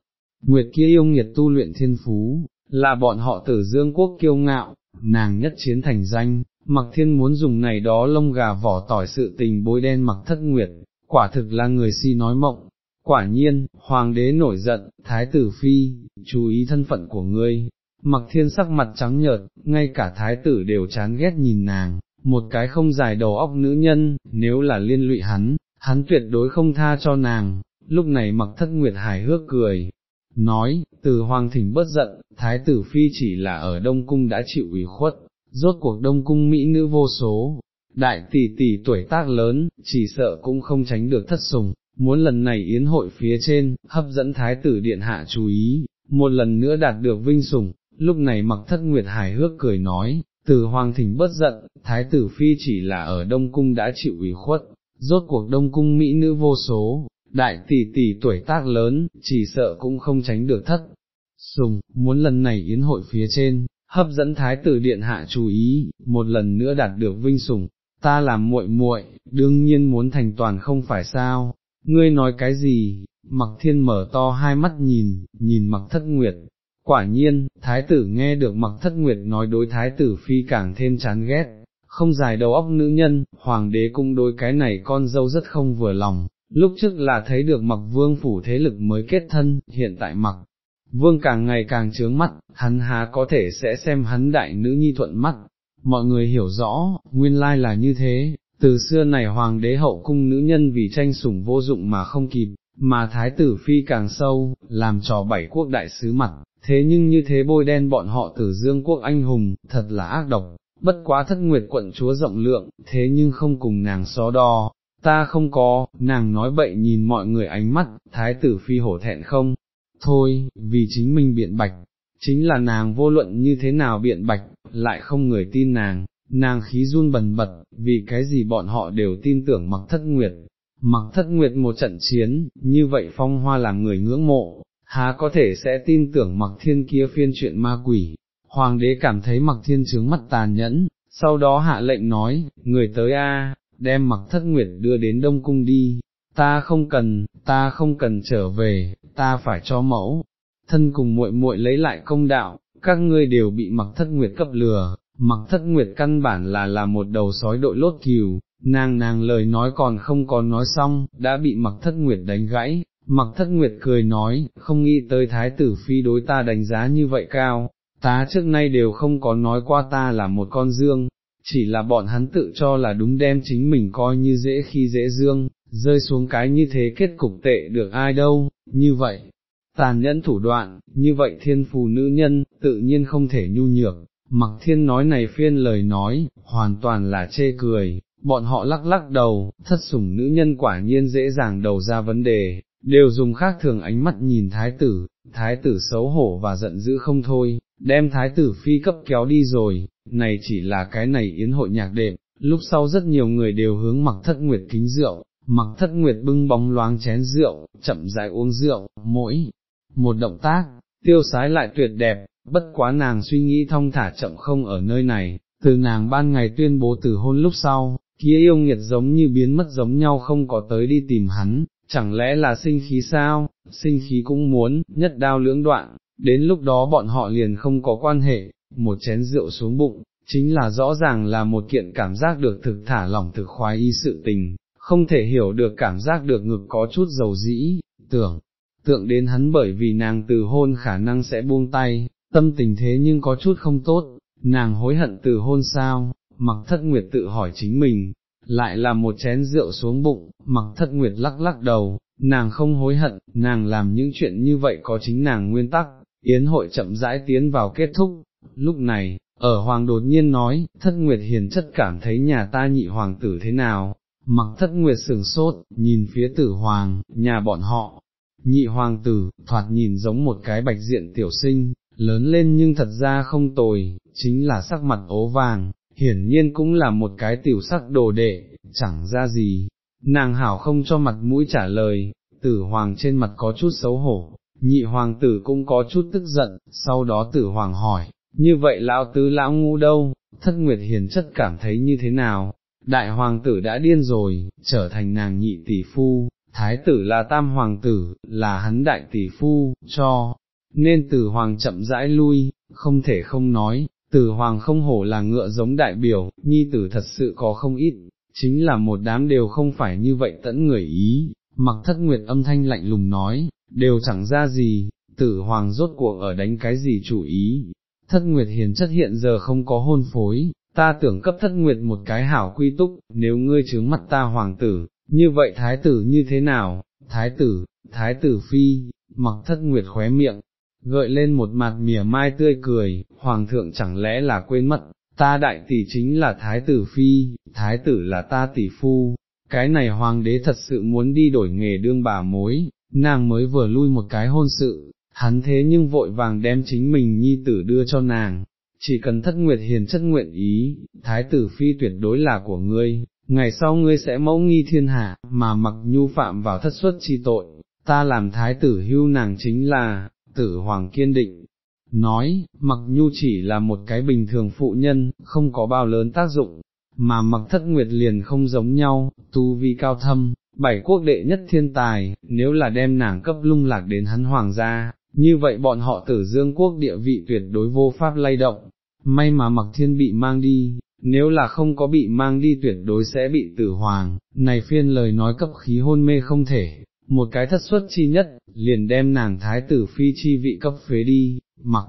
nguyệt kia yêu nghiệt tu luyện thiên phú, là bọn họ tử dương quốc kiêu ngạo, nàng nhất chiến thành danh, mặc thiên muốn dùng này đó lông gà vỏ tỏi sự tình bối đen mặc thất nguyệt, quả thực là người si nói mộng. Quả nhiên, hoàng đế nổi giận, thái tử phi, chú ý thân phận của ngươi, mặc thiên sắc mặt trắng nhợt, ngay cả thái tử đều chán ghét nhìn nàng, một cái không dài đầu óc nữ nhân, nếu là liên lụy hắn, hắn tuyệt đối không tha cho nàng, lúc này mặc thất nguyệt hài hước cười, nói, từ hoàng thỉnh bất giận, thái tử phi chỉ là ở Đông Cung đã chịu ủy khuất, rốt cuộc Đông Cung Mỹ nữ vô số, đại tỷ tỷ tuổi tác lớn, chỉ sợ cũng không tránh được thất sùng, muốn lần này yến hội phía trên, hấp dẫn thái tử điện hạ chú ý, một lần nữa đạt được vinh sủng, lúc này mặc thất nguyệt hài hước cười nói, từ hoàng thỉnh bất giận, thái tử phi chỉ là ở Đông Cung đã chịu ủy khuất, rốt cuộc đông cung mỹ nữ vô số, đại tỷ tỷ tuổi tác lớn, chỉ sợ cũng không tránh được thất. Sùng, muốn lần này yến hội phía trên, hấp dẫn thái tử điện hạ chú ý, một lần nữa đạt được vinh sủng, ta làm muội muội, đương nhiên muốn thành toàn không phải sao, ngươi nói cái gì, mặc thiên mở to hai mắt nhìn, nhìn mặc thất nguyệt. Quả nhiên, thái tử nghe được mặc thất nguyệt nói đối thái tử phi càng thêm chán ghét, không dài đầu óc nữ nhân, hoàng đế cũng đối cái này con dâu rất không vừa lòng, lúc trước là thấy được mặc vương phủ thế lực mới kết thân, hiện tại mặc. Vương càng ngày càng trướng mắt, hắn há có thể sẽ xem hắn đại nữ nhi thuận mắt, mọi người hiểu rõ, nguyên lai là như thế, từ xưa này hoàng đế hậu cung nữ nhân vì tranh sủng vô dụng mà không kịp, mà thái tử phi càng sâu, làm trò bảy quốc đại sứ mặt, thế nhưng như thế bôi đen bọn họ tử dương quốc anh hùng, thật là ác độc, bất quá thất nguyệt quận chúa rộng lượng, thế nhưng không cùng nàng so đo, ta không có, nàng nói bậy nhìn mọi người ánh mắt, thái tử phi hổ thẹn không, thôi, vì chính mình biện bạch, chính là nàng vô luận như thế nào biện bạch, lại không người tin nàng, nàng khí run bần bật, vì cái gì bọn họ đều tin tưởng mặc thất nguyệt, mặc thất nguyệt một trận chiến, như vậy phong hoa làm người ngưỡng mộ, há có thể sẽ tin tưởng mặc thiên kia phiên chuyện ma quỷ, hoàng đế cảm thấy mặc thiên trướng mắt tàn nhẫn, sau đó hạ lệnh nói, người tới a, đem mặc thất nguyệt đưa đến Đông Cung đi, ta không cần, ta không cần trở về, ta phải cho mẫu, thân cùng muội muội lấy lại công đạo, các ngươi đều bị mặc thất nguyệt cấp lừa, mặc thất nguyệt căn bản là là một đầu sói đội lốt kiều, nàng nàng lời nói còn không có nói xong, đã bị mặc thất nguyệt đánh gãy, mặc thất nguyệt cười nói, không nghĩ tới thái tử phi đối ta đánh giá như vậy cao, ta trước nay đều không có nói qua ta là một con dương, chỉ là bọn hắn tự cho là đúng đem chính mình coi như dễ khi dễ dương, rơi xuống cái như thế kết cục tệ được ai đâu, như vậy, tàn nhẫn thủ đoạn, như vậy thiên phù nữ nhân, tự nhiên không thể nhu nhược, mặc thiên nói này phiên lời nói, hoàn toàn là chê cười, bọn họ lắc lắc đầu, thất sủng nữ nhân quả nhiên dễ dàng đầu ra vấn đề, đều dùng khác thường ánh mắt nhìn thái tử, thái tử xấu hổ và giận dữ không thôi, đem thái tử phi cấp kéo đi rồi, này chỉ là cái này yến hội nhạc đệm, lúc sau rất nhiều người đều hướng mặc thất nguyệt kính rượu, mặc thất nguyệt bưng bóng loáng chén rượu, chậm rãi uống rượu, mỗi một động tác, tiêu sái lại tuyệt đẹp, bất quá nàng suy nghĩ thông thả chậm không ở nơi này, từ nàng ban ngày tuyên bố từ hôn lúc sau, kia yêu nghiệt giống như biến mất giống nhau không có tới đi tìm hắn, chẳng lẽ là sinh khí sao, sinh khí cũng muốn, nhất đao lưỡng đoạn, đến lúc đó bọn họ liền không có quan hệ, một chén rượu xuống bụng, chính là rõ ràng là một kiện cảm giác được thực thả lỏng thực khoái y sự tình, không thể hiểu được cảm giác được ngực có chút dầu dĩ, tưởng, tượng đến hắn bởi vì nàng từ hôn khả năng sẽ buông tay, tâm tình thế nhưng có chút không tốt, nàng hối hận từ hôn sao, mặc thất nguyệt tự hỏi chính mình, lại là một chén rượu xuống bụng, mặc thất nguyệt lắc lắc đầu, nàng không hối hận, nàng làm những chuyện như vậy có chính nàng nguyên tắc, yến hội chậm rãi tiến vào kết thúc, lúc này, ở hoàng đột nhiên nói, thất nguyệt hiền chất cảm thấy nhà ta nhị hoàng tử thế nào, mặc thất nguyệt sừng sốt, nhìn phía tử hoàng, nhà bọn họ, nhị hoàng tử, thoạt nhìn giống một cái bạch diện tiểu sinh, lớn lên nhưng thật ra không tồi, chính là sắc mặt ố vàng, hiển nhiên cũng là một cái tiểu sắc đồ đệ, chẳng ra gì, nàng hảo không cho mặt mũi trả lời, tử hoàng trên mặt có chút xấu hổ, nhị hoàng tử cũng có chút tức giận, sau đó tử hoàng hỏi, như vậy lão tứ lão ngu đâu, thất nguyệt hiền chất cảm thấy như thế nào, đại hoàng tử đã điên rồi, trở thành nàng nhị tỷ phu, thái tử là tam hoàng tử, là hắn đại tỷ phu, cho, nên tử hoàng chậm rãi lui, không thể không nói, tử hoàng không hổ là ngựa giống đại biểu, nhi tử thật sự có không ít, chính là một đám đều không phải như vậy tẫn người ý, mặc thất nguyệt âm thanh lạnh lùng nói, đều chẳng ra gì, tử hoàng rốt cuộc ở đánh cái gì chủ ý, thất nguyệt hiền chất hiện giờ không có hôn phối, ta tưởng cấp thất nguyệt một cái hảo quy túc, nếu ngươi chướng mắt ta hoàng tử, như vậy thái tử như thế nào, thái tử, thái tử phi, mặc thất nguyệt khóe miệng, gợi lên một mặt mỉa mai tươi cười, hoàng thượng chẳng lẽ là quên mất, ta đại tỷ chính là thái tử phi, thái tử là ta tỷ phu, cái này hoàng đế thật sự muốn đi đổi nghề đương bà mối, nàng mới vừa lui một cái hôn sự, hắn thế nhưng vội vàng đem chính mình nhi tử đưa cho nàng, chỉ cần thất nguyệt hiền chất nguyện ý, thái tử phi tuyệt đối là của ngươi, ngày sau ngươi sẽ mẫu nghi thiên hạ, mà mặc nhu phạm vào thất xuất chi tội, ta làm thái tử hưu nàng chính là, tử hoàng kiên định. Nói, mặc nhu chỉ là một cái bình thường phụ nhân, không có bao lớn tác dụng, mà mặc thất nguyệt liền không giống nhau, tu vi cao thâm, bảy quốc đệ nhất thiên tài, nếu là đem nàng cấp lung lạc đến hắn hoàng gia, như vậy bọn họ tử dương quốc địa vị tuyệt đối vô pháp lay động, may mà mặc thiên bị mang đi, nếu là không có bị mang đi tuyệt đối sẽ bị tử hoàng, này phiên lời nói cấp khí hôn mê không thể, một cái thất suất chi nhất, liền đem nàng thái tử phi chi vị cấp phế đi, mặc,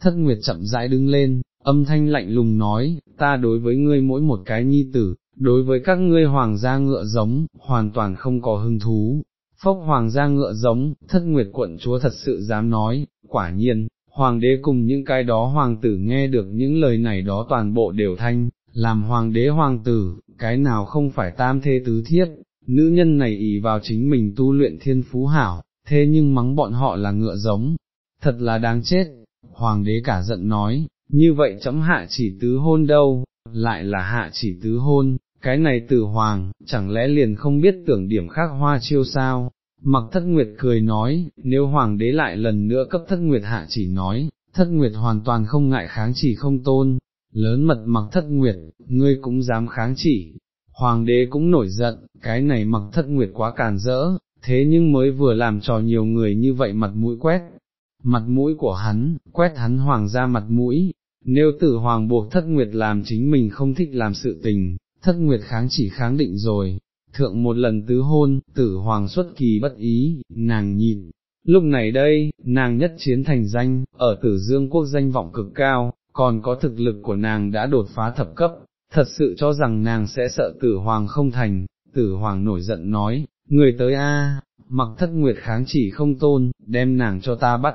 thất nguyệt chậm rãi đứng lên, âm thanh lạnh lùng nói, ta đối với ngươi mỗi một cái nhi tử, đối với các ngươi hoàng gia ngựa giống, hoàn toàn không có hứng thú. Phốc hoàng gia ngựa giống, thất nguyệt quận chúa thật sự dám nói, quả nhiên, hoàng đế cùng những cái đó hoàng tử nghe được những lời này đó toàn bộ đều thanh, làm hoàng đế hoàng tử, cái nào không phải tam thê tứ thiết, nữ nhân này ý vào chính mình tu luyện thiên phú hảo, thế nhưng mắng bọn họ là ngựa giống, thật là đáng chết, hoàng đế cả giận nói, như vậy chấm hạ chỉ tứ hôn đâu, lại là hạ chỉ tứ hôn, cái này tử hoàng, chẳng lẽ liền không biết tưởng điểm khác hoa chiêu sao, mặc thất nguyệt cười nói, nếu hoàng đế lại lần nữa cấp thất nguyệt hạ chỉ nói, thất nguyệt hoàn toàn không ngại kháng chỉ không tôn, lớn mật mặc thất nguyệt, ngươi cũng dám kháng chỉ, hoàng đế cũng nổi giận, cái này mặc thất nguyệt quá càn rỡ, thế nhưng mới vừa làm trò nhiều người như vậy mặt mũi quét, mặt mũi của hắn, quét hắn hoàng ra mặt mũi, nếu tử hoàng buộc thất nguyệt làm chính mình không thích làm sự tình, thất nguyệt kháng chỉ kháng định rồi, thượng một lần tứ hôn, tử hoàng xuất kỳ bất ý, nàng nhìn, lúc này đây, nàng nhất chiến thành danh, ở tử dương quốc danh vọng cực cao, còn có thực lực của nàng đã đột phá thập cấp, thật sự cho rằng nàng sẽ sợ tử hoàng không thành, tử hoàng nổi giận nói, người tới a, mặc thất nguyệt kháng chỉ không tôn, đem nàng cho ta bắt.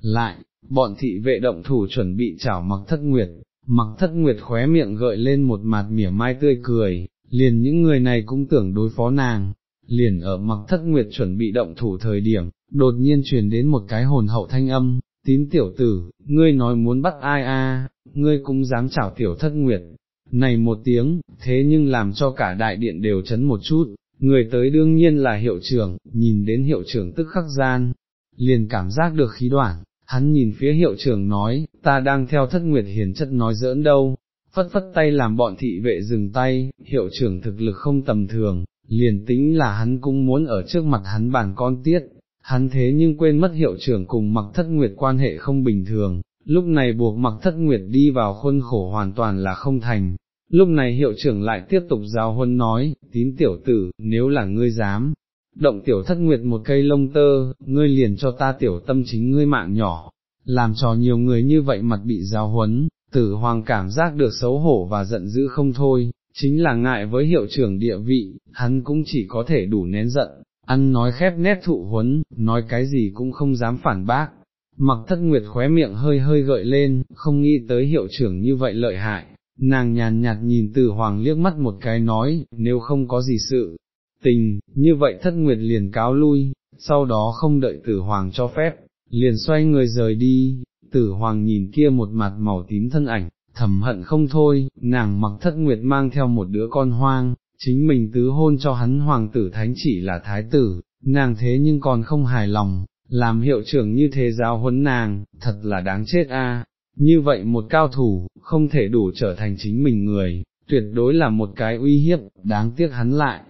Lại, bọn thị vệ động thủ chuẩn bị chảo mặc thất nguyệt, mặc thất nguyệt khóe miệng gợi lên một mặt mỉa mai tươi cười, liền những người này cũng tưởng đối phó nàng, liền ở mặc thất nguyệt chuẩn bị động thủ thời điểm, đột nhiên truyền đến một cái hồn hậu thanh âm, tím tiểu tử, ngươi nói muốn bắt ai a, ngươi cũng dám chảo tiểu thất nguyệt, này một tiếng, thế nhưng làm cho cả đại điện đều chấn một chút, người tới đương nhiên là hiệu trưởng, nhìn đến hiệu trưởng tức khắc gian, liền cảm giác được khí đoạn, hắn nhìn phía hiệu trưởng nói, ta đang theo thất nguyệt hiền chất nói giỡn đâu, phất phất tay làm bọn thị vệ dừng tay, hiệu trưởng thực lực không tầm thường, liền tính là hắn cũng muốn ở trước mặt hắn bàn con tiết, hắn thế nhưng quên mất hiệu trưởng cùng mặc thất nguyệt quan hệ không bình thường, lúc này buộc mặc thất nguyệt đi vào khuôn khổ hoàn toàn là không thành. Lúc này hiệu trưởng lại tiếp tục giáo huân nói, tín tiểu tử, nếu là ngươi dám, động tiểu thất nguyệt một cây lông tơ, ngươi liền cho ta tiểu tâm chính ngươi mạng nhỏ, làm cho nhiều người như vậy mặt bị giáo huấn, tử hoàng cảm giác được xấu hổ và giận dữ không thôi, chính là ngại với hiệu trưởng địa vị, hắn cũng chỉ có thể đủ nén giận, ăn nói khép nét thụ huấn, nói cái gì cũng không dám phản bác. Mặc thất nguyệt khóe miệng hơi hơi gợi lên, không nghĩ tới hiệu trưởng như vậy lợi hại, nàng nhàn nhạt nhìn tử hoàng liếc mắt một cái nói, nếu không có gì sự, tình, như vậy thất nguyệt liền cáo lui, sau đó không đợi tử hoàng cho phép, liền xoay người rời đi, tử hoàng nhìn kia một mặt màu tím thân ảnh, thầm hận không thôi, nàng mặc thất nguyệt mang theo một đứa con hoang, chính mình tứ hôn cho hắn hoàng tử thánh chỉ là thái tử, nàng thế nhưng còn không hài lòng, làm hiệu trưởng như thế giáo huấn nàng, thật là đáng chết a. Như vậy một cao thủ, không thể đủ trở thành chính mình người, tuyệt đối là một cái uy hiếp, đáng tiếc hắn lại,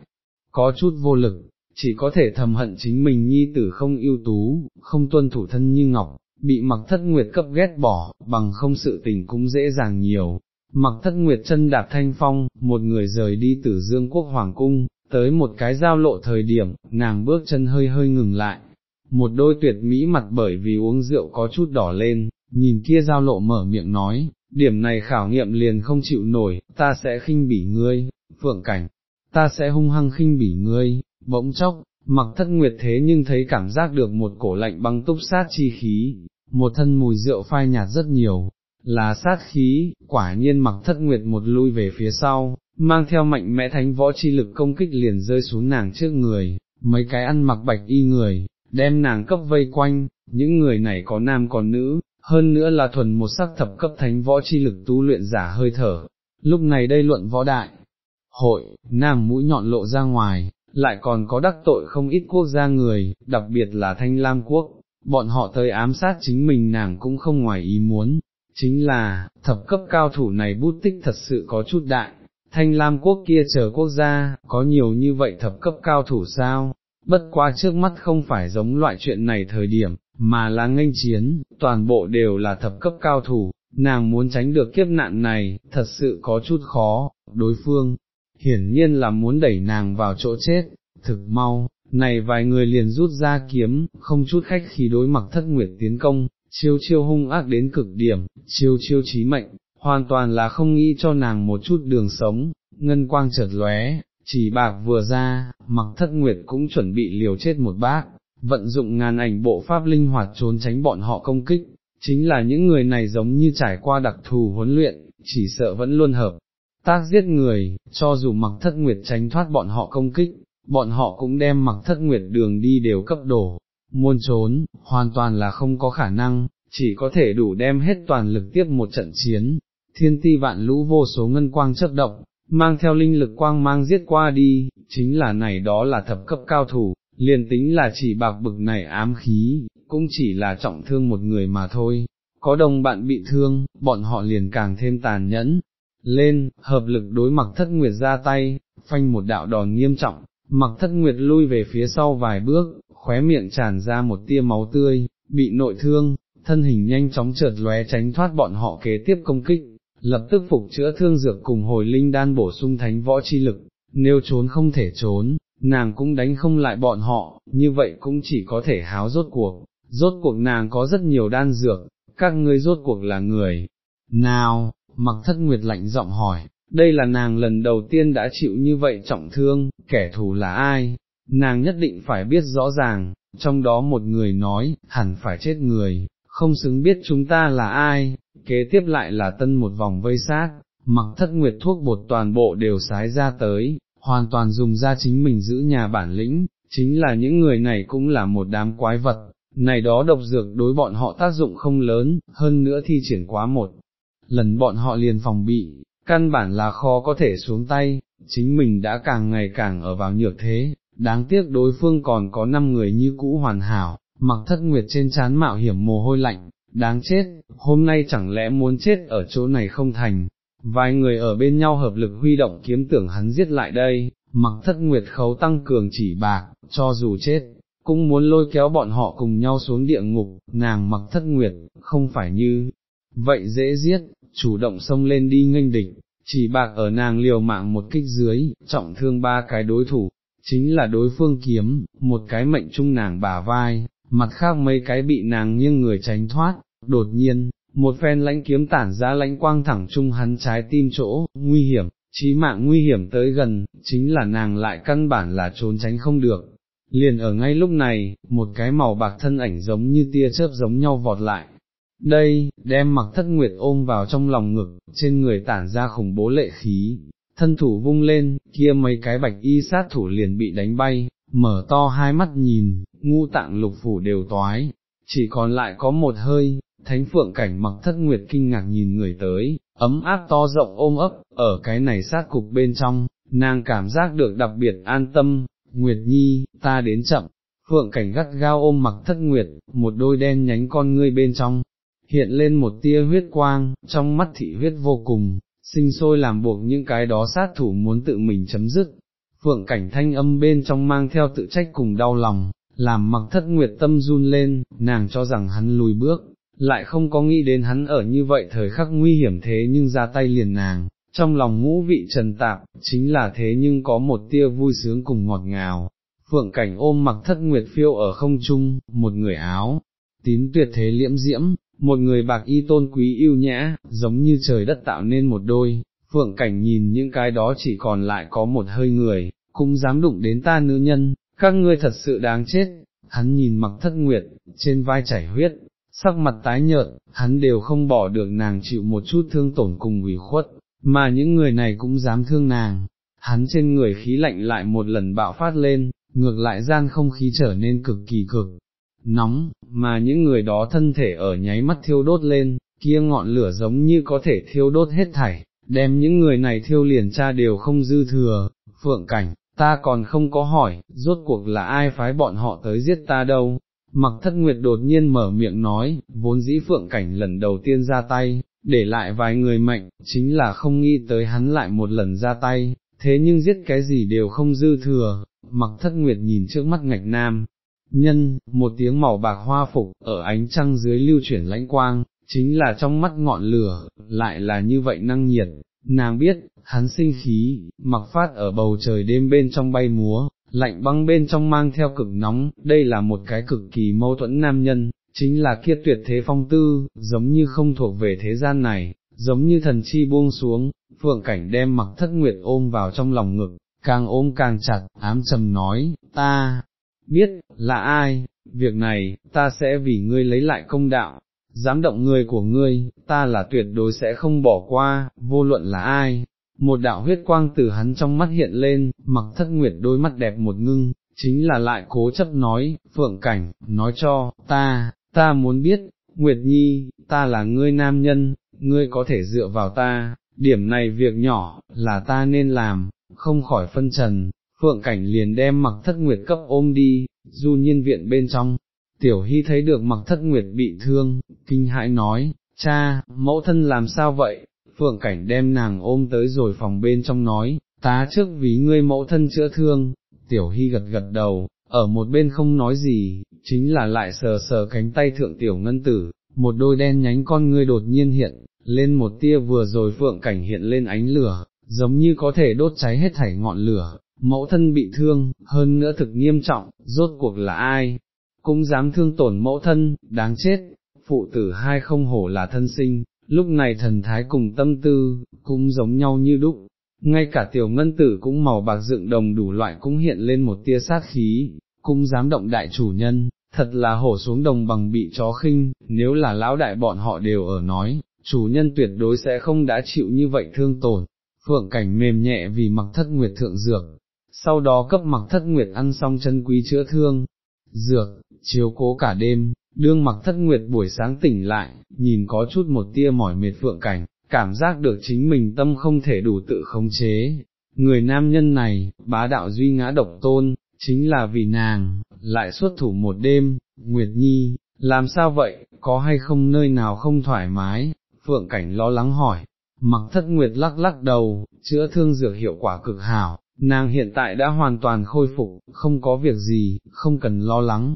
có chút vô lực, chỉ có thể thầm hận chính mình nhi tử không ưu tú, không tuân thủ thân như ngọc, bị mặc thất nguyệt cấp ghét bỏ, bằng không sự tình cũng dễ dàng nhiều. Mặc thất nguyệt chân đạp thanh phong, một người rời đi từ dương quốc hoàng cung, tới một cái giao lộ thời điểm, nàng bước chân hơi hơi ngừng lại. Một đôi tuyệt mỹ mặt bởi vì uống rượu có chút đỏ lên, nhìn kia giao lộ mở miệng nói, điểm này khảo nghiệm liền không chịu nổi, ta sẽ khinh bỉ ngươi, phượng cảnh, ta sẽ hung hăng khinh bỉ ngươi, bỗng chốc, mặc thất nguyệt thế nhưng thấy cảm giác được một cổ lạnh băng túc sát chi khí, một thân mùi rượu phai nhạt rất nhiều, là sát khí, quả nhiên mặc thất nguyệt một lui về phía sau, mang theo mạnh mẽ thánh võ chi lực công kích liền rơi xuống nàng trước người, mấy cái ăn mặc bạch y người, đem nàng cấp vây quanh, những người này có nam có nữ, hơn nữa là thuần một sắc thập cấp thánh võ chi lực tu luyện giả hơi thở, lúc này đây luận võ đại, hội, nàng mũi nhọn lộ ra ngoài, lại còn có đắc tội không ít quốc gia người, đặc biệt là Thanh Lam Quốc, bọn họ tới ám sát chính mình nàng cũng không ngoài ý muốn, chính là, thập cấp cao thủ này bút tích thật sự có chút đại, Thanh Lam Quốc kia chờ quốc gia, có nhiều như vậy thập cấp cao thủ sao, bất qua trước mắt không phải giống loại chuyện này thời điểm, mà là nghênh chiến, toàn bộ đều là thập cấp cao thủ, nàng muốn tránh được kiếp nạn này, thật sự có chút khó, đối phương, hiển nhiên là muốn đẩy nàng vào chỗ chết, thực mau, này vài người liền rút ra kiếm, không chút khách khí đối mặt thất nguyệt tiến công, chiêu chiêu hung ác đến cực điểm, chiêu chiêu chí mệnh, hoàn toàn là không nghĩ cho nàng một chút đường sống, ngân quang chợt lóe, chỉ bạc vừa ra, mặc thất nguyệt cũng chuẩn bị liều chết một bác, vận dụng ngàn ảnh bộ pháp linh hoạt trốn tránh bọn họ công kích, chính là những người này giống như trải qua đặc thù huấn luyện, chỉ sợ vẫn luôn hợp. Tác giết người, cho dù mặc thất nguyệt tránh thoát bọn họ công kích, bọn họ cũng đem mặc thất nguyệt đường đi đều cấp đổ, muôn trốn, hoàn toàn là không có khả năng, chỉ có thể đủ đem hết toàn lực tiếp một trận chiến, thiên ti vạn lũ vô số ngân quang chất động, mang theo linh lực quang mang giết qua đi, chính là này đó là thập cấp cao thủ, liền tính là chỉ bạc bực này ám khí, cũng chỉ là trọng thương một người mà thôi, có đồng bạn bị thương, bọn họ liền càng thêm tàn nhẫn, lên, hợp lực đối mặc thất nguyệt ra tay, phanh một đạo đòn nghiêm trọng, mặc thất nguyệt lui về phía sau vài bước, khóe miệng tràn ra một tia máu tươi, bị nội thương, thân hình nhanh chóng trượt lóe tránh thoát bọn họ kế tiếp công kích, lập tức phục chữa thương dược cùng hồi linh đan bổ sung thánh võ chi lực, nếu trốn không thể trốn, nàng cũng đánh không lại bọn họ, như vậy cũng chỉ có thể háo rốt cuộc, rốt cuộc nàng có rất nhiều đan dược, các ngươi rốt cuộc là người, nào, mặc thất nguyệt lạnh giọng hỏi, đây là nàng lần đầu tiên đã chịu như vậy trọng thương, kẻ thù là ai, nàng nhất định phải biết rõ ràng, trong đó một người nói, hẳn phải chết người, không xứng biết chúng ta là ai, kế tiếp lại là tân một vòng vây sát, mặc thất nguyệt thuốc bột toàn bộ đều sái ra tới, hoàn toàn dùng ra chính mình giữ nhà bản lĩnh, chính là những người này cũng là một đám quái vật, này đó độc dược đối bọn họ tác dụng không lớn, hơn nữa thi triển quá một lần bọn họ liền phòng bị, căn bản là khó có thể xuống tay, chính mình đã càng ngày càng ở vào nhược thế, đáng tiếc đối phương còn có 5 người như cũ hoàn hảo, mặc thất nguyệt trên chán mạo hiểm mồ hôi lạnh, đáng chết, hôm nay chẳng lẽ muốn chết ở chỗ này không thành, vài người ở bên nhau hợp lực huy động kiếm tưởng hắn giết lại đây, mặc thất nguyệt khấu tăng cường chỉ bạc, cho dù chết, cũng muốn lôi kéo bọn họ cùng nhau xuống địa ngục, nàng mặc thất nguyệt, không phải như, vậy dễ giết, chủ động xông lên đi nghênh địch, chỉ bạc ở nàng liều mạng một kích dưới, trọng thương ba cái đối thủ, chính là đối phương kiếm, một cái mệnh trung nàng bà vai, mặt khác mấy cái bị nàng nghiêng người tránh thoát, đột nhiên, một phen lãnh kiếm tản ra lãnh quang thẳng trung hắn trái tim chỗ, nguy hiểm, chí mạng nguy hiểm tới gần, chính là nàng lại căn bản là trốn tránh không được. Liền ở ngay lúc này, một cái màu bạc thân ảnh giống như tia chớp giống nhau vọt lại. Đây, đem mặc thất nguyệt ôm vào trong lòng ngực, trên người tản ra khủng bố lệ khí, thân thủ vung lên, kia mấy cái bạch y sát thủ liền bị đánh bay, mở to hai mắt nhìn, ngu tạng lục phủ đều toái, chỉ còn lại có một hơi, thánh phượng cảnh mặc thất nguyệt kinh ngạc nhìn người tới, ấm áp to rộng ôm ấp, ở cái này sát cục bên trong, nàng cảm giác được đặc biệt an tâm, Nguyệt Nhi, ta đến chậm, phượng cảnh gắt gao ôm mặc thất nguyệt, một đôi đen nhánh con ngươi bên trong, hiện lên một tia huyết quang, trong mắt thị huyết vô cùng, sinh sôi làm buộc những cái đó sát thủ muốn tự mình chấm dứt. Phượng cảnh thanh âm bên trong mang theo tự trách cùng đau lòng, làm mặc thất nguyệt tâm run lên, nàng cho rằng hắn lùi bước, lại không có nghĩ đến hắn ở như vậy thời khắc nguy hiểm thế nhưng ra tay liền nàng, trong lòng ngũ vị trần tạp, chính là thế nhưng có một tia vui sướng cùng ngọt ngào. Phượng cảnh ôm mặc thất nguyệt phiêu ở không trung, một người áo, tím tuyệt thế liễm diễm, một người bạc y tôn quý yêu nhã, giống như trời đất tạo nên một đôi, phượng cảnh nhìn những cái đó chỉ còn lại có một hơi người, cũng dám đụng đến ta nữ nhân, các ngươi thật sự đáng chết, hắn nhìn mặc thất nguyệt, trên vai chảy huyết, sắc mặt tái nhợt, hắn đều không bỏ được nàng chịu một chút thương tổn cùng ủy khuất, mà những người này cũng dám thương nàng, hắn trên người khí lạnh lại một lần bạo phát lên, ngược lại gian không khí trở nên cực kỳ cực, nóng, mà những người đó thân thể ở nháy mắt thiêu đốt lên, kia ngọn lửa giống như có thể thiêu đốt hết thảy, đem những người này thiêu liền cha đều không dư thừa, phượng cảnh, ta còn không có hỏi, rốt cuộc là ai phái bọn họ tới giết ta đâu. Mặc thất nguyệt đột nhiên mở miệng nói, vốn dĩ phượng cảnh lần đầu tiên ra tay, để lại vài người mạnh, chính là không nghĩ tới hắn lại một lần ra tay, thế nhưng giết cái gì đều không dư thừa, mặc thất nguyệt nhìn trước mắt ngạch nam, nhân, một tiếng màu bạc hoa phục, ở ánh trăng dưới lưu chuyển lãnh quang, chính là trong mắt ngọn lửa, lại là như vậy năng nhiệt, nàng biết, hắn sinh khí, mặc phát ở bầu trời đêm bên trong bay múa, lạnh băng bên trong mang theo cực nóng, đây là một cái cực kỳ mâu thuẫn nam nhân, chính là kia tuyệt thế phong tư, giống như không thuộc về thế gian này, giống như thần chi buông xuống, phượng cảnh đem mặc thất nguyệt ôm vào trong lòng ngực, càng ôm càng chặt, ám trầm nói, ta, biết, là ai, việc này, ta sẽ vì ngươi lấy lại công đạo, dám động người của ngươi, ta là tuyệt đối sẽ không bỏ qua, vô luận là ai. Một đạo huyết quang từ hắn trong mắt hiện lên, mặc thất nguyệt đôi mắt đẹp một ngưng, chính là lại cố chấp nói, phượng cảnh, nói cho, ta, ta muốn biết, Nguyệt Nhi, ta là ngươi nam nhân, ngươi có thể dựa vào ta, điểm này việc nhỏ, là ta nên làm, không khỏi phân trần, Phượng Cảnh liền đem mặc thất nguyệt cấp ôm đi, du nhiên viện bên trong, Tiểu Hy thấy được mặc thất nguyệt bị thương, kinh hãi nói, cha, mẫu thân làm sao vậy, Phượng Cảnh đem nàng ôm tới rồi phòng bên trong nói, tá trước vì ngươi mẫu thân chữa thương, Tiểu Hy gật gật đầu, ở một bên không nói gì, chính là lại sờ sờ cánh tay thượng Tiểu Ngân Tử, một đôi đen nhánh con ngươi đột nhiên hiện, lên một tia vừa rồi Phượng Cảnh hiện lên ánh lửa, giống như có thể đốt cháy hết thảy ngọn lửa, mẫu thân bị thương, hơn nữa thực nghiêm trọng, rốt cuộc là ai, cũng dám thương tổn mẫu thân, đáng chết, phụ tử hai không hổ là thân sinh, lúc này thần thái cùng tâm tư, cũng giống nhau như đúc, ngay cả tiểu ngân tử cũng màu bạc dựng đồng đủ loại cũng hiện lên một tia sát khí, cũng dám động đại chủ nhân, thật là hổ xuống đồng bằng bị chó khinh, nếu là lão đại bọn họ đều ở nói, chủ nhân tuyệt đối sẽ không đã chịu như vậy thương tổn, phượng cảnh mềm nhẹ vì mặc thất nguyệt thượng dược, sau đó cấp mặc thất nguyệt ăn xong chân quý chữa thương, dược, chiếu cố cả đêm, đương mặc thất nguyệt buổi sáng tỉnh lại, nhìn có chút một tia mỏi mệt phượng cảnh, cảm giác được chính mình tâm không thể đủ tự khống chế. Người nam nhân này, bá đạo duy ngã độc tôn, chính là vì nàng, lại xuất thủ một đêm, Nguyệt Nhi, làm sao vậy, có hay không nơi nào không thoải mái, Phượng Cảnh lo lắng hỏi, mặc thất Nguyệt lắc lắc đầu, chữa thương dược hiệu quả cực hảo, nàng hiện tại đã hoàn toàn khôi phục, không có việc gì, không cần lo lắng.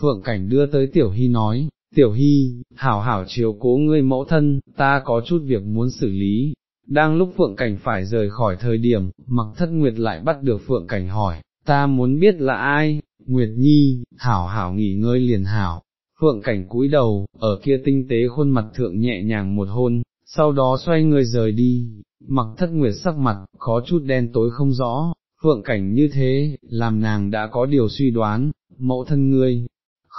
Phượng Cảnh đưa tới Tiểu Hy nói, Tiểu Hy, hảo hảo chiếu cố ngươi mẫu thân, ta có chút việc muốn xử lý. Đang lúc Phượng Cảnh phải rời khỏi thời điểm, mặc thất Nguyệt lại bắt được Phượng Cảnh hỏi, ta muốn biết là ai, Nguyệt Nhi, hảo hảo nghỉ ngơi liền hảo. Phượng Cảnh cúi đầu, ở kia tinh tế khuôn mặt thượng nhẹ nhàng một hôn, sau đó xoay người rời đi, mặc thất nguyệt sắc mặt, có chút đen tối không rõ, phượng cảnh như thế, làm nàng đã có điều suy đoán, mẫu thân ngươi,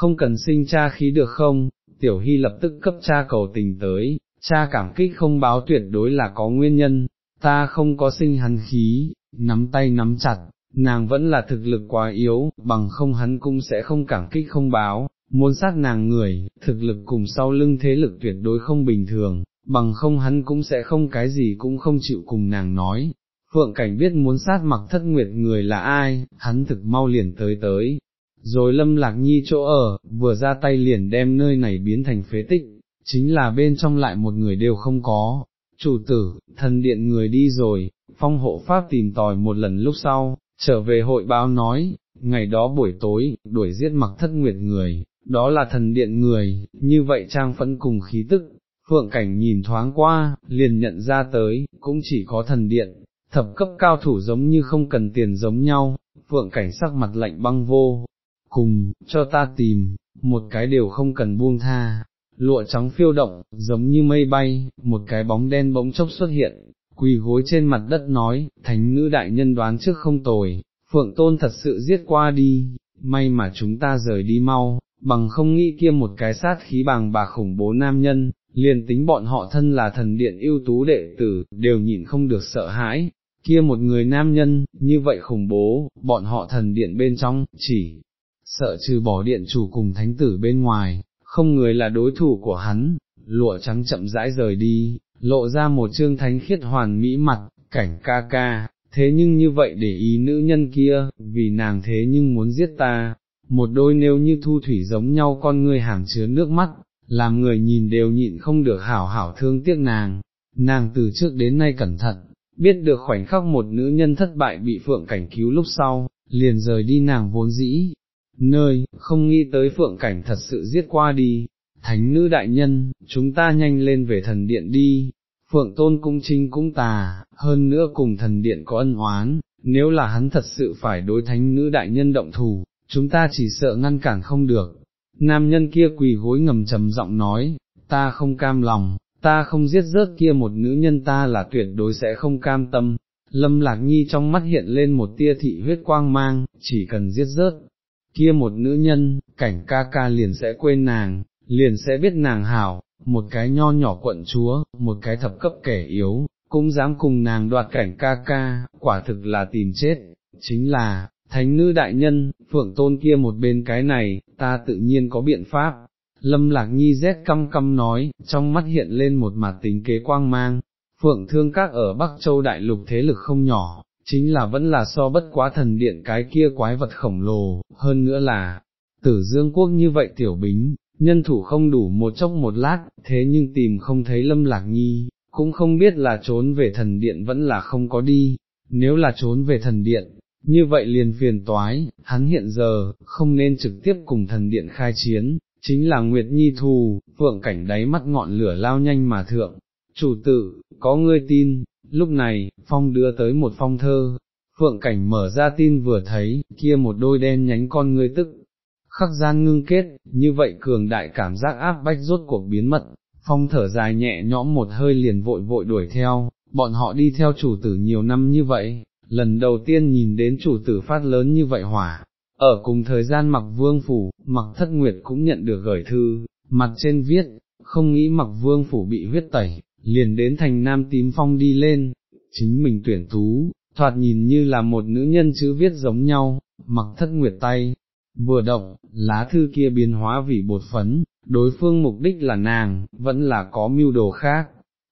không cần sinh cha khí được không, tiểu hy lập tức cấp cha cầu tình tới, cha cảm kích không báo tuyệt đối là có nguyên nhân, ta không có sinh hắn khí, nắm tay nắm chặt, nàng vẫn là thực lực quá yếu, bằng không hắn cũng sẽ không cảm kích không báo, muốn sát nàng người, thực lực cùng sau lưng thế lực tuyệt đối không bình thường, bằng không hắn cũng sẽ không cái gì cũng không chịu cùng nàng nói. Phượng Cảnh biết muốn sát mặc thất nguyệt người là ai, hắn thực mau liền tới tới. Rồi lâm lạc nhi chỗ ở, vừa ra tay liền đem nơi này biến thành phế tích, chính là bên trong lại một người đều không có. Chủ tử, thần điện người đi rồi, phong hộ pháp tìm tòi một lần lúc sau, trở về hội báo nói, ngày đó buổi tối, đuổi giết mặc thất nguyệt người, đó là thần điện người, như vậy trang phẫn cùng khí tức, Phượng Cảnh nhìn thoáng qua, liền nhận ra tới, cũng chỉ có thần điện, thập cấp cao thủ giống như không cần tiền giống nhau, Phượng Cảnh sắc mặt lạnh băng vô, cùng, cho ta tìm, một cái đều không cần buông tha, lụa trắng phiêu động, giống như mây bay, một cái bóng đen bỗng chốc xuất hiện, quỳ gối trên mặt đất nói, thánh nữ đại nhân đoán trước không tồi, Phượng Tôn thật sự giết qua đi, may mà chúng ta rời đi mau, bằng không nghĩ kia một cái sát khí bàng bà khủng bố nam nhân, liền tính bọn họ thân là thần điện ưu tú đệ tử, đều nhịn không được sợ hãi, kia một người nam nhân, như vậy khủng bố, bọn họ thần điện bên trong, chỉ sợ trừ bỏ điện chủ cùng thánh tử bên ngoài, không người là đối thủ của hắn, lụa trắng chậm rãi rời đi, lộ ra một trương thánh khiết hoàn mỹ mặt, cảnh ca ca, thế nhưng như vậy để ý nữ nhân kia, vì nàng thế nhưng muốn giết ta, một đôi nếu như thu thủy giống nhau con người hàm chứa nước mắt, làm người nhìn đều nhịn không được hảo hảo thương tiếc nàng, nàng từ trước đến nay cẩn thận, biết được khoảnh khắc một nữ nhân thất bại bị phượng cảnh cứu lúc sau, liền rời đi nàng vốn dĩ, nơi, không nghĩ tới phượng cảnh thật sự giết qua đi, thánh nữ đại nhân, chúng ta nhanh lên về thần điện đi, phượng tôn cung trinh cũng tà, hơn nữa cùng thần điện có ân oán, nếu là hắn thật sự phải đối thánh nữ đại nhân động thủ, chúng ta chỉ sợ ngăn cản không được. Nam nhân kia quỳ gối ngầm trầm giọng nói, ta không cam lòng, ta không giết rớt kia một nữ nhân ta là tuyệt đối sẽ không cam tâm. Lâm Lạc Nhi trong mắt hiện lên một tia thị huyết quang mang, chỉ cần giết rớt, kia một nữ nhân, cảnh ca ca liền sẽ quên nàng, liền sẽ biết nàng hảo, một cái nho nhỏ quận chúa, một cái thập cấp kẻ yếu, cũng dám cùng nàng đoạt cảnh ca ca, quả thực là tìm chết, chính là, thánh nữ đại nhân, phượng tôn kia một bên cái này, ta tự nhiên có biện pháp. Lâm lạc nhi rét căm căm nói, trong mắt hiện lên một mặt tính kế quang mang, phượng thương các ở Bắc Châu Đại Lục thế lực không nhỏ, chính là vẫn là so bất quá thần điện cái kia quái vật khổng lồ, hơn nữa là, tử dương quốc như vậy tiểu bính, nhân thủ không đủ một chốc một lát, thế nhưng tìm không thấy lâm lạc nhi, cũng không biết là trốn về thần điện vẫn là không có đi, nếu là trốn về thần điện, như vậy liền phiền toái, hắn hiện giờ, không nên trực tiếp cùng thần điện khai chiến, chính là Nguyệt Nhi thù, phượng cảnh đáy mắt ngọn lửa lao nhanh mà thượng, chủ tử, có ngươi tin, lúc này, phong đưa tới một phong thơ, phượng cảnh mở ra tin vừa thấy, kia một đôi đen nhánh con người tức, khắc gian ngưng kết, như vậy cường đại cảm giác áp bách rốt cuộc biến mật, phong thở dài nhẹ nhõm một hơi liền vội vội đuổi theo, bọn họ đi theo chủ tử nhiều năm như vậy, lần đầu tiên nhìn đến chủ tử phát lớn như vậy hỏa. Ở cùng thời gian mặc vương phủ, mặc thất nguyệt cũng nhận được gửi thư, mặt trên viết, không nghĩ mặc vương phủ bị huyết tẩy, liền đến thành nam tím phong đi lên, chính mình tuyển tú, thoạt nhìn như là một nữ nhân chữ viết giống nhau, mặc thất nguyệt tay, vừa động, lá thư kia biến hóa vì bột phấn, đối phương mục đích là nàng, vẫn là có mưu đồ khác.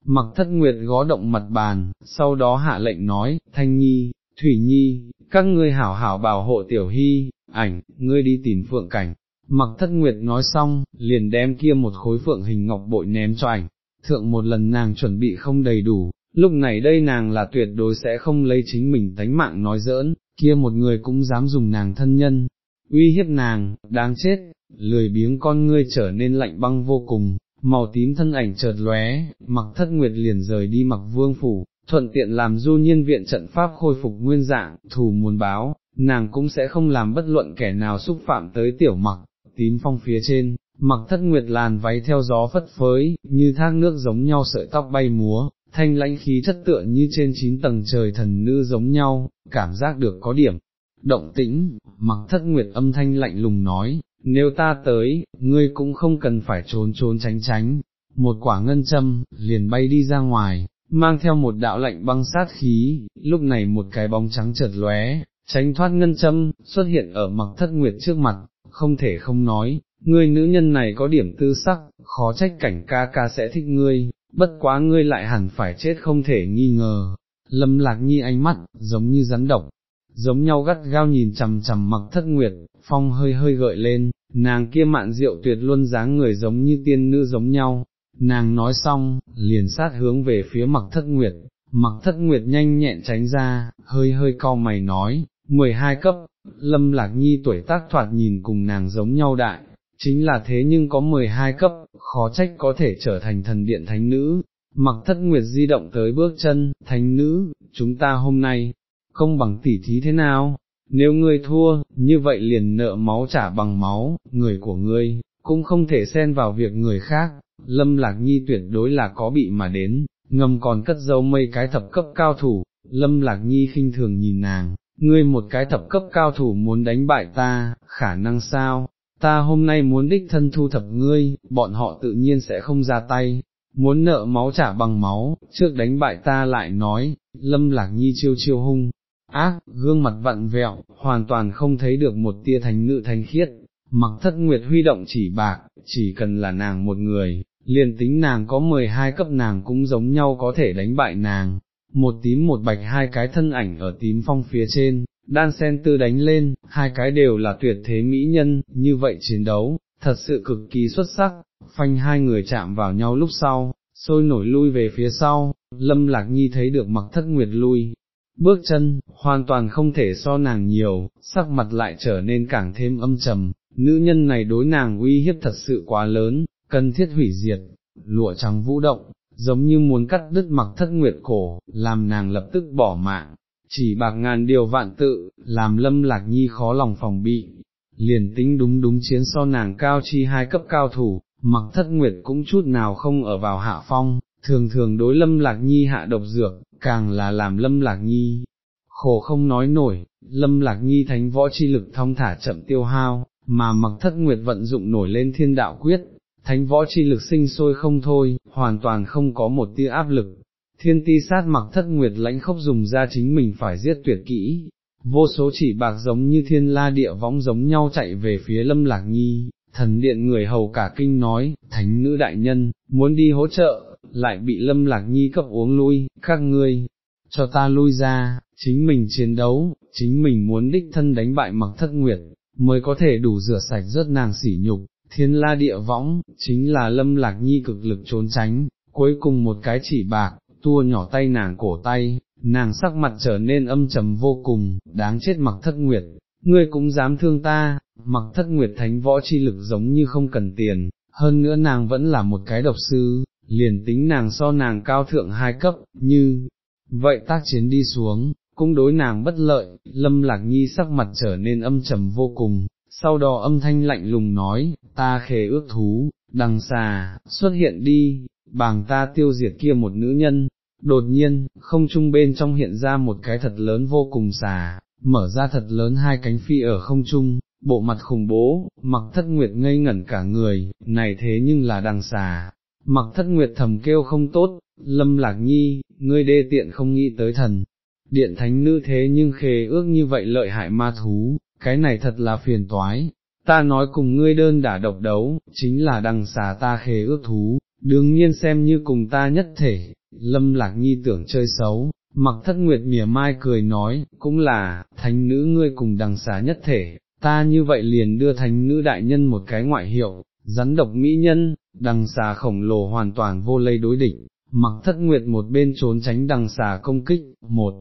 Mặc thất nguyệt gó động mặt bàn, sau đó hạ lệnh nói, Thanh Nhi, Thủy Nhi, các ngươi hảo hảo bảo hộ tiểu hy, ảnh, ngươi đi tìm phượng cảnh. Mặc thất nguyệt nói xong, liền đem kia một khối phượng hình ngọc bội ném cho ảnh, thượng một lần nàng chuẩn bị không đầy đủ, lúc này đây nàng là tuyệt đối sẽ không lấy chính mình tánh mạng nói giỡn, kia một người cũng dám dùng nàng thân nhân, uy hiếp nàng, đáng chết, lười biếng con ngươi trở nên lạnh băng vô cùng, màu tím thân ảnh chợt lóe, mặc thất nguyệt liền rời đi mặc vương phủ, thuận tiện làm du nhiên viện trận pháp khôi phục nguyên dạng, thù muốn báo, nàng cũng sẽ không làm bất luận kẻ nào xúc phạm tới tiểu mặc, tím phong phía trên, mặc thất nguyệt làn váy theo gió phất phới, như thác nước giống nhau sợi tóc bay múa, thanh lãnh khí chất tựa như trên chín tầng trời thần nữ giống nhau, cảm giác được có điểm. Động tĩnh, mặc thất nguyệt âm thanh lạnh lùng nói, nếu ta tới, ngươi cũng không cần phải trốn trốn tránh tránh, một quả ngân châm, liền bay đi ra ngoài, mang theo một đạo lạnh băng sát khí, lúc này một cái bóng trắng chợt lóe, tránh thoát ngân châm, xuất hiện ở mặc thất nguyệt trước mặt, không thể không nói, ngươi nữ nhân này có điểm tư sắc, khó trách cảnh ca ca sẽ thích ngươi, bất quá ngươi lại hẳn phải chết không thể nghi ngờ. Lâm lạc nhi ánh mắt, giống như rắn độc, giống nhau gắt gao nhìn chằm chằm mặc thất nguyệt, phong hơi hơi gợi lên, nàng kia mạn rượu tuyệt luôn dáng người giống như tiên nữ giống nhau, nàng nói xong, liền sát hướng về phía mặc thất nguyệt, mặc thất nguyệt nhanh nhẹn tránh ra, hơi hơi cau mày nói, 12 cấp, lâm lạc nhi tuổi tác thoạt nhìn cùng nàng giống nhau đại, chính là thế nhưng có 12 cấp, khó trách có thể trở thành thần điện thánh nữ, mặc thất nguyệt di động tới bước chân, thánh nữ, chúng ta hôm nay, công bằng tỉ thí thế nào, nếu ngươi thua, như vậy liền nợ máu trả bằng máu, người của ngươi, cũng không thể xen vào việc người khác, lâm lạc nhi tuyệt đối là có bị mà đến, ngầm còn cất dấu mây cái thập cấp cao thủ, lâm lạc nhi khinh thường nhìn nàng, ngươi một cái thập cấp cao thủ muốn đánh bại ta, khả năng sao, ta hôm nay muốn đích thân thu thập ngươi, bọn họ tự nhiên sẽ không ra tay, muốn nợ máu trả bằng máu, trước đánh bại ta lại nói, lâm lạc nhi chiêu chiêu hung, ác, gương mặt vặn vẹo, hoàn toàn không thấy được một tia thành nữ thanh khiết, mặc thất nguyệt huy động chỉ bạc, chỉ cần là nàng một người, liền tính nàng có 12 cấp nàng cũng giống nhau có thể đánh bại nàng, một tím một bạch hai cái thân ảnh ở tím phong phía trên, đan sen tư đánh lên, hai cái đều là tuyệt thế mỹ nhân, như vậy chiến đấu, thật sự cực kỳ xuất sắc, phanh hai người chạm vào nhau lúc sau, sôi nổi lui về phía sau, lâm lạc nhi thấy được mặc thất nguyệt lui, bước chân, hoàn toàn không thể so nàng nhiều, sắc mặt lại trở nên càng thêm âm trầm, nữ nhân này đối nàng uy hiếp thật sự quá lớn, cần thiết hủy diệt, lụa trắng vũ động, giống như muốn cắt đứt mặc thất nguyệt cổ, làm nàng lập tức bỏ mạng, chỉ bạc ngàn điều vạn tự, làm lâm lạc nhi khó lòng phòng bị, liền tính đúng đúng chiến so nàng cao chi hai cấp cao thủ, mặc thất nguyệt cũng chút nào không ở vào hạ phong, thường thường đối lâm lạc nhi hạ độc dược, càng là làm lâm lạc nhi, khổ không nói nổi, lâm lạc nhi thánh võ chi lực thong thả chậm tiêu hao, mà mặc thất nguyệt vận dụng nổi lên thiên đạo quyết, thánh võ chi lực sinh sôi không thôi, hoàn toàn không có một tia áp lực. Thiên ti sát mặc thất nguyệt lãnh khốc dùng ra chính mình phải giết tuyệt kỹ, vô số chỉ bạc giống như thiên la địa võng giống nhau chạy về phía lâm lạc nhi, thần điện người hầu cả kinh nói, thánh nữ đại nhân, muốn đi hỗ trợ, lại bị lâm lạc nhi cấp uống lui, các ngươi, cho ta lui ra, chính mình chiến đấu, chính mình muốn đích thân đánh bại mặc thất nguyệt, mới có thể đủ rửa sạch rớt nàng sỉ nhục, thiên la địa võng, chính là lâm lạc nhi cực lực trốn tránh, cuối cùng một cái chỉ bạc, tua nhỏ tay nàng cổ tay, nàng sắc mặt trở nên âm trầm vô cùng, đáng chết mặc thất nguyệt, ngươi cũng dám thương ta, mặc thất nguyệt thánh võ chi lực giống như không cần tiền, hơn nữa nàng vẫn là một cái độc sư, liền tính nàng so nàng cao thượng hai cấp, như, vậy tác chiến đi xuống, cũng đối nàng bất lợi, lâm lạc nhi sắc mặt trở nên âm trầm vô cùng, sau đó âm thanh lạnh lùng nói, ta khề ước thú, đằng xà, xuất hiện đi, bàng ta tiêu diệt kia một nữ nhân, đột nhiên, không trung bên trong hiện ra một cái thật lớn vô cùng xà, mở ra thật lớn hai cánh phi ở không trung, bộ mặt khủng bố, mặc thất nguyệt ngây ngẩn cả người, này thế nhưng là đằng xà, mặc thất nguyệt thầm kêu không tốt, lâm lạc nhi, ngươi đê tiện không nghĩ tới thần, điện thánh nữ thế nhưng khề ước như vậy lợi hại ma thú, cái này thật là phiền toái, ta nói cùng ngươi đơn đả độc đấu, chính là đằng xà ta khề ước thú, đương nhiên xem như cùng ta nhất thể, lâm lạc nhi tưởng chơi xấu, mặc thất nguyệt mỉa mai cười nói, cũng là, thánh nữ ngươi cùng đằng xà nhất thể, ta như vậy liền đưa thánh nữ đại nhân một cái ngoại hiệu, rắn độc mỹ nhân, đằng xà khổng lồ hoàn toàn vô lây đối địch, mặc thất nguyệt một bên trốn tránh đằng xà công kích, một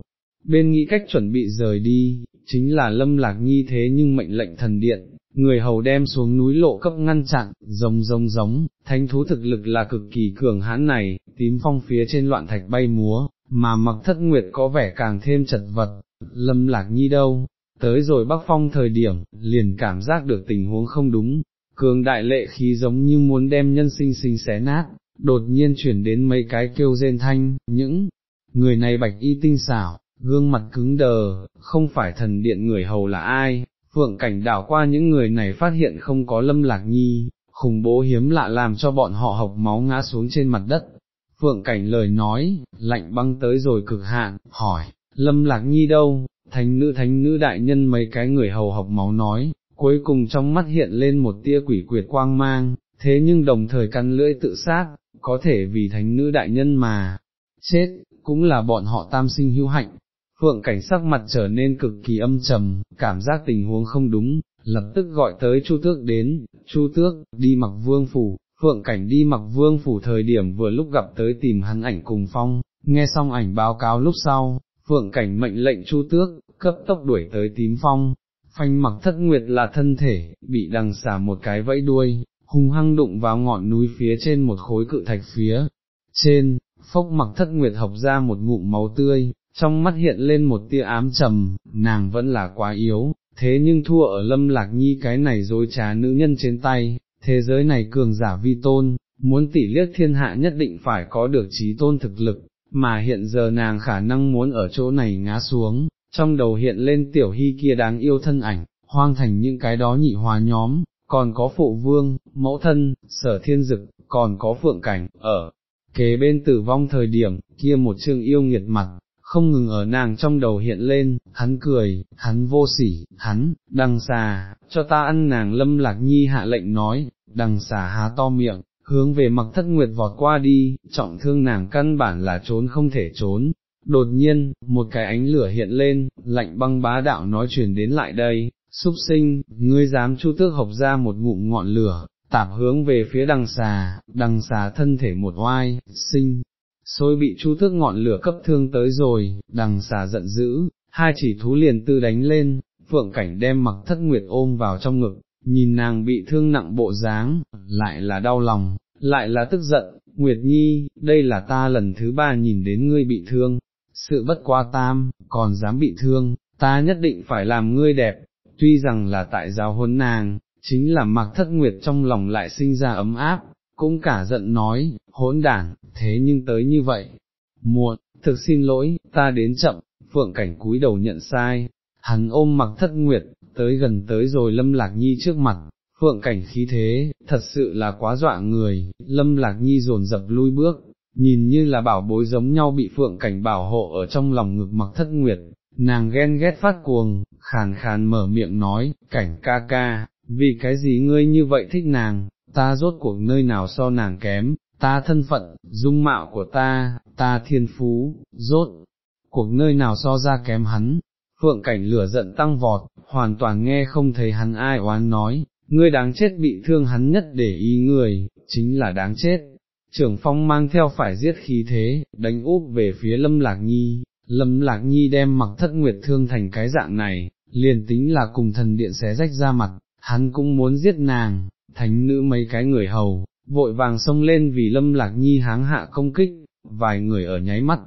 bên nghĩ cách chuẩn bị rời đi, chính là lâm lạc nhi thế nhưng mệnh lệnh thần điện, người hầu đem xuống núi lộ cấp ngăn chặn, giống giống giống, thánh thú thực lực là cực kỳ cường hãn này, tím phong phía trên loạn thạch bay múa, mà mặc thất nguyệt có vẻ càng thêm chật vật, lâm lạc nhi đâu, tới rồi bắc phong thời điểm, liền cảm giác được tình huống không đúng, cường đại lệ khí giống như muốn đem nhân sinh sinh xé nát, đột nhiên chuyển đến mấy cái kêu rên thanh, những người này bạch y tinh xảo, gương mặt cứng đờ, không phải thần điện người hầu là ai, phượng cảnh đảo qua những người này phát hiện không có lâm lạc nhi, khủng bố hiếm lạ làm cho bọn họ học máu ngã xuống trên mặt đất. Phượng cảnh lời nói, lạnh băng tới rồi cực hạn, hỏi, lâm lạc nhi đâu, thánh nữ thánh nữ đại nhân mấy cái người hầu học máu nói, cuối cùng trong mắt hiện lên một tia quỷ quyệt quang mang, thế nhưng đồng thời căn lưỡi tự sát, có thể vì thánh nữ đại nhân mà, chết, cũng là bọn họ tam sinh hữu hạnh. Phượng cảnh sắc mặt trở nên cực kỳ âm trầm, cảm giác tình huống không đúng, lập tức gọi tới Chu Tước đến, Chu Tước, đi mặc vương phủ, Phượng cảnh đi mặc vương phủ thời điểm vừa lúc gặp tới tìm hắn ảnh cùng phong, nghe xong ảnh báo cáo lúc sau, Phượng cảnh mệnh lệnh Chu Tước, cấp tốc đuổi tới tím phong, phanh mặc thất nguyệt là thân thể, bị đằng xả một cái vẫy đuôi, hung hăng đụng vào ngọn núi phía trên một khối cự thạch phía, trên, phốc mặc thất nguyệt học ra một ngụm máu tươi, trong mắt hiện lên một tia ám trầm, nàng vẫn là quá yếu, thế nhưng thua ở lâm lạc nhi cái này dối trá nữ nhân trên tay, thế giới này cường giả vi tôn, muốn tỷ liếc thiên hạ nhất định phải có được trí tôn thực lực, mà hiện giờ nàng khả năng muốn ở chỗ này ngã xuống, trong đầu hiện lên tiểu hy kia đáng yêu thân ảnh, hoang thành những cái đó nhị hòa nhóm, còn có phụ vương, mẫu thân, sở thiên dực, còn có phượng cảnh, ở kế bên tử vong thời điểm, kia một chương yêu nghiệt mặt, không ngừng ở nàng trong đầu hiện lên, hắn cười, hắn vô sỉ, hắn, đằng xà, cho ta ăn nàng lâm lạc nhi hạ lệnh nói, đằng xà há to miệng, hướng về mặc thất nguyệt vọt qua đi, trọng thương nàng căn bản là trốn không thể trốn. Đột nhiên, một cái ánh lửa hiện lên, lạnh băng bá đạo nói truyền đến lại đây, súc sinh, ngươi dám chu tước học ra một ngụm ngọn lửa, tạp hướng về phía đằng xà, đằng xà thân thể một oai, sinh, xôi bị chu tước ngọn lửa cấp thương tới rồi, đằng xà giận dữ, hai chỉ thú liền tư đánh lên, phượng cảnh đem mặc thất nguyệt ôm vào trong ngực, nhìn nàng bị thương nặng bộ dáng, lại là đau lòng, lại là tức giận, Nguyệt Nhi, đây là ta lần thứ ba nhìn đến ngươi bị thương, sự bất qua tam, còn dám bị thương, ta nhất định phải làm ngươi đẹp, tuy rằng là tại giáo huấn nàng, chính là mặc thất nguyệt trong lòng lại sinh ra ấm áp, cũng cả giận nói, hỗn đảng thế nhưng tới như vậy, muộn, thực xin lỗi, ta đến chậm, phượng cảnh cúi đầu nhận sai, hắn ôm mặc thất nguyệt, tới gần tới rồi lâm lạc nhi trước mặt, phượng cảnh khí thế, thật sự là quá dọa người, lâm lạc nhi dồn dập lui bước, nhìn như là bảo bối giống nhau bị phượng cảnh bảo hộ ở trong lòng ngực mặc thất nguyệt, nàng ghen ghét phát cuồng, khàn khàn mở miệng nói, cảnh ca ca, vì cái gì ngươi như vậy thích nàng, ta rốt cuộc nơi nào so nàng kém, ta thân phận, dung mạo của ta, ta thiên phú, rốt, cuộc nơi nào so ra kém hắn, phượng cảnh lửa giận tăng vọt, hoàn toàn nghe không thấy hắn ai oán nói, ngươi đáng chết bị thương hắn nhất để ý người, chính là đáng chết. Trưởng phong mang theo phải giết khí thế, đánh úp về phía lâm lạc nhi, lâm lạc nhi đem mặc thất nguyệt thương thành cái dạng này, liền tính là cùng thần điện xé rách ra mặt, hắn cũng muốn giết nàng, thánh nữ mấy cái người hầu, vội vàng xông lên vì lâm lạc nhi háng hạ công kích, vài người ở nháy mắt,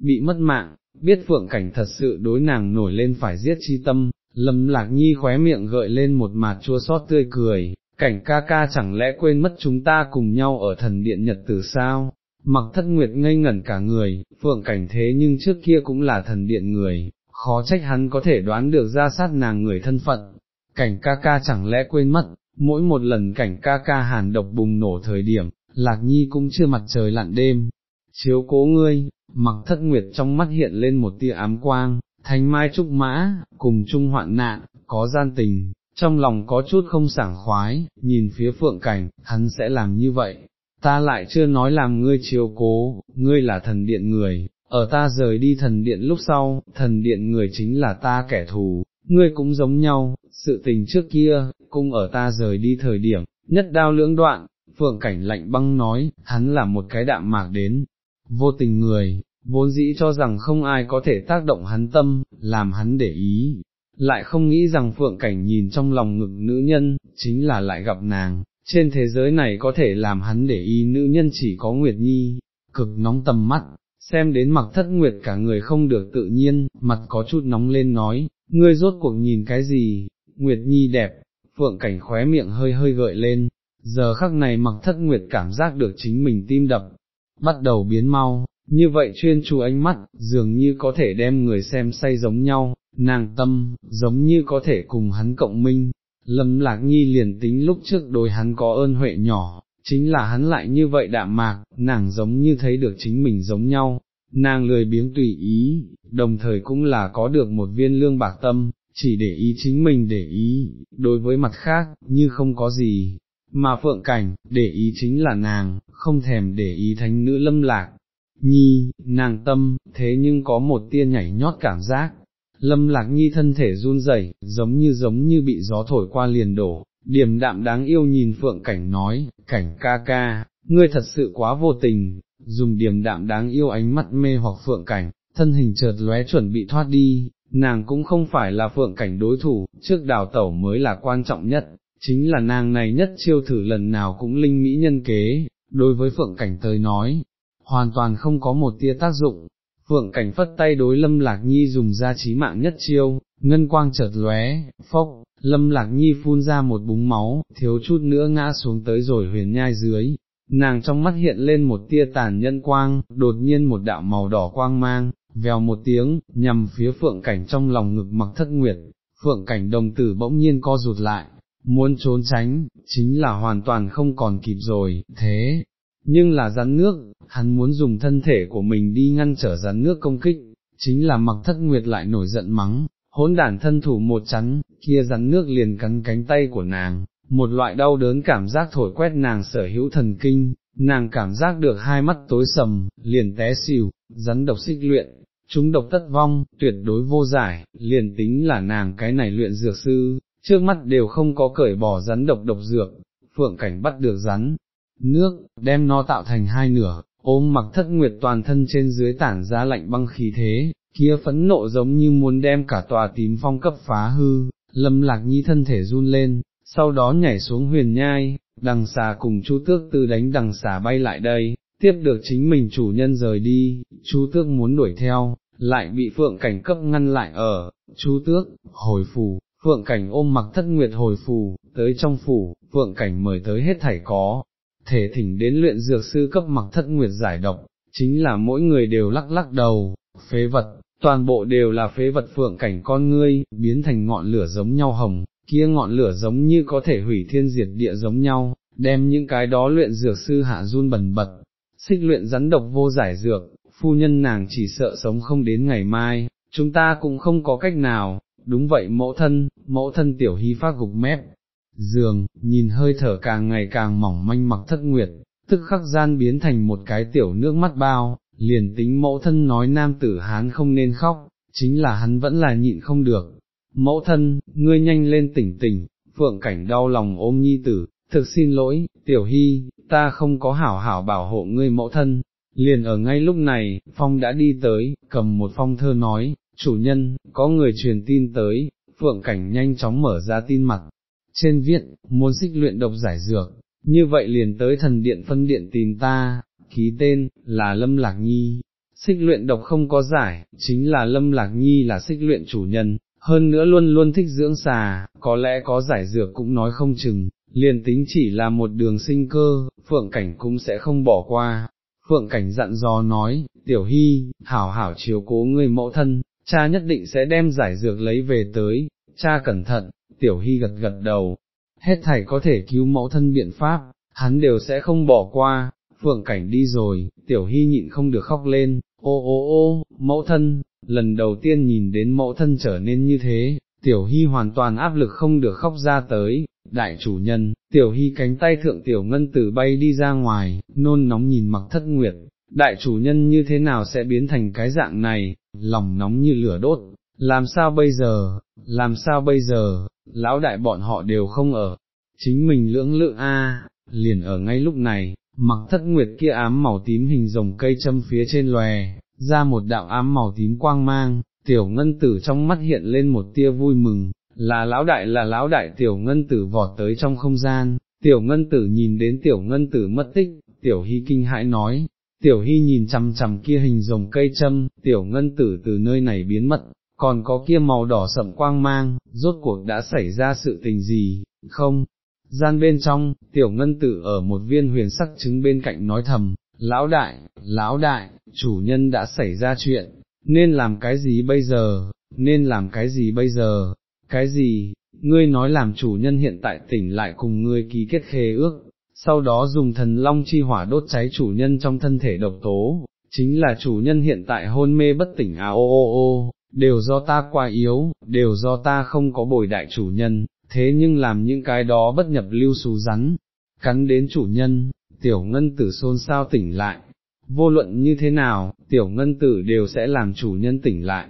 bị mất mạng, biết phượng cảnh thật sự đối nàng nổi lên phải giết chi tâm, lâm lạc nhi khóe miệng gợi lên một mặt chua xót tươi cười, cảnh ca ca chẳng lẽ quên mất chúng ta cùng nhau ở thần điện nhật từ sao, mặc thất nguyệt ngây ngẩn cả người, phượng cảnh thế nhưng trước kia cũng là thần điện người, khó trách hắn có thể đoán được ra sát nàng người thân phận, cảnh ca ca chẳng lẽ quên mất, mỗi một lần cảnh ca ca hàn độc bùng nổ thời điểm, lạc nhi cũng chưa mặt trời lặn đêm, chiếu cố ngươi, mặc thất nguyệt trong mắt hiện lên một tia ám quang, thanh mai trúc mã, cùng chung hoạn nạn, có gian tình, trong lòng có chút không sảng khoái, nhìn phía phượng cảnh, hắn sẽ làm như vậy, ta lại chưa nói làm ngươi chiếu cố, ngươi là thần điện người, ở ta rời đi thần điện lúc sau, thần điện người chính là ta kẻ thù, ngươi cũng giống nhau, sự tình trước kia, cung ở ta rời đi thời điểm, nhất đao lưỡng đoạn, phượng cảnh lạnh băng nói, hắn là một cái đạm mạc đến, vô tình người, vốn dĩ cho rằng không ai có thể tác động hắn tâm, làm hắn để ý, lại không nghĩ rằng phượng cảnh nhìn trong lòng ngực nữ nhân, chính là lại gặp nàng, trên thế giới này có thể làm hắn để ý nữ nhân chỉ có Nguyệt Nhi, cực nóng tầm mắt, xem đến mặc thất Nguyệt cả người không được tự nhiên, mặt có chút nóng lên nói, ngươi rốt cuộc nhìn cái gì, Nguyệt Nhi đẹp, phượng cảnh khóe miệng hơi hơi gợi lên, giờ khắc này mặc thất Nguyệt cảm giác được chính mình tim đập, bắt đầu biến mau, như vậy chuyên chú ánh mắt, dường như có thể đem người xem say giống nhau, nàng tâm, giống như có thể cùng hắn cộng minh, lâm lạc nhi liền tính lúc trước đối hắn có ơn huệ nhỏ, chính là hắn lại như vậy đạm mạc, nàng giống như thấy được chính mình giống nhau, nàng lười biếng tùy ý, đồng thời cũng là có được một viên lương bạc tâm, chỉ để ý chính mình để ý, đối với mặt khác, như không có gì, mà phượng cảnh, để ý chính là nàng, không thèm để ý thánh nữ lâm lạc, nhi, nàng tâm, thế nhưng có một tia nhảy nhót cảm giác, lâm lạc nhi thân thể run rẩy, giống như giống như bị gió thổi qua liền đổ, điềm đạm đáng yêu nhìn phượng cảnh nói, cảnh ca ca, ngươi thật sự quá vô tình, dùng điềm đạm đáng yêu ánh mắt mê hoặc phượng cảnh, thân hình chợt lóe chuẩn bị thoát đi, nàng cũng không phải là phượng cảnh đối thủ, trước đào tẩu mới là quan trọng nhất, chính là nàng này nhất chiêu thử lần nào cũng linh mỹ nhân kế, đối với phượng cảnh tới nói, hoàn toàn không có một tia tác dụng. Phượng cảnh phất tay đối lâm lạc nhi dùng ra trí mạng nhất chiêu, ngân quang chợt lóe, phốc, lâm lạc nhi phun ra một búng máu, thiếu chút nữa ngã xuống tới rồi huyền nhai dưới, nàng trong mắt hiện lên một tia tàn nhân quang, đột nhiên một đạo màu đỏ quang mang, vèo một tiếng, nhằm phía phượng cảnh trong lòng ngực mặc thất nguyệt, phượng cảnh đồng tử bỗng nhiên co rụt lại, muốn trốn tránh, chính là hoàn toàn không còn kịp rồi, thế, nhưng là rắn nước, hắn muốn dùng thân thể của mình đi ngăn trở rắn nước công kích, chính là mặc thất nguyệt lại nổi giận mắng, hỗn đản thân thủ một chắn, kia rắn nước liền cắn cánh tay của nàng, một loại đau đớn cảm giác thổi quét nàng sở hữu thần kinh, nàng cảm giác được hai mắt tối sầm, liền té xỉu, rắn độc xích luyện, chúng độc tất vong, tuyệt đối vô giải, liền tính là nàng cái này luyện dược sư, trước mắt đều không có cởi bỏ rắn độc độc dược, phượng cảnh bắt được rắn, nước, đem nó tạo thành hai nửa, ôm mặc thất nguyệt toàn thân trên dưới tản ra lạnh băng khí thế, kia phẫn nộ giống như muốn đem cả tòa tím phong cấp phá hư, lâm lạc nhi thân thể run lên, sau đó nhảy xuống huyền nhai, đằng xà cùng chú tước tư đánh đằng xà bay lại đây, tiếp được chính mình chủ nhân rời đi, chú tước muốn đuổi theo, lại bị phượng cảnh cấp ngăn lại ở, chú tước, hồi phù, phượng cảnh ôm mặc thất nguyệt hồi phù, tới trong phủ, phượng cảnh mời tới hết thảy có, thể thỉnh đến luyện dược sư cấp mặc thất nguyệt giải độc, chính là mỗi người đều lắc lắc đầu, phế vật, toàn bộ đều là phế vật phượng cảnh con ngươi, biến thành ngọn lửa giống nhau hồng, kia ngọn lửa giống như có thể hủy thiên diệt địa giống nhau, đem những cái đó luyện dược sư hạ run bẩn bật, xích luyện rắn độc vô giải dược, phu nhân nàng chỉ sợ sống không đến ngày mai, chúng ta cũng không có cách nào, đúng vậy mẫu thân, mẫu thân tiểu hy phát gục mép, giường, nhìn hơi thở càng ngày càng mỏng manh mặc thất nguyệt, tức khắc gian biến thành một cái tiểu nước mắt bao, liền tính mẫu thân nói nam tử hán không nên khóc, chính là hắn vẫn là nhịn không được. Mẫu thân, ngươi nhanh lên tỉnh tỉnh, phượng cảnh đau lòng ôm nhi tử, thực xin lỗi, tiểu hy, ta không có hảo hảo bảo hộ ngươi mẫu thân. Liền ở ngay lúc này, Phong đã đi tới, cầm một phong thơ nói, chủ nhân, có người truyền tin tới, phượng cảnh nhanh chóng mở ra tin mặt. Trên viết, muốn xích luyện độc giải dược, như vậy liền tới thần điện phân điện tìm ta, ký tên, là Lâm Lạc Nhi. Xích luyện độc không có giải, chính là Lâm Lạc Nhi là xích luyện chủ nhân, hơn nữa luôn luôn thích dưỡng xà, có lẽ có giải dược cũng nói không chừng, liền tính chỉ là một đường sinh cơ, Phượng Cảnh cũng sẽ không bỏ qua. Phượng Cảnh dặn dò nói, Tiểu Hy, hảo hảo chiếu cố người mẫu thân, cha nhất định sẽ đem giải dược lấy về tới, cha cẩn thận, Tiểu Hy gật gật đầu, hết thảy có thể cứu mẫu thân biện pháp, hắn đều sẽ không bỏ qua, phượng cảnh đi rồi, tiểu hy nhịn không được khóc lên, ô ô ô, mẫu thân, lần đầu tiên nhìn đến mẫu thân trở nên như thế, tiểu hy hoàn toàn áp lực không được khóc ra tới, đại chủ nhân, tiểu hy cánh tay thượng tiểu ngân tử bay đi ra ngoài, nôn nóng nhìn mặc thất nguyệt, đại chủ nhân như thế nào sẽ biến thành cái dạng này, lòng nóng như lửa đốt, làm sao bây giờ, làm sao bây giờ, lão đại bọn họ đều không ở, chính mình lưỡng lự a, liền ở ngay lúc này, mặc thất nguyệt kia ám màu tím hình rồng cây châm phía trên lòe, ra một đạo ám màu tím quang mang, tiểu ngân tử trong mắt hiện lên một tia vui mừng, là lão đại là lão đại tiểu ngân tử vọt tới trong không gian, tiểu ngân tử nhìn đến tiểu ngân tử mất tích, tiểu hy kinh hãi nói, tiểu hy nhìn chằm chằm kia hình rồng cây châm, tiểu ngân tử từ nơi này biến mất, còn có kia màu đỏ sậm quang mang, rốt cuộc đã xảy ra sự tình gì, không, gian bên trong, tiểu ngân tử ở một viên huyền sắc trứng bên cạnh nói thầm, lão đại, lão đại, chủ nhân đã xảy ra chuyện, nên làm cái gì bây giờ, nên làm cái gì bây giờ, cái gì, ngươi nói làm chủ nhân hiện tại tỉnh lại cùng ngươi ký kết khê ước, sau đó dùng thần long chi hỏa đốt cháy chủ nhân trong thân thể độc tố, chính là chủ nhân hiện tại hôn mê bất tỉnh à ô ô ô, đều do ta quá yếu, đều do ta không có bồi đại chủ nhân, thế nhưng làm những cái đó bất nhập lưu xú rắn, cắn đến chủ nhân, tiểu ngân tử xôn xao tỉnh lại, vô luận như thế nào, tiểu ngân tử đều sẽ làm chủ nhân tỉnh lại,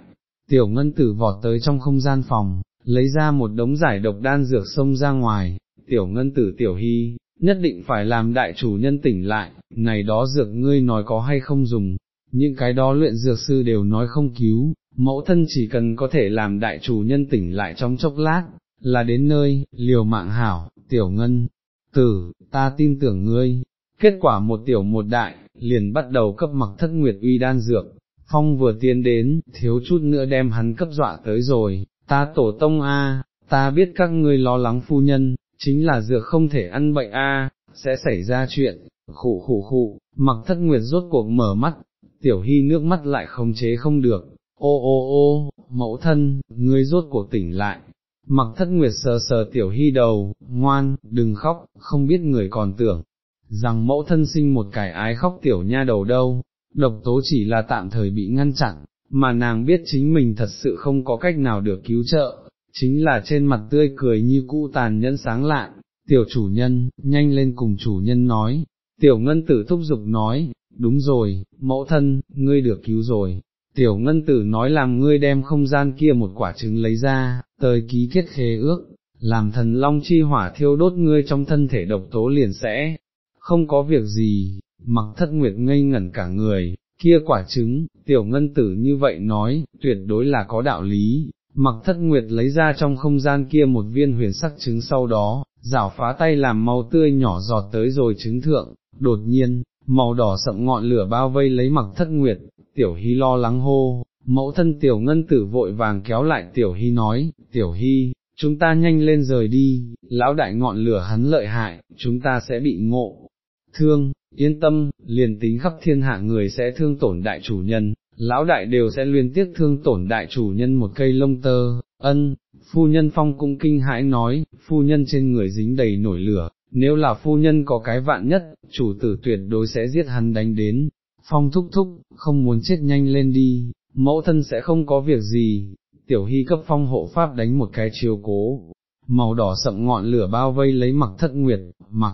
tiểu ngân tử vọt tới trong không gian phòng, lấy ra một đống giải độc đan dược xông ra ngoài, tiểu ngân tử tiểu hy, nhất định phải làm đại chủ nhân tỉnh lại, này đó dược ngươi nói có hay không dùng, những cái đó luyện dược sư đều nói không cứu, mẫu thân chỉ cần có thể làm đại chủ nhân tỉnh lại trong chốc lát, là đến nơi, liều mạng hảo, tiểu ngân, tử, ta tin tưởng ngươi, kết quả một tiểu một đại, liền bắt đầu cấp mặc thất nguyệt uy đan dược, phong vừa tiến đến, thiếu chút nữa đem hắn cấp dọa tới rồi, ta tổ tông a, ta biết các ngươi lo lắng phu nhân, chính là dược không thể ăn bệnh a, sẽ xảy ra chuyện, khụ khụ khụ, mặc thất nguyệt rốt cuộc mở mắt, tiểu hy nước mắt lại không chế không được, ô ô ô, mẫu thân, ngươi rốt cuộc tỉnh lại, Mặc thất nguyệt sờ sờ tiểu hy đầu, ngoan, đừng khóc, không biết người còn tưởng, rằng mẫu thân sinh một cải ái khóc tiểu nha đầu đâu, độc tố chỉ là tạm thời bị ngăn chặn, mà nàng biết chính mình thật sự không có cách nào được cứu trợ, chính là trên mặt tươi cười như cũ tàn nhẫn sáng lạn, tiểu chủ nhân, nhanh lên cùng chủ nhân nói, tiểu ngân tử thúc giục nói, đúng rồi, mẫu thân, ngươi được cứu rồi. Tiểu ngân tử nói làm ngươi đem không gian kia một quả trứng lấy ra, tới ký kết khế ước, làm thần long chi hỏa thiêu đốt ngươi trong thân thể độc tố liền sẽ, không có việc gì, mặc thất nguyệt ngây ngẩn cả người, kia quả trứng, tiểu ngân tử như vậy nói, tuyệt đối là có đạo lý, mặc thất nguyệt lấy ra trong không gian kia một viên huyền sắc trứng sau đó, rảo phá tay làm màu tươi nhỏ giọt tới rồi trứng thượng, đột nhiên, màu đỏ sậm ngọn lửa bao vây lấy mặc thất nguyệt, tiểu hy lo lắng hô, mẫu thân tiểu ngân tử vội vàng kéo lại tiểu hy nói, tiểu hy, chúng ta nhanh lên rời đi, lão đại ngọn lửa hắn lợi hại, chúng ta sẽ bị ngộ, thương, yên tâm, liền tính khắp thiên hạ người sẽ thương tổn đại chủ nhân, lão đại đều sẽ liên tiếp thương tổn đại chủ nhân một cây lông tơ, ân, phu nhân phong cũng kinh hãi nói, phu nhân trên người dính đầy nổi lửa, nếu là phu nhân có cái vạn nhất, chủ tử tuyệt đối sẽ giết hắn đánh đến, phong thúc thúc, không muốn chết nhanh lên đi, mẫu thân sẽ không có việc gì, tiểu hy cấp phong hộ pháp đánh một cái chiều cố, màu đỏ sậm ngọn lửa bao vây lấy mặc thất nguyệt, mặc.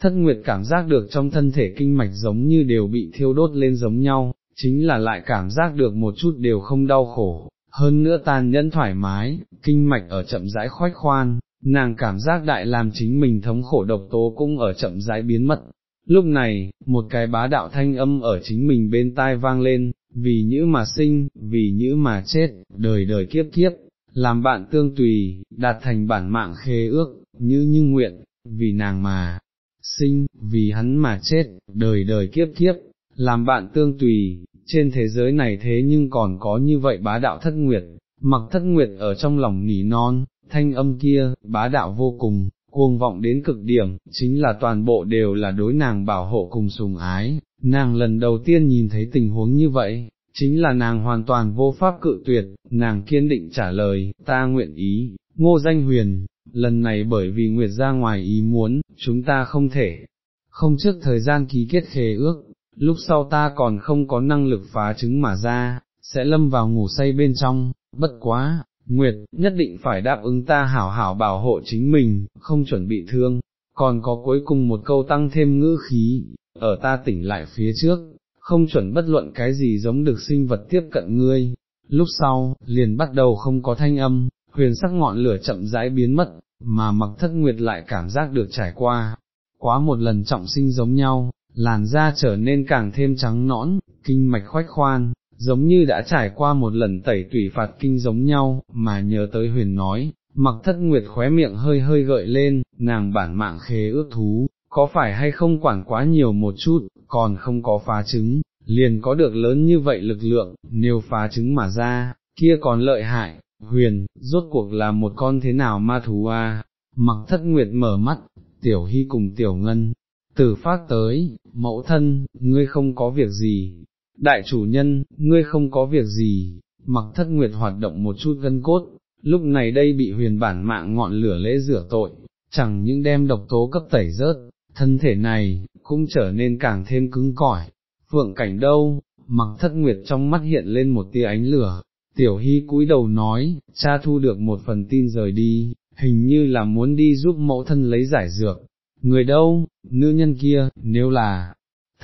Thất Nguyệt cảm giác được trong thân thể kinh mạch giống như đều bị thiêu đốt lên giống nhau, chính là lại cảm giác được một chút đều không đau khổ, hơn nữa tàn nhẫn thoải mái, kinh mạch ở chậm rãi khoách khoan, nàng cảm giác đại làm chính mình thống khổ độc tố cũng ở chậm rãi biến mất. Lúc này, một cái bá đạo thanh âm ở chính mình bên tai vang lên, vì nhữ mà sinh, vì nhữ mà chết, đời đời kiếp kiếp, làm bạn tương tùy, đạt thành bản mạng khế ước, như như nguyện, vì nàng mà sinh, vì hắn mà chết, đời đời kiếp kiếp, làm bạn tương tùy, trên thế giới này thế nhưng còn có như vậy bá đạo thất nguyệt, mặc thất nguyệt ở trong lòng nỉ non, thanh âm kia, bá đạo vô cùng, cuồng vọng đến cực điểm, chính là toàn bộ đều là đối nàng bảo hộ cùng sùng ái, nàng lần đầu tiên nhìn thấy tình huống như vậy, chính là nàng hoàn toàn vô pháp cự tuyệt, nàng kiên định trả lời, ta nguyện ý, ngô danh huyền, lần này bởi vì Nguyệt ra ngoài ý muốn, chúng ta không thể, không trước thời gian ký kết khế ước, lúc sau ta còn không có năng lực phá trứng mà ra, sẽ lâm vào ngủ say bên trong, bất quá, Nguyệt, nhất định phải đáp ứng ta hảo hảo bảo hộ chính mình, không chuẩn bị thương, còn có cuối cùng một câu tăng thêm ngữ khí, ở ta tỉnh lại phía trước, không chuẩn bất luận cái gì giống được sinh vật tiếp cận ngươi, lúc sau, liền bắt đầu không có thanh âm, huyền sắc ngọn lửa chậm rãi biến mất, mà mặc thất nguyệt lại cảm giác được trải qua, quá một lần trọng sinh giống nhau, làn da trở nên càng thêm trắng nõn, kinh mạch khoách khoan, giống như đã trải qua một lần tẩy tủy phạt kinh giống nhau, mà nhớ tới huyền nói, mặc thất nguyệt khóe miệng hơi hơi gợi lên, nàng bản mạng khế ước thú, có phải hay không quản quá nhiều một chút, còn không có phá trứng, liền có được lớn như vậy lực lượng, nếu phá trứng mà ra, kia còn lợi hại, huyền, rốt cuộc là một con thế nào ma thú à, mặc thất nguyệt mở mắt, tiểu hy cùng tiểu ngân, tử phát tới, mẫu thân, ngươi không có việc gì, đại chủ nhân, ngươi không có việc gì, mặc thất nguyệt hoạt động một chút gân cốt, lúc này đây bị huyền bản mạng ngọn lửa lễ rửa tội, chẳng những đem độc tố cấp tẩy rớt, thân thể này, cũng trở nên càng thêm cứng cỏi, phượng cảnh đâu, mặc thất nguyệt trong mắt hiện lên một tia ánh lửa, tiểu hy cúi đầu nói, cha thu được một phần tin rời đi, hình như là muốn đi giúp mẫu thân lấy giải dược, người đâu, nữ nhân kia, nếu là,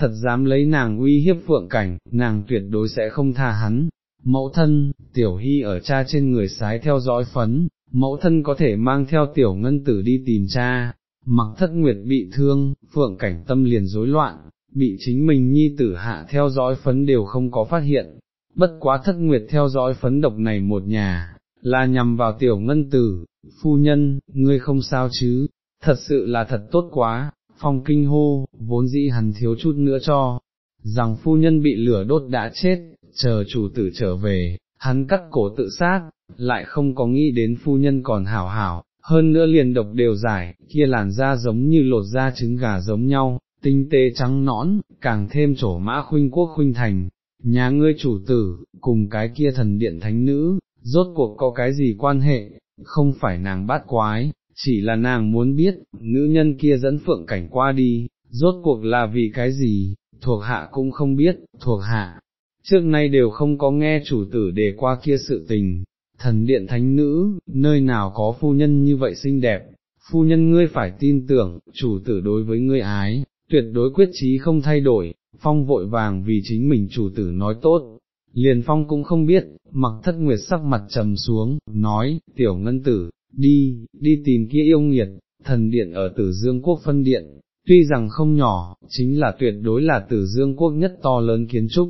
thật dám lấy nàng uy hiếp phượng cảnh, nàng tuyệt đối sẽ không tha hắn. Mẫu thân, tiểu hy ở cha trên người sái theo dõi phấn, mẫu thân có thể mang theo tiểu ngân tử đi tìm cha, mặc thất nguyệt bị thương, phượng cảnh tâm liền rối loạn, bị chính mình nhi tử hạ theo dõi phấn đều không có phát hiện, bất quá thất nguyệt theo dõi phấn độc này một nhà, là nhằm vào tiểu ngân tử, phu nhân, ngươi không sao chứ, thật sự là thật tốt quá, phong kinh hô, vốn dĩ hắn thiếu chút nữa cho, rằng phu nhân bị lửa đốt đã chết, chờ chủ tử trở về, hắn cắt cổ tự sát, lại không có nghĩ đến phu nhân còn hảo hảo, hơn nữa liền độc đều giải, kia làn da giống như lột da trứng gà giống nhau, tinh tế trắng nõn, càng thêm trổ mã khuynh quốc khuynh thành, nhà ngươi chủ tử, cùng cái kia thần điện thánh nữ, rốt cuộc có cái gì quan hệ, không phải nàng bát quái, chỉ là nàng muốn biết, nữ nhân kia dẫn phượng cảnh qua đi, rốt cuộc là vì cái gì, thuộc hạ cũng không biết, thuộc hạ, trước nay đều không có nghe chủ tử đề qua kia sự tình, thần điện thánh nữ, nơi nào có phu nhân như vậy xinh đẹp, phu nhân ngươi phải tin tưởng, chủ tử đối với ngươi ái, tuyệt đối quyết chí không thay đổi, phong vội vàng vì chính mình chủ tử nói tốt. Liền phong cũng không biết, mặc thất nguyệt sắc mặt trầm xuống, nói, tiểu ngân tử, đi, đi tìm kia yêu nghiệt, thần điện ở tử dương quốc phân điện, tuy rằng không nhỏ, chính là tuyệt đối là tử dương quốc nhất to lớn kiến trúc,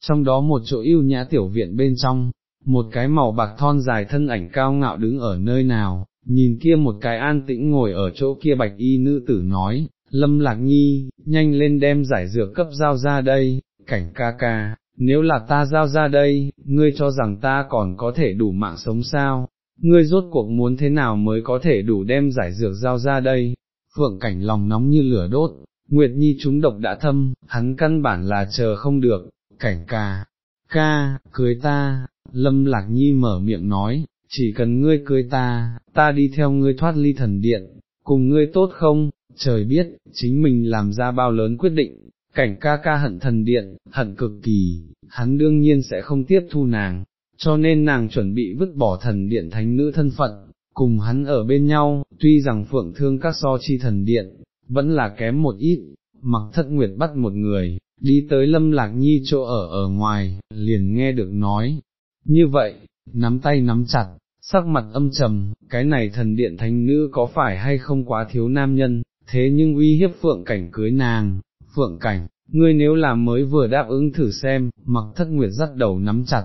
trong đó một chỗ yêu nhã tiểu viện bên trong, một cái màu bạc thon dài thân ảnh cao ngạo đứng ở nơi nào, nhìn kia một cái an tĩnh ngồi ở chỗ kia bạch y nữ tử nói, lâm lạc nhi, nhanh lên đem giải dược cấp giao ra đây, cảnh ca ca, nếu là ta giao ra đây, ngươi cho rằng ta còn có thể đủ mạng sống sao, ngươi rốt cuộc muốn thế nào mới có thể đủ đem giải dược giao ra đây, phượng cảnh lòng nóng như lửa đốt, Nguyệt Nhi chúng độc đã thâm, hắn căn bản là chờ không được, cảnh ca, ca, cưới ta, Lâm Lạc Nhi mở miệng nói, chỉ cần ngươi cưới ta, ta đi theo ngươi thoát ly thần điện, cùng ngươi tốt không, trời biết, chính mình làm ra bao lớn quyết định, cảnh ca ca hận thần điện, hận cực kỳ, hắn đương nhiên sẽ không tiếp thu nàng, cho nên nàng chuẩn bị vứt bỏ thần điện thánh nữ thân phận, cùng hắn ở bên nhau, tuy rằng phượng thương các so chi thần điện, vẫn là kém một ít, mặc thất nguyệt bắt một người, đi tới lâm lạc nhi chỗ ở ở ngoài, liền nghe được nói, như vậy, nắm tay nắm chặt, sắc mặt âm trầm, cái này thần điện thánh nữ có phải hay không quá thiếu nam nhân, thế nhưng uy hiếp phượng cảnh cưới nàng, phượng cảnh, ngươi nếu làm mới vừa đáp ứng thử xem, mặc thất nguyệt dắt đầu nắm chặt,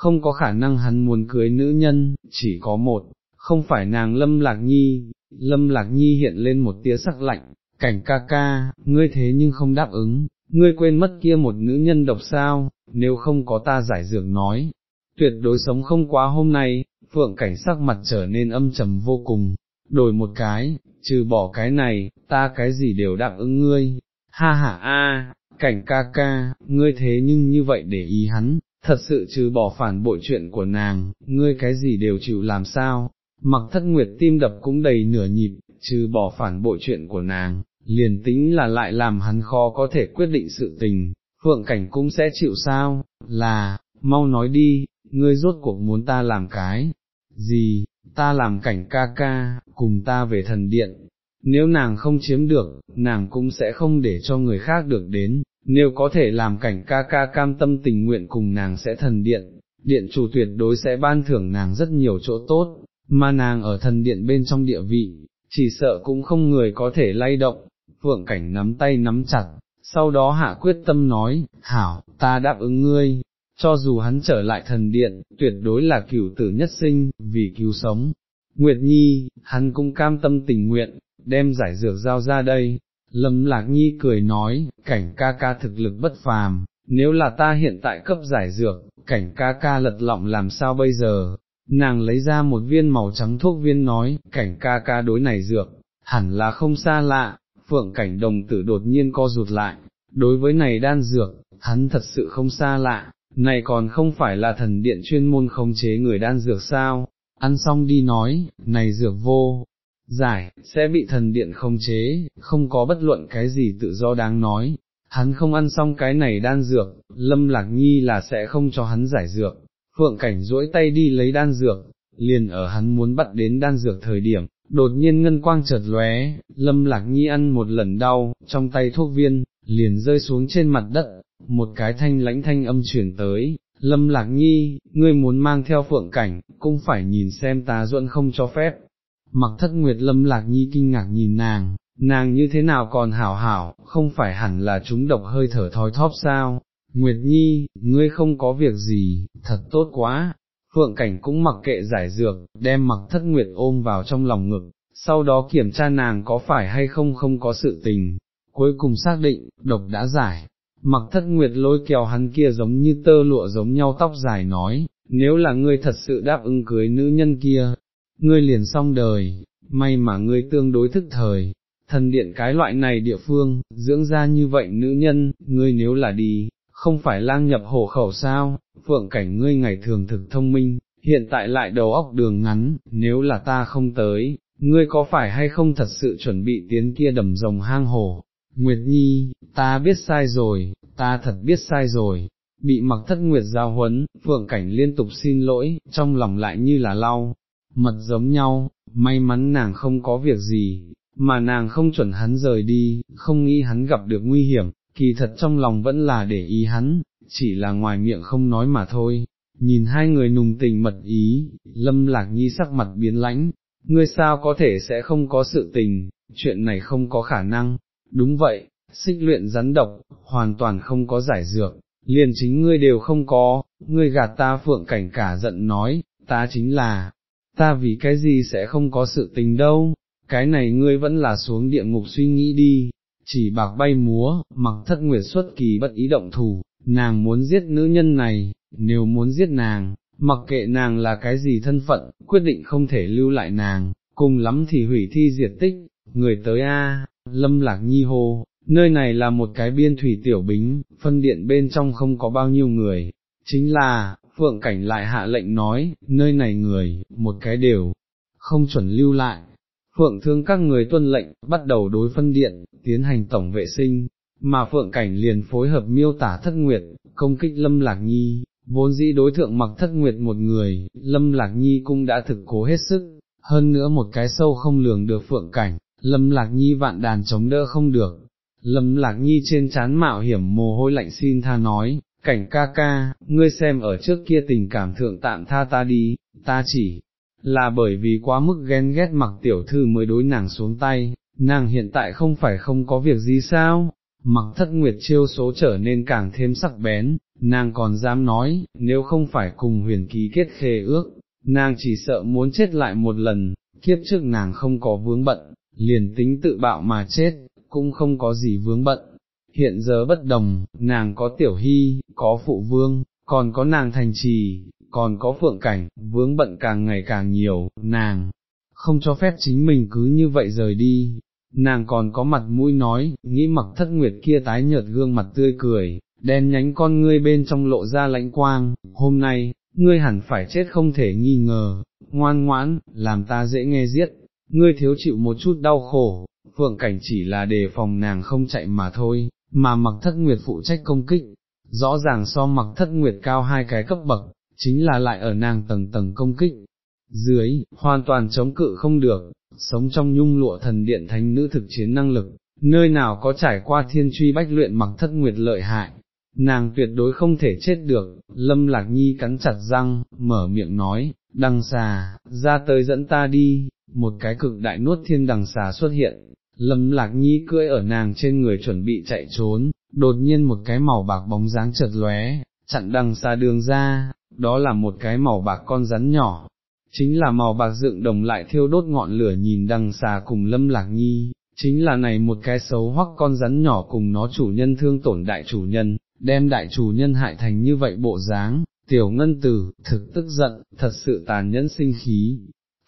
không có khả năng hắn muốn cưới nữ nhân, chỉ có một, không phải nàng lâm lạc nhi, lâm lạc nhi hiện lên một tia sắc lạnh, cảnh ca ca, ngươi thế nhưng không đáp ứng, ngươi quên mất kia một nữ nhân độc sao, nếu không có ta giải dược nói, tuyệt đối sống không quá hôm nay, phượng cảnh sắc mặt trở nên âm trầm vô cùng, đổi một cái, trừ bỏ cái này, ta cái gì đều đáp ứng ngươi, ha ha a, cảnh ca ca, ngươi thế nhưng như vậy để ý hắn, thật sự trừ bỏ phản bội chuyện của nàng, ngươi cái gì đều chịu làm sao, mặc thất nguyệt tim đập cũng đầy nửa nhịp, trừ bỏ phản bội chuyện của nàng, liền tính là lại làm hắn khó có thể quyết định sự tình, phượng cảnh cũng sẽ chịu sao, là, mau nói đi, ngươi rốt cuộc muốn ta làm cái, gì, ta làm cảnh ca ca, cùng ta về thần điện, nếu nàng không chiếm được, nàng cũng sẽ không để cho người khác được đến, nếu có thể làm cảnh ca ca cam tâm tình nguyện cùng nàng sẽ thần điện, điện chủ tuyệt đối sẽ ban thưởng nàng rất nhiều chỗ tốt, mà nàng ở thần điện bên trong địa vị, chỉ sợ cũng không người có thể lay động, phượng cảnh nắm tay nắm chặt, sau đó hạ quyết tâm nói, hảo, ta đáp ứng ngươi, cho dù hắn trở lại thần điện, tuyệt đối là cửu tử nhất sinh, vì cứu sống. Nguyệt Nhi, hắn cũng cam tâm tình nguyện, đem giải dược giao ra đây. Lâm Lạc Nhi cười nói, cảnh ca ca thực lực bất phàm, nếu là ta hiện tại cấp giải dược, cảnh ca ca lật lọng làm sao bây giờ? Nàng lấy ra một viên màu trắng thuốc viên nói, cảnh ca ca đối này dược, hẳn là không xa lạ, phượng cảnh đồng tử đột nhiên co rụt lại, đối với này đan dược, hắn thật sự không xa lạ, này còn không phải là thần điện chuyên môn khống chế người đan dược sao, ăn xong đi nói, này dược vô, giải, sẽ bị thần điện không chế, không có bất luận cái gì tự do đáng nói, hắn không ăn xong cái này đan dược, lâm lạc nhi là sẽ không cho hắn giải dược, phượng cảnh duỗi tay đi lấy đan dược, liền ở hắn muốn bắt đến đan dược thời điểm, đột nhiên ngân quang chợt lóe, lâm lạc nhi ăn một lần đau, trong tay thuốc viên, liền rơi xuống trên mặt đất, một cái thanh lãnh thanh âm chuyển tới, lâm lạc nhi, ngươi muốn mang theo phượng cảnh, cũng phải nhìn xem ta duẫn không cho phép. Mặc thất nguyệt lâm lạc nhi kinh ngạc nhìn nàng, nàng như thế nào còn hảo hảo, không phải hẳn là chúng độc hơi thở thói thóp sao, Nguyệt Nhi, ngươi không có việc gì, thật tốt quá, Phượng Cảnh cũng mặc kệ giải dược, đem mặc thất Nguyệt ôm vào trong lòng ngực, sau đó kiểm tra nàng có phải hay không không có sự tình, cuối cùng xác định, độc đã giải, mặc thất nguyệt lôi kéo hắn kia giống như tơ lụa giống nhau tóc dài nói, nếu là ngươi thật sự đáp ứng cưới nữ nhân kia, ngươi liền xong đời, may mà ngươi tương đối thức thời, thần điện cái loại này địa phương, dưỡng ra như vậy nữ nhân, ngươi nếu là đi, không phải lang nhập hổ khẩu sao, phượng cảnh ngươi ngày thường thực thông minh, hiện tại lại đầu óc đường ngắn, nếu là ta không tới, ngươi có phải hay không thật sự chuẩn bị tiến kia đầm rồng hang hổ, Nguyệt Nhi, ta biết sai rồi, ta thật biết sai rồi, bị mặc thất Nguyệt giao huấn, phượng cảnh liên tục xin lỗi, trong lòng lại như là lau, mật giống nhau, may mắn nàng không có việc gì, mà nàng không chuẩn hắn rời đi, không nghĩ hắn gặp được nguy hiểm, kỳ thật trong lòng vẫn là để ý hắn, chỉ là ngoài miệng không nói mà thôi. Nhìn hai người nùng tình mật ý, lâm lạc nhi sắc mặt biến lãnh, ngươi sao có thể sẽ không có sự tình, chuyện này không có khả năng, đúng vậy, xích luyện rắn độc, hoàn toàn không có giải dược, liền chính ngươi đều không có, ngươi gạt ta phượng cảnh cả giận nói, ta chính là, ta vì cái gì sẽ không có sự tình đâu, cái này ngươi vẫn là xuống địa ngục suy nghĩ đi, chỉ bạc bay múa, mặc thất nguyệt xuất kỳ bất ý động thủ, nàng muốn giết nữ nhân này, nếu muốn giết nàng, mặc kệ nàng là cái gì thân phận, quyết định không thể lưu lại nàng, cùng lắm thì hủy thi diệt tích, người tới a, lâm lạc nhi hô, nơi này là một cái biên thủy tiểu bính, phân điện bên trong không có bao nhiêu người, chính là, phượng cảnh lại hạ lệnh nói, nơi này người, một cái đều, không chuẩn lưu lại. Phượng thương các người tuân lệnh, bắt đầu đối phân điện, tiến hành tổng vệ sinh, mà phượng cảnh liền phối hợp miêu tả thất nguyệt, công kích lâm lạc nhi, vốn dĩ đối thượng mặc thất nguyệt một người, lâm lạc nhi cũng đã thực cố hết sức, hơn nữa một cái sâu không lường được phượng cảnh, lâm lạc nhi vạn đàn chống đỡ không được. Lâm lạc nhi trên chán mạo hiểm mồ hôi lạnh xin tha nói, cảnh ca ca, ngươi xem ở trước kia tình cảm thượng tạm tha ta đi, ta chỉ là bởi vì quá mức ghen ghét mặc tiểu thư mới đối nàng xuống tay, nàng hiện tại không phải không có việc gì sao, mặc thất nguyệt chiêu số trở nên càng thêm sắc bén, nàng còn dám nói, nếu không phải cùng huyền ký kết khê ước, nàng chỉ sợ muốn chết lại một lần, kiếp trước nàng không có vướng bận, liền tính tự bạo mà chết, cũng không có gì vướng bận. Hiện giờ bất đồng, nàng có tiểu hy, có phụ vương, còn có nàng thành trì, còn có phượng cảnh, vướng bận càng ngày càng nhiều, nàng không cho phép chính mình cứ như vậy rời đi, nàng còn có mặt mũi nói, nghĩ mặc thất nguyệt kia tái nhợt gương mặt tươi cười, đen nhánh con ngươi bên trong lộ ra lãnh quang, hôm nay, ngươi hẳn phải chết không thể nghi ngờ, ngoan ngoãn, làm ta dễ nghe giết, ngươi thiếu chịu một chút đau khổ, phượng cảnh chỉ là đề phòng nàng không chạy mà thôi, mà mặc thất nguyệt phụ trách công kích, rõ ràng so mặc thất nguyệt cao hai cái cấp bậc, chính là lại ở nàng tầng tầng công kích, dưới, hoàn toàn chống cự không được, sống trong nhung lụa thần điện thánh nữ thực chiến năng lực, nơi nào có trải qua thiên truy bách luyện mặc thất nguyệt lợi hại, nàng tuyệt đối không thể chết được, lâm lạc nhi cắn chặt răng, mở miệng nói, đằng xà, ra tới dẫn ta đi, một cái cực đại nuốt thiên đằng xà xuất hiện, lâm lạc nhi cưỡi ở nàng trên người chuẩn bị chạy trốn, đột nhiên một cái màu bạc bóng dáng chợt lóe, chặn đằng xa đường ra, đó là một cái màu bạc con rắn nhỏ, chính là màu bạc dựng đồng lại thiêu đốt ngọn lửa nhìn đằng xà cùng lâm lạc nhi, chính là này một cái xấu hoắc con rắn nhỏ cùng nó chủ nhân thương tổn đại chủ nhân, đem đại chủ nhân hại thành như vậy bộ dáng, tiểu ngân tử, thực tức giận, thật sự tàn nhẫn sinh khí.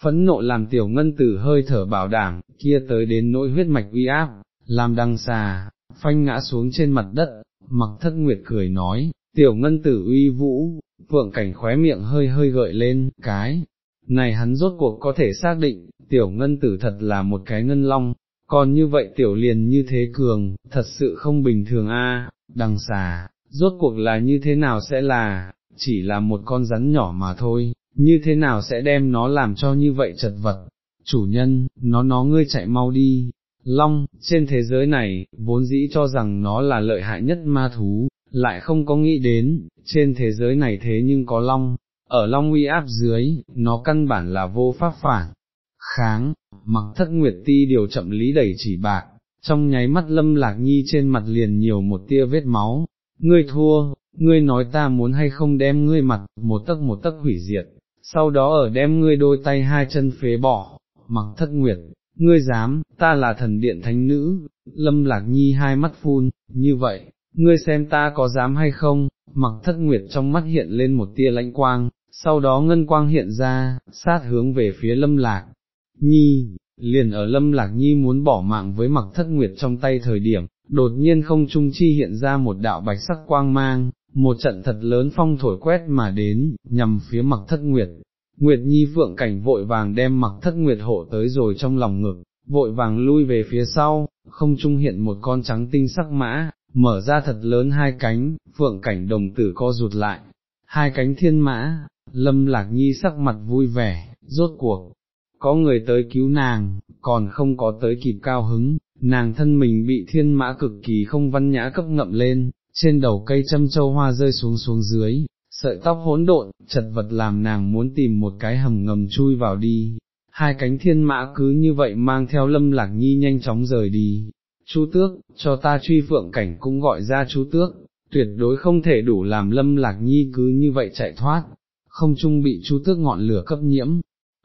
Phẫn nộ làm tiểu ngân tử hơi thở bảo đảm, kia tới đến nỗi huyết mạch uy áp, làm đằng xà, phanh ngã xuống trên mặt đất, mặc thất nguyệt cười nói, tiểu ngân tử uy vũ, phượng cảnh khóe miệng hơi hơi gợi lên, cái, này hắn rốt cuộc có thể xác định, tiểu ngân tử thật là một cái ngân long, còn như vậy tiểu liền như thế cường, thật sự không bình thường a. đằng xà, rốt cuộc là như thế nào sẽ là, chỉ là một con rắn nhỏ mà thôi, như thế nào sẽ đem nó làm cho như vậy chật vật, chủ nhân, nó nó ngươi chạy mau đi, long, trên thế giới này, vốn dĩ cho rằng nó là lợi hại nhất ma thú, lại không có nghĩ đến, trên thế giới này thế nhưng có long, ở long uy áp dưới, nó căn bản là vô pháp phản, kháng, mặc thất nguyệt ti điều chậm lý đẩy chỉ bạc, trong nháy mắt lâm lạc nhi trên mặt liền nhiều một tia vết máu, ngươi thua, ngươi nói ta muốn hay không đem ngươi mặt, một tấc một tấc hủy diệt, sau đó ở đem ngươi đôi tay hai chân phế bỏ, mặc thất nguyệt, ngươi dám, ta là thần điện thánh nữ, lâm lạc nhi hai mắt phun, như vậy, ngươi xem ta có dám hay không, mặc thất nguyệt trong mắt hiện lên một tia lãnh quang, sau đó ngân quang hiện ra, sát hướng về phía lâm lạc, nhi, liền ở lâm lạc nhi muốn bỏ mạng với mặc thất nguyệt trong tay thời điểm, đột nhiên không trung chi hiện ra một đạo bạch sắc quang mang, một trận thật lớn phong thổi quét mà đến, nhằm phía mặc thất nguyệt. Nguyệt Nhi vượng cảnh vội vàng đem mặc thất nguyệt hộ tới rồi trong lòng ngực, vội vàng lui về phía sau, không trung hiện một con trắng tinh sắc mã, mở ra thật lớn hai cánh, phượng cảnh đồng tử co rụt lại, hai cánh thiên mã, lâm lạc nhi sắc mặt vui vẻ, rốt cuộc, có người tới cứu nàng, còn không có tới kịp cao hứng, nàng thân mình bị thiên mã cực kỳ không văn nhã cấp ngậm lên, trên đầu cây châm châu hoa rơi xuống xuống dưới, sợi tóc hỗn độn, chật vật làm nàng muốn tìm một cái hầm ngầm chui vào đi. Hai cánh thiên mã cứ như vậy mang theo lâm lạc nhi nhanh chóng rời đi. Chú tước, cho ta truy phượng cảnh cũng gọi ra chú tước, tuyệt đối không thể đủ làm lâm lạc nhi cứ như vậy chạy thoát, không chung bị chú tước ngọn lửa cấp nhiễm.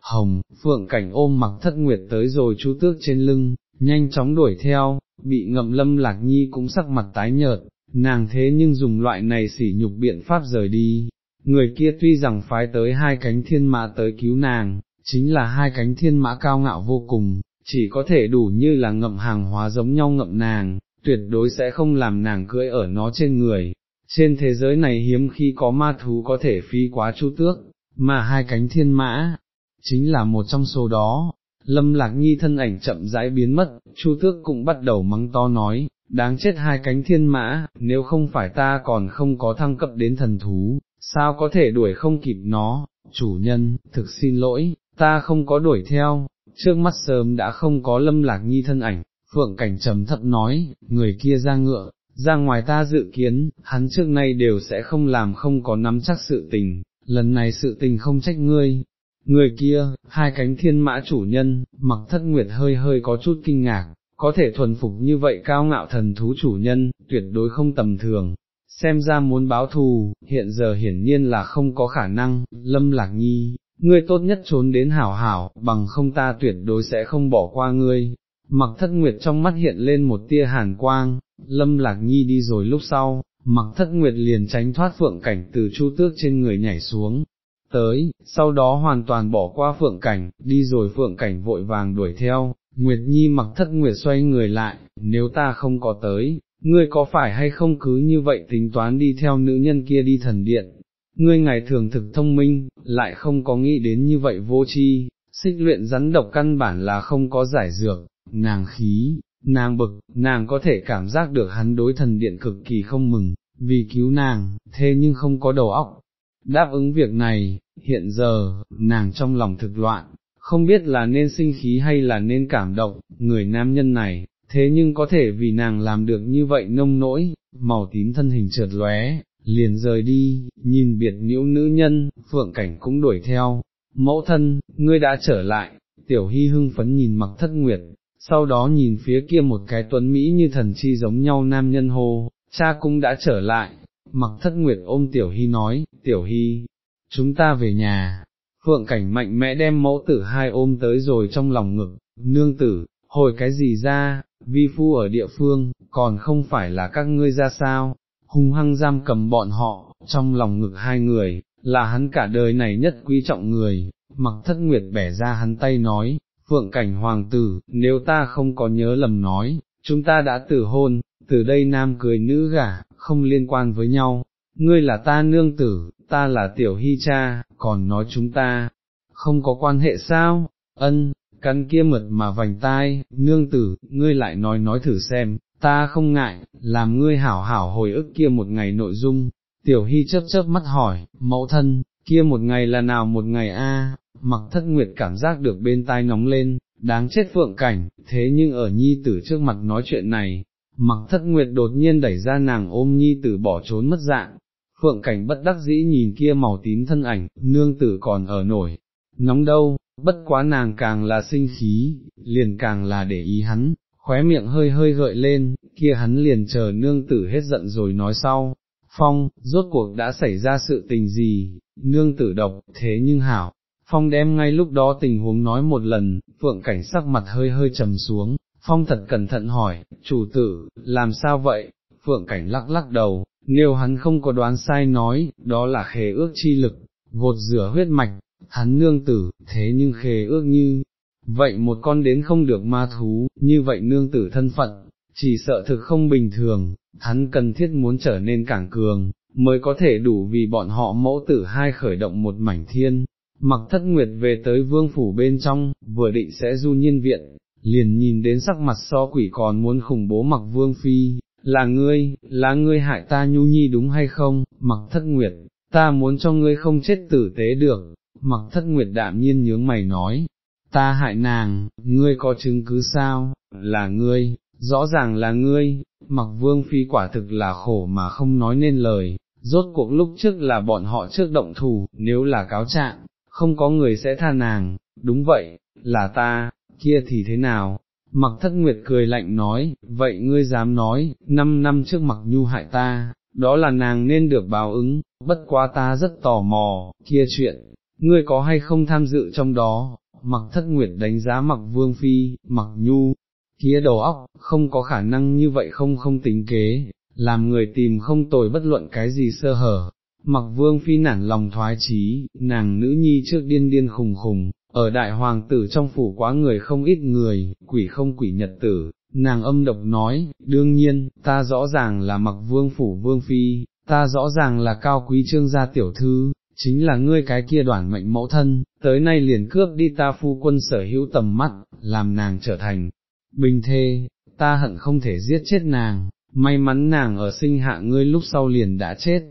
Hồng, phượng cảnh ôm mặc thất nguyệt tới rồi chú tước trên lưng, nhanh chóng đuổi theo, bị ngậm lâm lạc nhi cũng sắc mặt tái nhợt, nàng thế nhưng dùng loại này sỉ nhục biện pháp rời đi. Người kia tuy rằng phái tới hai cánh thiên mã tới cứu nàng, chính là hai cánh thiên mã cao ngạo vô cùng, chỉ có thể đủ như là ngậm hàng hóa giống nhau ngậm nàng, tuyệt đối sẽ không làm nàng cưỡi ở nó trên người. Trên thế giới này hiếm khi có ma thú có thể phi quá chu tước, mà hai cánh thiên mã, chính là một trong số đó. Lâm lạc nhi thân ảnh chậm rãi biến mất, chu tước cũng bắt đầu mắng to nói, đáng chết hai cánh thiên mã, nếu không phải ta còn không có thăng cấp đến thần thú, sao có thể đuổi không kịp nó, chủ nhân, thực xin lỗi, ta không có đuổi theo, trước mắt sớm đã không có lâm lạc nhi thân ảnh, phượng cảnh trầm thấp nói, người kia ra ngựa, ra ngoài ta dự kiến, hắn trước nay đều sẽ không làm không có nắm chắc sự tình, lần này sự tình không trách ngươi. Người kia, hai cánh thiên mã chủ nhân, mặc thất nguyệt hơi hơi có chút kinh ngạc, có thể thuần phục như vậy cao ngạo thần thú chủ nhân, tuyệt đối không tầm thường, xem ra muốn báo thù, hiện giờ hiển nhiên là không có khả năng, lâm lạc nhi, ngươi tốt nhất trốn đến hảo hảo, bằng không ta tuyệt đối sẽ không bỏ qua ngươi. Mặc thất nguyệt trong mắt hiện lên một tia hàn quang, lâm lạc nhi đi rồi lúc sau, mặc thất nguyệt liền tránh thoát phượng cảnh từ chu tước trên người nhảy xuống, tới, sau đó hoàn toàn bỏ qua phượng cảnh, đi rồi phượng cảnh vội vàng đuổi theo, Nguyệt Nhi mặc thất Nguyệt xoay người lại, nếu ta không có tới, ngươi có phải hay không cứ như vậy tính toán đi theo nữ nhân kia đi thần điện, ngươi ngày thường thực thông minh, lại không có nghĩ đến như vậy vô chi, xích luyện rắn độc căn bản là không có giải dược, nàng khí, nàng bực, nàng có thể cảm giác được hắn đối thần điện cực kỳ không mừng, vì cứu nàng, thế nhưng không có đầu óc. Đáp ứng việc này, hiện giờ, nàng trong lòng thực loạn, không biết là nên sinh khí hay là nên cảm động, người nam nhân này, thế nhưng có thể vì nàng làm được như vậy nông nỗi, màu tím thân hình trượt lóe, liền rời đi, nhìn biệt nhiễu nữ nhân, phượng cảnh cũng đuổi theo, mẫu thân, ngươi đã trở lại, tiểu hy hưng phấn nhìn mặc thất nguyệt, sau đó nhìn phía kia một cái tuấn Mỹ như thần chi giống nhau nam nhân hô, cha cũng đã trở lại, mặc thất nguyệt ôm tiểu hy nói, tiểu hy, chúng ta về nhà, phượng cảnh mạnh mẽ đem mẫu tử hai ôm tới rồi trong lòng ngực, nương tử, hồi cái gì ra, vi phu ở địa phương, còn không phải là các ngươi ra sao, hung hăng giam cầm bọn họ, trong lòng ngực hai người, là hắn cả đời này nhất quý trọng người, mặc thất nguyệt bẻ ra hắn tay nói, phượng cảnh hoàng tử, nếu ta không có nhớ lầm nói, chúng ta đã tử hôn, từ đây nam cười nữ gả, không liên quan với nhau, ngươi là ta nương tử, ta là tiểu hy cha, còn nói chúng ta, không có quan hệ sao, ân, căn kia mật mà vành tai, nương tử, ngươi lại nói nói thử xem, ta không ngại, làm ngươi hảo hảo hồi ức kia một ngày nội dung, tiểu hy chớp chớp mắt hỏi, mẫu thân, kia một ngày là nào một ngày a? mặc thất nguyệt cảm giác được bên tai nóng lên, đáng chết phượng cảnh, thế nhưng ở nhi tử trước mặt nói chuyện này, mặc thất nguyệt đột nhiên đẩy ra nàng ôm nhi tử bỏ trốn mất dạng, phượng cảnh bất đắc dĩ nhìn kia màu tím thân ảnh, nương tử còn ở nổi, nóng đâu, bất quá nàng càng là sinh khí, liền càng là để ý hắn, khóe miệng hơi hơi gợi lên, kia hắn liền chờ nương tử hết giận rồi nói sau, phong, rốt cuộc đã xảy ra sự tình gì, nương tử độc, thế nhưng hảo. Phong đem ngay lúc đó tình huống nói một lần, phượng cảnh sắc mặt hơi hơi trầm xuống, Phong thật cẩn thận hỏi, chủ tử, làm sao vậy? Phượng cảnh lắc lắc đầu, nếu hắn không có đoán sai nói, đó là khế ước chi lực, gột rửa huyết mạch, hắn nương tử, thế nhưng khế ước như, vậy một con đến không được ma thú, như vậy nương tử thân phận, chỉ sợ thực không bình thường, hắn cần thiết muốn trở nên cảng cường, mới có thể đủ vì bọn họ mẫu tử hai khởi động một mảnh thiên. Mặc thất nguyệt về tới vương phủ bên trong, vừa định sẽ du nhiên viện, liền nhìn đến sắc mặt so quỷ còn muốn khủng bố mặc vương phi, là ngươi, là ngươi hại ta nhu nhi đúng hay không, mặc thất nguyệt, ta muốn cho ngươi không chết tử tế được, mặc thất nguyệt đạm nhiên nhướng mày nói, ta hại nàng, ngươi có chứng cứ sao, là ngươi, rõ ràng là ngươi, mặc vương phi quả thực là khổ mà không nói nên lời, rốt cuộc lúc trước là bọn họ trước động thủ, nếu là cáo trạng, không có người sẽ tha nàng, đúng vậy, là ta, kia thì thế nào? Mặc thất nguyệt cười lạnh nói, vậy ngươi dám nói, năm năm trước mặc nhu hại ta, đó là nàng nên được báo ứng, bất quá ta rất tò mò, kia chuyện, ngươi có hay không tham dự trong đó, mặc thất nguyệt đánh giá mặc vương phi, mặc nhu, kia đầu óc, không có khả năng như vậy không không tính kế, làm người tìm không tồi bất luận cái gì sơ hở. Mặc vương phi nản lòng thoái chí, nàng nữ nhi trước điên điên khùng khùng, ở đại hoàng tử trong phủ quá người không ít người, quỷ không quỷ nhật tử, nàng âm độc nói, đương nhiên, ta rõ ràng là mặc vương phủ vương phi, ta rõ ràng là cao quý trương gia tiểu thư, chính là ngươi cái kia đoản mệnh mẫu thân, tới nay liền cướp đi ta phu quân sở hữu tầm mắt, làm nàng trở thành bình thê, ta hận không thể giết chết nàng, may mắn nàng ở sinh hạ ngươi lúc sau liền đã chết,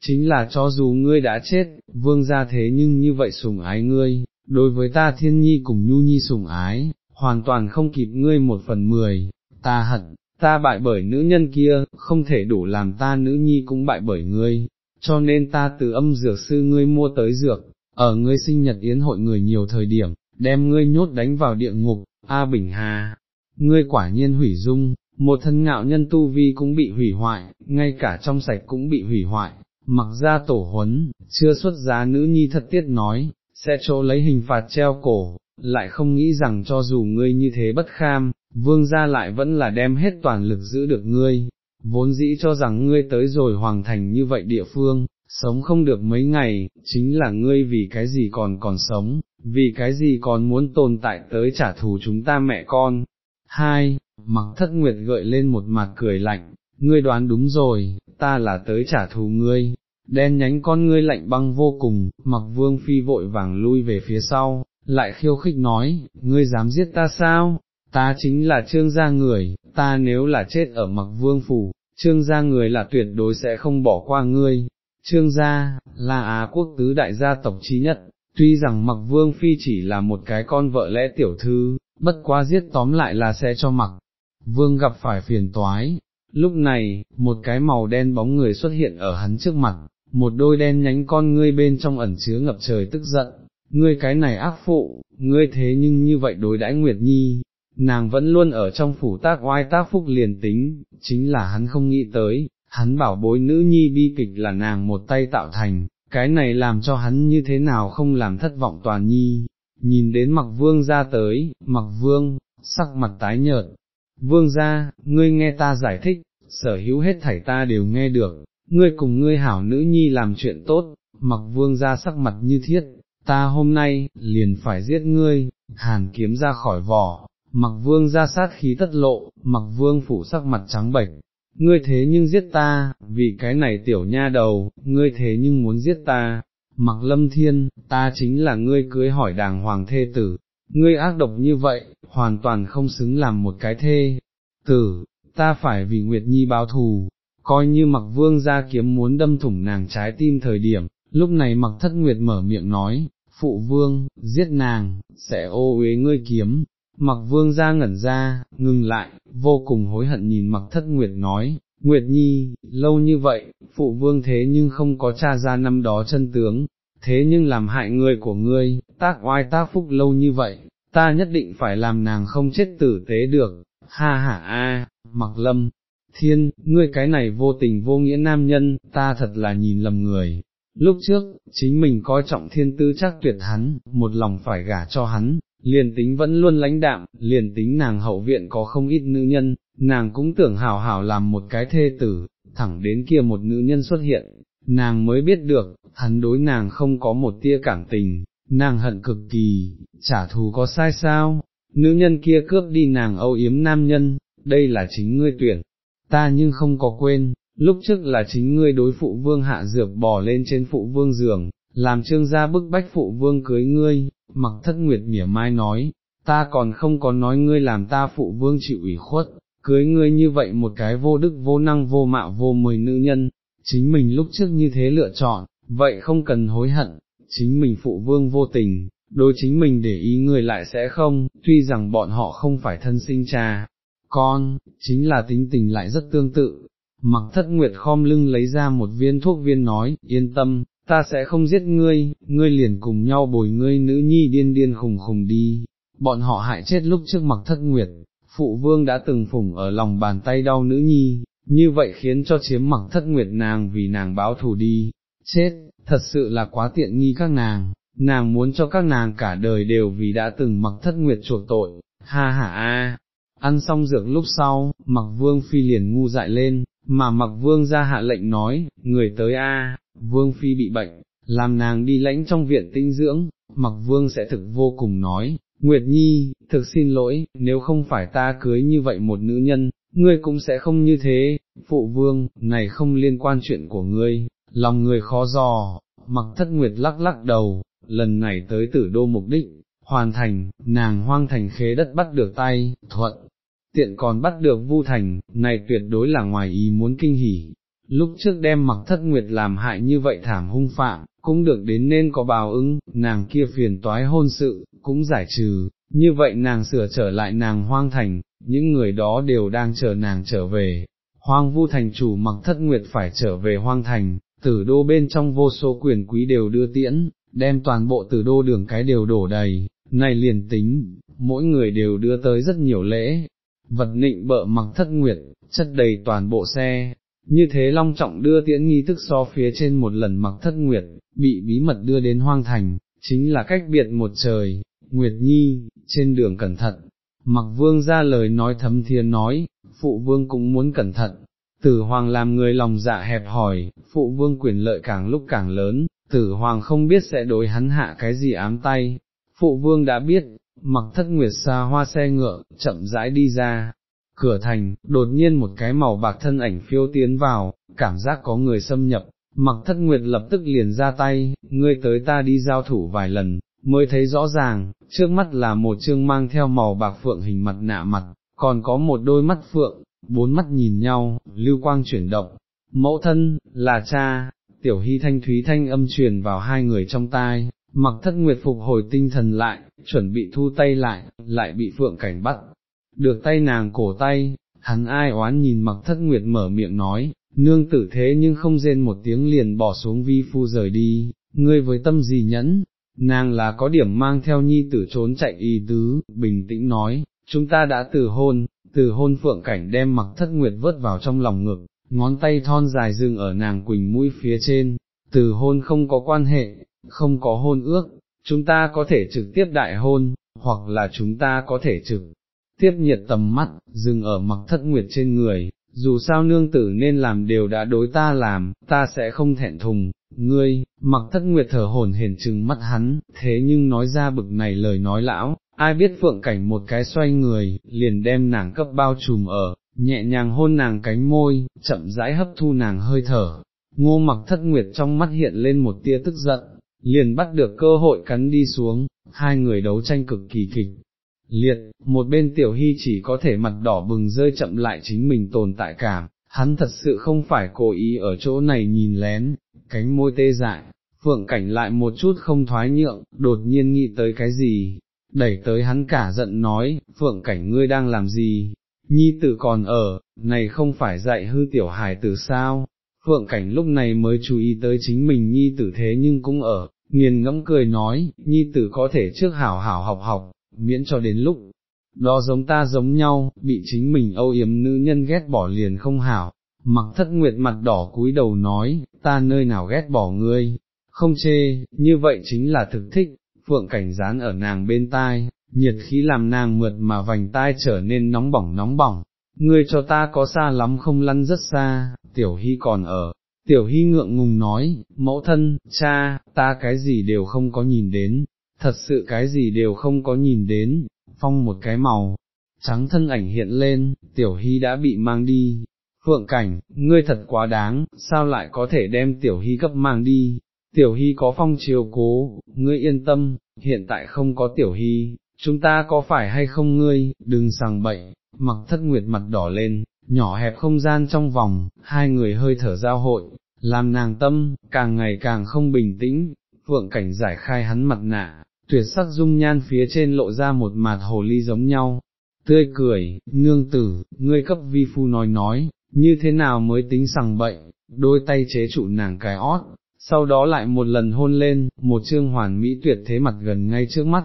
chính là cho dù ngươi đã chết, vương gia thế nhưng như vậy sùng ái ngươi, đối với ta thiên nhi cùng nhu nhi sủng ái, hoàn toàn không kịp ngươi một phần mười, ta hận, ta bại bởi nữ nhân kia, không thể đủ làm ta nữ nhi cũng bại bởi ngươi, cho nên ta từ âm dược sư ngươi mua tới dược, ở ngươi sinh nhật yến hội người nhiều thời điểm, đem ngươi nhốt đánh vào địa ngục, A Bình Hà, ngươi quả nhiên hủy dung, một thân ngạo nhân tu vi cũng bị hủy hoại, ngay cả trong sạch cũng bị hủy hoại, mặc ra tổ huấn, chưa xuất giá nữ nhi thật tiết nói, sẽ chỗ lấy hình phạt treo cổ, lại không nghĩ rằng cho dù ngươi như thế bất kham, vương gia lại vẫn là đem hết toàn lực giữ được ngươi, vốn dĩ cho rằng ngươi tới rồi hoàng thành như vậy địa phương, sống không được mấy ngày, chính là ngươi vì cái gì còn còn sống, vì cái gì còn muốn tồn tại tới trả thù chúng ta mẹ con. Hai, mặc thất nguyệt gợi lên một mặt cười lạnh, ngươi đoán đúng rồi, ta là tới trả thù ngươi, đen nhánh con ngươi lạnh băng vô cùng, mặc vương phi vội vàng lui về phía sau, lại khiêu khích nói, ngươi dám giết ta sao, ta chính là trương gia người, ta nếu là chết ở mặc vương phủ, trương gia người là tuyệt đối sẽ không bỏ qua ngươi, trương gia, là Á quốc tứ đại gia tộc trí nhất, tuy rằng mặc vương phi chỉ là một cái con vợ lẽ tiểu thư, bất quá giết tóm lại là sẽ cho mặc, vương gặp phải phiền toái. Lúc này, một cái màu đen bóng người xuất hiện ở hắn trước mặt, một đôi đen nhánh con ngươi bên trong ẩn chứa ngập trời tức giận, ngươi cái này ác phụ, ngươi thế nhưng như vậy đối đãi Nguyệt Nhi, nàng vẫn luôn ở trong phủ tác oai tác phúc liền tính, chính là hắn không nghĩ tới, hắn bảo bối nữ nhi bi kịch là nàng một tay tạo thành, cái này làm cho hắn như thế nào không làm thất vọng toàn nhi, nhìn đến mặc vương ra tới, mặc vương, sắc mặt tái nhợt, vương ra, ngươi nghe ta giải thích, sở hữu hết thảy ta đều nghe được, ngươi cùng ngươi hảo nữ nhi làm chuyện tốt, mặc vương ra sắc mặt như thiết, ta hôm nay, liền phải giết ngươi, hàn kiếm ra khỏi vỏ, mặc vương ra sát khí tất lộ, mặc vương phủ sắc mặt trắng bệch, ngươi thế nhưng giết ta, vì cái này tiểu nha đầu, ngươi thế nhưng muốn giết ta, mặc lâm thiên, ta chính là ngươi cưới hỏi đàng hoàng thê tử, ngươi ác độc như vậy, hoàn toàn không xứng làm một cái thê, tử, ta phải vì Nguyệt Nhi báo thù, coi như mặc vương ra kiếm muốn đâm thủng nàng trái tim thời điểm, lúc này mặc thất Nguyệt mở miệng nói, phụ vương, giết nàng, sẽ ô uế ngươi kiếm, Mặc vương ra ngẩn ra, ngừng lại, vô cùng hối hận nhìn mặc thất Nguyệt nói, Nguyệt Nhi, lâu như vậy, phụ vương thế nhưng không có cha ra năm đó chân tướng, thế nhưng làm hại người của ngươi, tác oai tác phúc lâu như vậy, ta nhất định phải làm nàng không chết tử tế được, ha ha a, mặc lâm, thiên, ngươi cái này vô tình vô nghĩa nam nhân, ta thật là nhìn lầm người. Lúc trước, chính mình coi trọng thiên tư chắc tuyệt hắn, một lòng phải gả cho hắn, liền tính vẫn luôn lãnh đạm, liền tính nàng hậu viện có không ít nữ nhân, nàng cũng tưởng hảo hảo làm một cái thê tử, thẳng đến kia một nữ nhân xuất hiện, nàng mới biết được, hắn đối nàng không có một tia cảm tình, nàng hận cực kỳ, trả thù có sai sao, nữ nhân kia cướp đi nàng âu yếm nam nhân, đây là chính ngươi tuyển, ta nhưng không có quên, lúc trước là chính ngươi đối phụ vương hạ dược bỏ lên trên phụ vương giường, làm trương gia bức bách phụ vương cưới ngươi, mặc thất nguyệt mỉa mai nói, ta còn không có nói ngươi làm ta phụ vương chịu ủy khuất, cưới ngươi như vậy một cái vô đức vô năng vô mạo vô mười nữ nhân, chính mình lúc trước như thế lựa chọn, vậy không cần hối hận, chính mình phụ vương vô tình, đối chính mình để ý người lại sẽ không, tuy rằng bọn họ không phải thân sinh cha, con, chính là tính tình lại rất tương tự. Mặc thất nguyệt khom lưng lấy ra một viên thuốc viên nói, yên tâm, ta sẽ không giết ngươi, ngươi liền cùng nhau bồi ngươi nữ nhi điên điên khùng khùng đi, bọn họ hại chết lúc trước mặc thất nguyệt, phụ vương đã từng phủng ở lòng bàn tay đau nữ nhi, như vậy khiến cho chiếm mặc thất nguyệt nàng vì nàng báo thù đi, chết, thật sự là quá tiện nghi các nàng, nàng muốn cho các nàng cả đời đều vì đã từng mặc thất nguyệt chuộc tội, ha ha a. Ăn xong dược lúc sau, mặc vương phi liền ngu dại lên, mà mặc vương ra hạ lệnh nói, người tới a, vương phi bị bệnh, làm nàng đi lãnh trong viện tinh dưỡng, mặc vương sẽ thực vô cùng nói, Nguyệt Nhi, thực xin lỗi, nếu không phải ta cưới như vậy một nữ nhân, ngươi cũng sẽ không như thế, phụ vương, này không liên quan chuyện của ngươi, lòng người khó dò, mặc thất nguyệt lắc lắc đầu, lần này tới tử đô mục đích, hoàn thành, nàng hoang thành khế đất bắt được tay, thuận, tiện còn bắt được vu thành, này tuyệt đối là ngoài ý muốn kinh hỉ. Lúc trước đem mặc thất nguyệt làm hại như vậy thảm hung phạm, cũng được đến nên có bào ứng, nàng kia phiền toái hôn sự, cũng giải trừ, như vậy nàng sửa trở lại nàng hoang thành, những người đó đều đang chờ nàng trở về. Hoang vu thành chủ mặc thất nguyệt phải trở về hoang thành, tử đô bên trong vô số quyền quý đều đưa tiễn, đem toàn bộ tử đô đường cái đều đổ đầy, này liền tính, mỗi người đều đưa tới rất nhiều lễ, vật nịnh bợ mặc thất nguyệt, chất đầy toàn bộ xe, như thế long trọng đưa tiễn nghi thức so phía trên một lần mặc thất nguyệt, bị bí mật đưa đến hoang thành, chính là cách biệt một trời, Nguyệt Nhi, trên đường cẩn thận, mặc vương ra lời nói thấm thiên nói, phụ vương cũng muốn cẩn thận, tử hoàng làm người lòng dạ hẹp hỏi, phụ vương quyền lợi càng lúc càng lớn, tử hoàng không biết sẽ đối hắn hạ cái gì ám tay, phụ vương đã biết, mặc thất nguyệt xa hoa xe ngựa, chậm rãi đi ra, cửa thành, đột nhiên một cái màu bạc thân ảnh phiêu tiến vào, cảm giác có người xâm nhập, mặc thất nguyệt lập tức liền ra tay, ngươi tới ta đi giao thủ vài lần, mới thấy rõ ràng, trước mắt là một chương mang theo màu bạc phượng hình mặt nạ mặt, còn có một đôi mắt phượng, bốn mắt nhìn nhau, lưu quang chuyển động, mẫu thân, là cha, tiểu hy thanh thúy thanh âm truyền vào hai người trong tai, mặc thất nguyệt phục hồi tinh thần lại, chuẩn bị thu tay lại, lại bị phượng cảnh bắt, được tay nàng cổ tay, hắn ai oán nhìn mặc thất nguyệt mở miệng nói, nương tử thế nhưng không rên một tiếng liền bỏ xuống vi phu rời đi, ngươi với tâm gì nhẫn, nàng là có điểm mang theo nhi tử trốn chạy y tứ, bình tĩnh nói, chúng ta đã từ hôn, từ hôn phượng cảnh đem mặc thất nguyệt vớt vào trong lòng ngực, ngón tay thon dài dừng ở nàng quỳnh mũi phía trên, từ hôn không có quan hệ, không có hôn ước, chúng ta có thể trực tiếp đại hôn, hoặc là chúng ta có thể trực tiếp nhiệt tầm mắt, dừng ở mặc thất nguyệt trên người, dù sao nương tử nên làm đều đã đối ta làm, ta sẽ không thẹn thùng, ngươi, mặc thất nguyệt thở hồn hển trừng mắt hắn, thế nhưng nói ra bực này lời nói lão, ai biết phượng cảnh một cái xoay người, liền đem nàng cấp bao trùm ở, nhẹ nhàng hôn nàng cánh môi, chậm rãi hấp thu nàng hơi thở, ngô mặc thất nguyệt trong mắt hiện lên một tia tức giận, liền bắt được cơ hội cắn đi xuống, hai người đấu tranh cực kỳ kịch. Liệt, một bên tiểu hy chỉ có thể mặt đỏ bừng rơi chậm lại chính mình tồn tại cảm, hắn thật sự không phải cố ý ở chỗ này nhìn lén, cánh môi tê dại, phượng cảnh lại một chút không thoái nhượng, đột nhiên nghĩ tới cái gì, đẩy tới hắn cả giận nói, phượng cảnh ngươi đang làm gì, nhi tử còn ở, này không phải dạy hư tiểu hài tử sao, phượng cảnh lúc này mới chú ý tới chính mình nhi tử thế nhưng cũng ở, nghiền ngẫm cười nói, nhi tử có thể trước hảo hảo học học, miễn cho đến lúc đó giống ta giống nhau, bị chính mình âu yếm nữ nhân ghét bỏ liền không hảo, mặc thất nguyệt mặt đỏ cúi đầu nói, ta nơi nào ghét bỏ ngươi, không chê, như vậy chính là thực thích, phượng cảnh dán ở nàng bên tai, nhiệt khí làm nàng mượt mà vành tai trở nên nóng bỏng nóng bỏng, ngươi cho ta có xa lắm không lăn rất xa, tiểu hy còn ở. Tiểu hy ngượng ngùng nói, mẫu thân, cha, ta cái gì đều không có nhìn đến, thật sự cái gì đều không có nhìn đến, phong một cái màu, trắng thân ảnh hiện lên, tiểu hy đã bị mang đi, phượng cảnh, ngươi thật quá đáng, sao lại có thể đem tiểu hy cấp mang đi, tiểu hy có phong chiều cố, ngươi yên tâm, hiện tại không có tiểu hy, chúng ta có phải hay không ngươi, đừng sàng bậy, mặc thất nguyệt mặt đỏ lên, nhỏ hẹp không gian trong vòng, hai người hơi thở giao hội, làm nàng tâm, càng ngày càng không bình tĩnh, phượng cảnh giải khai hắn mặt nạ, tuyệt sắc dung nhan phía trên lộ ra một mạt hồ ly giống nhau, tươi cười, nương tử, ngươi cấp vi phu nói nói, như thế nào mới tính sằng bệnh, đôi tay chế trụ nàng cái ót, sau đó lại một lần hôn lên, một trương hoàn mỹ tuyệt thế mặt gần ngay trước mắt,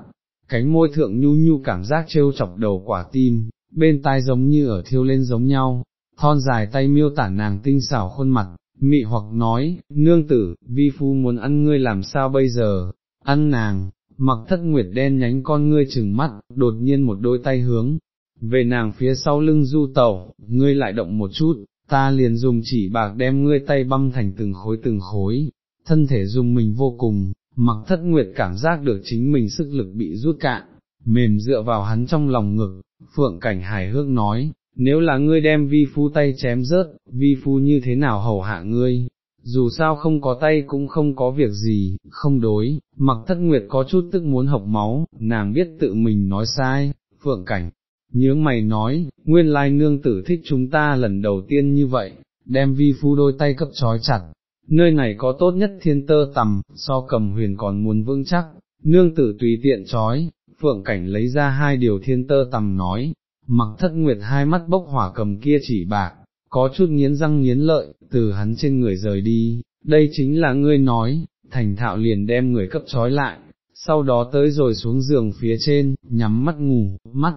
cánh môi thượng nhu nhu cảm giác trêu chọc đầu quả tim, bên tai giống như ở thiêu lên giống nhau, thon dài tay miêu tả nàng tinh xảo khuôn mặt, mị hoặc nói, nương tử, vi phu muốn ăn ngươi làm sao bây giờ, ăn nàng, mặc thất nguyệt đen nhánh con ngươi chừng mắt, đột nhiên một đôi tay hướng, về nàng phía sau lưng du tẩu, ngươi lại động một chút, ta liền dùng chỉ bạc đem ngươi tay băm thành từng khối từng khối, thân thể dùng mình vô cùng, mặc thất nguyệt cảm giác được chính mình sức lực bị rút cạn, mềm dựa vào hắn trong lòng ngực, phượng cảnh hài hước nói, nếu là ngươi đem vi phu tay chém rớt, vi phu như thế nào hầu hạ ngươi, dù sao không có tay cũng không có việc gì, không đối, mặc thất nguyệt có chút tức muốn học máu, nàng biết tự mình nói sai, phượng cảnh, nhướng mày nói, nguyên lai nương tử thích chúng ta lần đầu tiên như vậy, đem vi phu đôi tay cấp trói chặt, nơi này có tốt nhất thiên tơ tầm, so cầm huyền còn muốn vững chắc, nương tử tùy tiện trói, phượng cảnh lấy ra hai điều thiên tơ tầm nói, mặc thất nguyệt hai mắt bốc hỏa cầm kia chỉ bạc, có chút nghiến răng nghiến lợi, từ hắn trên người rời đi, đây chính là ngươi nói, thành thạo liền đem người cấp trói lại, sau đó tới rồi xuống giường phía trên, nhắm mắt ngủ, mắt,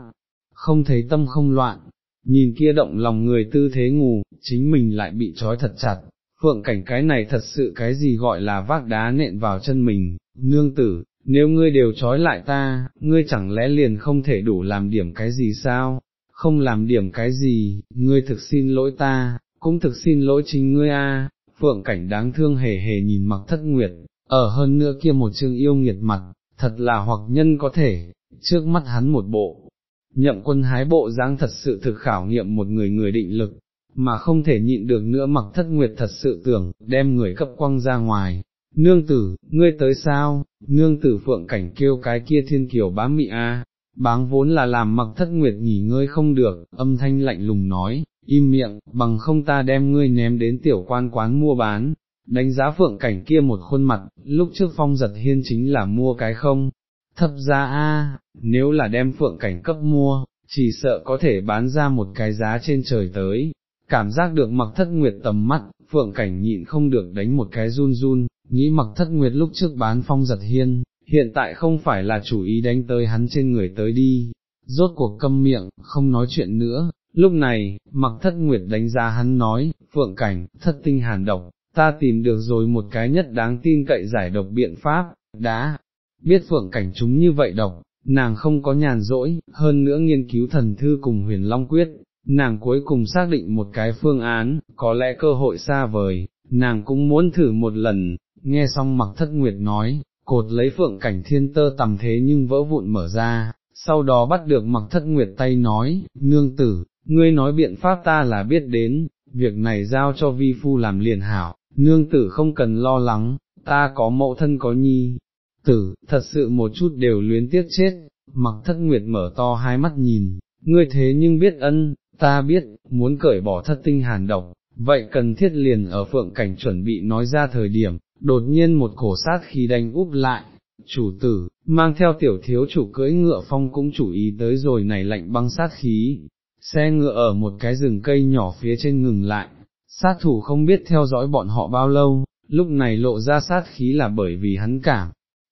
không thấy tâm không loạn, nhìn kia động lòng người tư thế ngủ, chính mình lại bị trói thật chặt, phượng cảnh cái này thật sự cái gì gọi là vác đá nện vào chân mình, nương tử, nếu ngươi đều trói lại ta, ngươi chẳng lẽ liền không thể đủ làm điểm cái gì sao, không làm điểm cái gì, ngươi thực xin lỗi ta, cũng thực xin lỗi chính ngươi a. phượng cảnh đáng thương hề hề nhìn mặc thất nguyệt, ở hơn nữa kia một chương yêu nghiệt mặt, thật là hoặc nhân có thể, trước mắt hắn một bộ, nhậm quân hái bộ dáng thật sự thực khảo nghiệm một người người định lực, mà không thể nhịn được nữa mặc thất nguyệt thật sự tưởng, đem người cấp quăng ra ngoài. Nương tử, ngươi tới sao, nương tử phượng cảnh kêu cái kia thiên kiều bá mị a, báng vốn là làm mặc thất nguyệt nghỉ ngơi không được, âm thanh lạnh lùng nói, im miệng, bằng không ta đem ngươi ném đến tiểu quan quán mua bán, đánh giá phượng cảnh kia một khuôn mặt, lúc trước phong giật hiên chính là mua cái không, thấp giá a, nếu là đem phượng cảnh cấp mua, chỉ sợ có thể bán ra một cái giá trên trời tới, cảm giác được mặc thất nguyệt tầm mắt, phượng cảnh nhịn không được đánh một cái run run, nghĩ mặc thất nguyệt lúc trước bán phong giật hiên, hiện tại không phải là chủ ý đánh tới hắn trên người tới đi, rốt cuộc câm miệng, không nói chuyện nữa, lúc này, mặc thất nguyệt đánh giá hắn nói, phượng cảnh, thất tinh hàn độc, ta tìm được rồi một cái nhất đáng tin cậy giải độc biện pháp, đã, biết phượng cảnh chúng như vậy độc, nàng không có nhàn rỗi, hơn nữa nghiên cứu thần thư cùng huyền long quyết, nàng cuối cùng xác định một cái phương án, có lẽ cơ hội xa vời, nàng cũng muốn thử một lần, nghe xong mặc thất nguyệt nói, cột lấy phượng cảnh thiên tơ tầm thế nhưng vỡ vụn mở ra, sau đó bắt được mặc thất nguyệt tay nói, nương tử, ngươi nói biện pháp ta là biết đến, việc này giao cho vi phu làm liền hảo, nương tử không cần lo lắng, ta có mẫu thân có nhi, tử, thật sự một chút đều luyến tiếc chết, mặc thất nguyệt mở to hai mắt nhìn, ngươi thế nhưng biết ân, ta biết, muốn cởi bỏ thất tinh hàn độc, vậy cần thiết liền ở phượng cảnh chuẩn bị nói ra thời điểm, đột nhiên một cổ sát khí đánh úp lại, chủ tử, mang theo tiểu thiếu chủ cưỡi ngựa phong cũng chủ ý tới rồi này lạnh băng sát khí, xe ngựa ở một cái rừng cây nhỏ phía trên ngừng lại, sát thủ không biết theo dõi bọn họ bao lâu, lúc này lộ ra sát khí là bởi vì hắn cảm,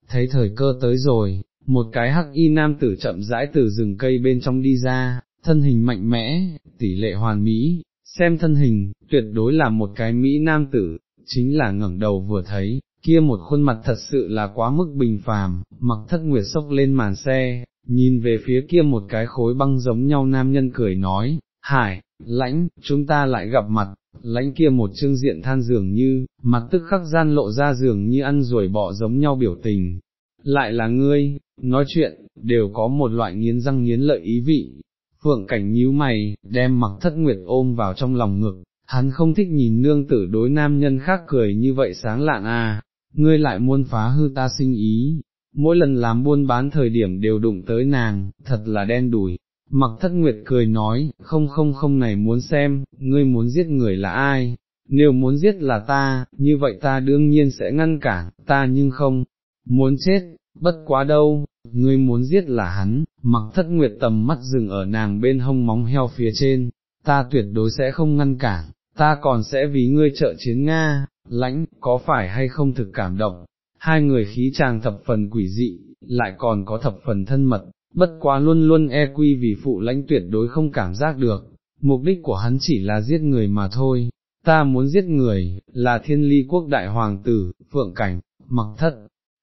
thấy thời cơ tới rồi, một cái hắc y nam tử chậm rãi từ rừng cây bên trong đi ra, thân hình mạnh mẽ, tỷ lệ hoàn mỹ, xem thân hình, tuyệt đối là một cái Mỹ nam tử, chính là ngẩng đầu vừa thấy, kia một khuôn mặt thật sự là quá mức bình phàm, mặc thất nguyệt sốc lên màn xe, nhìn về phía kia một cái khối băng giống nhau nam nhân cười nói, hải, lãnh, chúng ta lại gặp mặt, lãnh kia một chương diện than dường như, mặt tức khắc gian lộ ra dường như ăn ruồi bọ giống nhau biểu tình, lại là ngươi, nói chuyện, đều có một loại nghiến răng nghiến lợi ý vị. Phượng cảnh nhíu mày, đem mặc thất nguyệt ôm vào trong lòng ngực, hắn không thích nhìn nương tử đối nam nhân khác cười như vậy sáng lạn à, ngươi lại muốn phá hư ta sinh ý, mỗi lần làm buôn bán thời điểm đều đụng tới nàng, thật là đen đủi. Mặc thất nguyệt cười nói, không không không này muốn xem, ngươi muốn giết người là ai, nếu muốn giết là ta, như vậy ta đương nhiên sẽ ngăn cản, ta nhưng không, muốn chết, bất quá đâu, ngươi muốn giết là hắn, mặc thất nguyệt tầm mắt dừng ở nàng bên hông móng heo phía trên, ta tuyệt đối sẽ không ngăn cản, ta còn sẽ vì ngươi trợ chiến Nga, lãnh, có phải hay không thực cảm động, hai người khí chàng thập phần quỷ dị, lại còn có thập phần thân mật, bất quá luôn luôn e quy vì phụ lãnh tuyệt đối không cảm giác được, mục đích của hắn chỉ là giết người mà thôi, ta muốn giết người, là thiên ly quốc đại hoàng tử, phượng cảnh, mặc thất.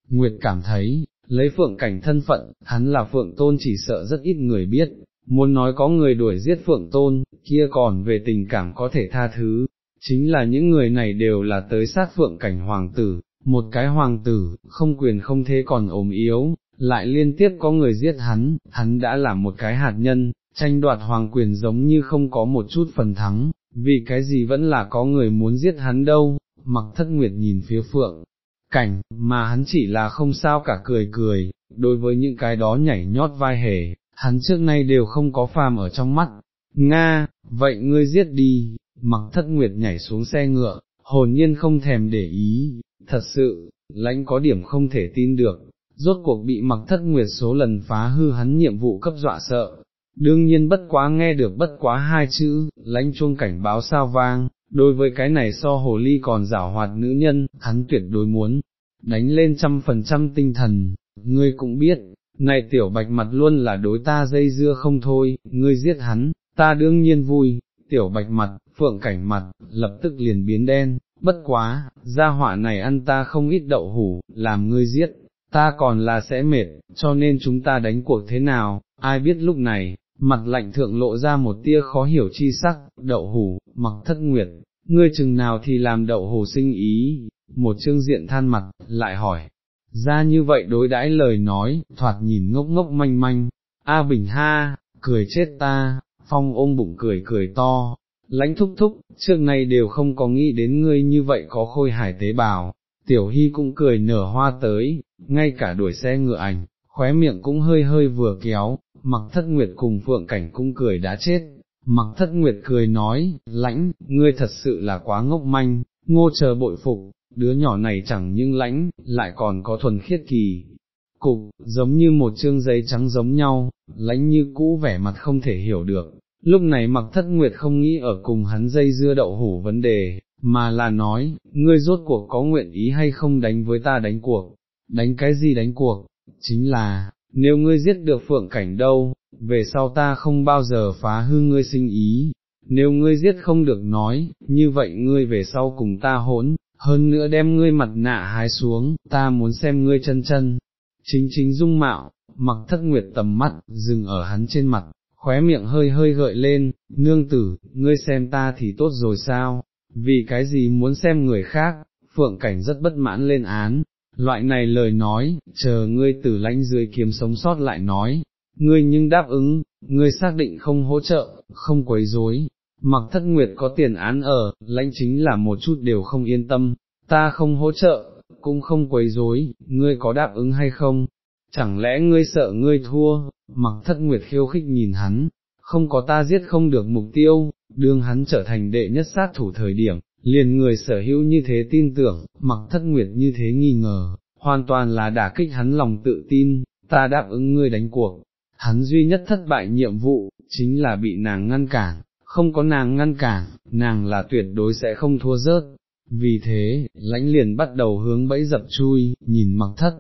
Nguyệt cảm thấy, lấy phượng cảnh thân phận, hắn là phượng tôn chỉ sợ rất ít người biết, muốn nói có người đuổi giết phượng tôn, kia còn về tình cảm có thể tha thứ, chính là những người này đều là tới sát phượng cảnh hoàng tử, một cái hoàng tử, không quyền không thế còn ốm yếu, lại liên tiếp có người giết hắn, hắn đã là một cái hạt nhân, tranh đoạt hoàng quyền giống như không có một chút phần thắng, vì cái gì vẫn là có người muốn giết hắn đâu, mặc thất nguyệt nhìn phía phượng, cảnh, mà hắn chỉ là không sao cả cười cười, đối với những cái đó nhảy nhót vai hề, hắn trước nay đều không có phàm ở trong mắt, Nga, vậy ngươi giết đi, mặc thất nguyệt nhảy xuống xe ngựa, hồn nhiên không thèm để ý, thật sự, lãnh có điểm không thể tin được, rốt cuộc bị mặc thất nguyệt số lần phá hư hắn nhiệm vụ cấp dọa sợ. Đương nhiên bất quá nghe được bất quá hai chữ, lãnh chuông cảnh báo sao vang, đối với cái này so hồ ly còn giả hoạt nữ nhân, hắn tuyệt đối muốn, đánh lên trăm phần trăm tinh thần, ngươi cũng biết, này tiểu bạch mặt luôn là đối ta dây dưa không thôi, ngươi giết hắn, ta đương nhiên vui, tiểu bạch mặt, phượng cảnh mặt, lập tức liền biến đen, bất quá, gia hỏa này ăn ta không ít đậu hủ, làm ngươi giết, ta còn là sẽ mệt, cho nên chúng ta đánh cuộc thế nào, ai biết lúc này, mặt lạnh thượng lộ ra một tia khó hiểu chi sắc, đậu hủ, mặc thất nguyệt, ngươi chừng nào thì làm đậu hủ sinh ý, một chương diện than mặt, lại hỏi, ra như vậy đối đãi lời nói, thoạt nhìn ngốc ngốc manh manh, A Bình ha, cười chết ta, phong ôm bụng cười cười to, lãnh thúc thúc, trước nay đều không có nghĩ đến ngươi như vậy có khôi hải tế bào, tiểu hy cũng cười nở hoa tới, ngay cả đuổi xe ngựa ảnh, khóe miệng cũng hơi hơi vừa kéo, mặc thất nguyệt cùng phượng cảnh cũng cười đã chết, mặc thất nguyệt cười nói, lãnh, ngươi thật sự là quá ngốc manh, ngô chờ bội phục, đứa nhỏ này chẳng những lãnh, lại còn có thuần khiết kỳ. Cục, giống như một chương giấy trắng giống nhau, lãnh như cũ vẻ mặt không thể hiểu được, lúc này mặc thất nguyệt không nghĩ ở cùng hắn dây dưa đậu hủ vấn đề, mà là nói, ngươi rốt cuộc có nguyện ý hay không đánh với ta đánh cuộc, đánh cái gì đánh cuộc, chính là, nếu ngươi giết được phượng cảnh đâu, về sau ta không bao giờ phá hư ngươi sinh ý, nếu ngươi giết không được nói, như vậy ngươi về sau cùng ta hỗn, hơn nữa đem ngươi mặt nạ hái xuống, ta muốn xem ngươi chân chân, chính chính dung mạo, mặc thất nguyệt tầm mắt, dừng ở hắn trên mặt, khóe miệng hơi hơi gợi lên, nương tử, ngươi xem ta thì tốt rồi sao, vì cái gì muốn xem người khác, phượng cảnh rất bất mãn lên án, loại này lời nói, chờ ngươi tử lãnh dưới kiếm sống sót lại nói, ngươi nhưng đáp ứng, ngươi xác định không hỗ trợ, không quấy rối. Mặc thất nguyệt có tiền án ở, lãnh chính là một chút đều không yên tâm, ta không hỗ trợ, cũng không quấy rối, ngươi có đáp ứng hay không? Chẳng lẽ ngươi sợ ngươi thua, mặc thất nguyệt khiêu khích nhìn hắn, không có ta giết không được mục tiêu, đương hắn trở thành đệ nhất sát thủ thời điểm, liền người sở hữu như thế tin tưởng, mặc thất nguyệt như thế nghi ngờ, hoàn toàn là đả kích hắn lòng tự tin, ta đáp ứng ngươi đánh cuộc. Hắn duy nhất thất bại nhiệm vụ, chính là bị nàng ngăn cản, không có nàng ngăn cản, nàng là tuyệt đối sẽ không thua rớt. Vì thế, lãnh liền bắt đầu hướng bẫy dập chui, nhìn mặc thất.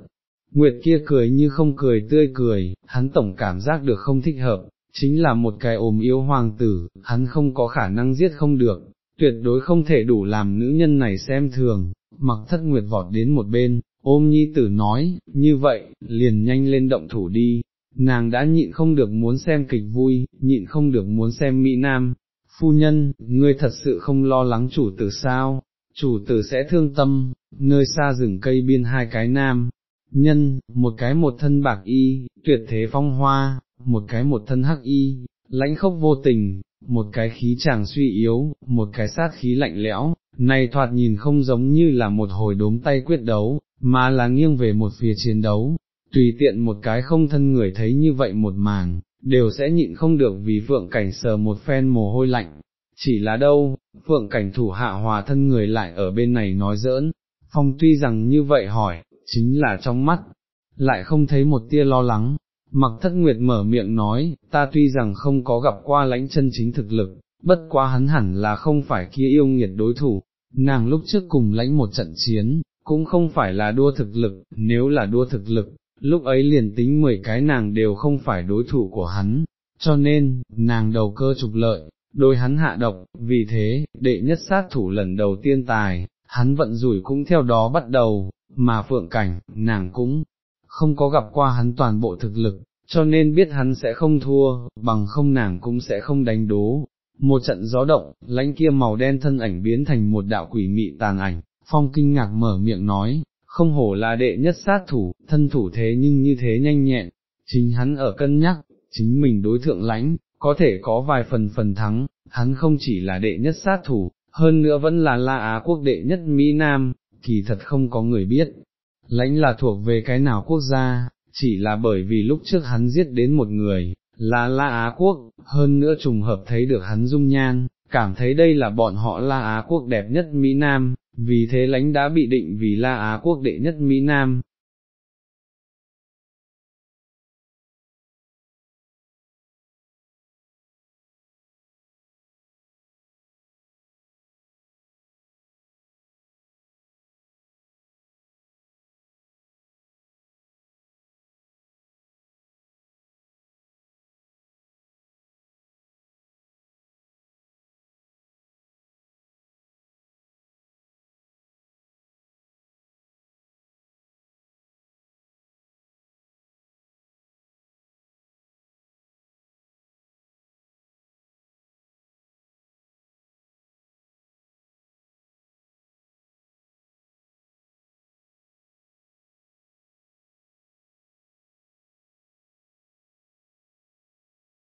Nguyệt kia cười như không cười tươi cười, hắn tổng cảm giác được không thích hợp, chính là một cái ồm yếu hoàng tử, hắn không có khả năng giết không được, tuyệt đối không thể đủ làm nữ nhân này xem thường, mặc thất nguyệt vọt đến một bên, ôm nhi tử nói, như vậy, liền nhanh lên động thủ đi, nàng đã nhịn không được muốn xem kịch vui, nhịn không được muốn xem Mỹ Nam, phu nhân, ngươi thật sự không lo lắng chủ tử sao, chủ tử sẽ thương tâm, nơi xa rừng cây biên hai cái nam, nhân, một cái một thân bạc y, tuyệt thế phong hoa, một cái một thân hắc y, lãnh khốc vô tình, một cái khí chàng suy yếu, một cái sát khí lạnh lẽo, này thoạt nhìn không giống như là một hồi đốm tay quyết đấu, mà là nghiêng về một phía chiến đấu, tùy tiện một cái không thân người thấy như vậy một màn, đều sẽ nhịn không được vì phượng cảnh sờ một phen mồ hôi lạnh, chỉ là đâu, phượng cảnh thủ hạ hòa thân người lại ở bên này nói giỡn, phong tuy rằng như vậy hỏi, chính là trong mắt, lại không thấy một tia lo lắng. Mặc thất nguyệt mở miệng nói, ta tuy rằng không có gặp qua lãnh chân chính thực lực, bất quá hắn hẳn là không phải kia yêu nghiệt đối thủ, nàng lúc trước cùng lãnh một trận chiến, cũng không phải là đua thực lực, nếu là đua thực lực, lúc ấy liền tính 10 cái nàng đều không phải đối thủ của hắn, cho nên, nàng đầu cơ trục lợi, đôi hắn hạ độc, vì thế, đệ nhất sát thủ lần đầu tiên tài, hắn vận rủi cũng theo đó bắt đầu, mà phượng cảnh, nàng cũng không có gặp qua hắn toàn bộ thực lực, cho nên biết hắn sẽ không thua, bằng không nàng cũng sẽ không đánh đố. Một trận gió động, lãnh kia màu đen thân ảnh biến thành một đạo quỷ mị tàn ảnh, phong kinh ngạc mở miệng nói, không hổ là đệ nhất sát thủ, thân thủ thế nhưng như thế nhanh nhẹn, chính hắn ở cân nhắc, chính mình đối thượng lãnh, có thể có vài phần phần thắng, hắn không chỉ là đệ nhất sát thủ, hơn nữa vẫn là La Á quốc đệ nhất Mỹ Nam, kỳ thật không có người biết, lãnh là thuộc về cái nào quốc gia, chỉ là bởi vì lúc trước hắn giết đến một người, là La Á quốc, hơn nữa trùng hợp thấy được hắn dung nhan, cảm thấy đây là bọn họ La Á quốc đẹp nhất Mỹ Nam, vì thế lãnh đã bị định vì La Á quốc đệ nhất Mỹ Nam,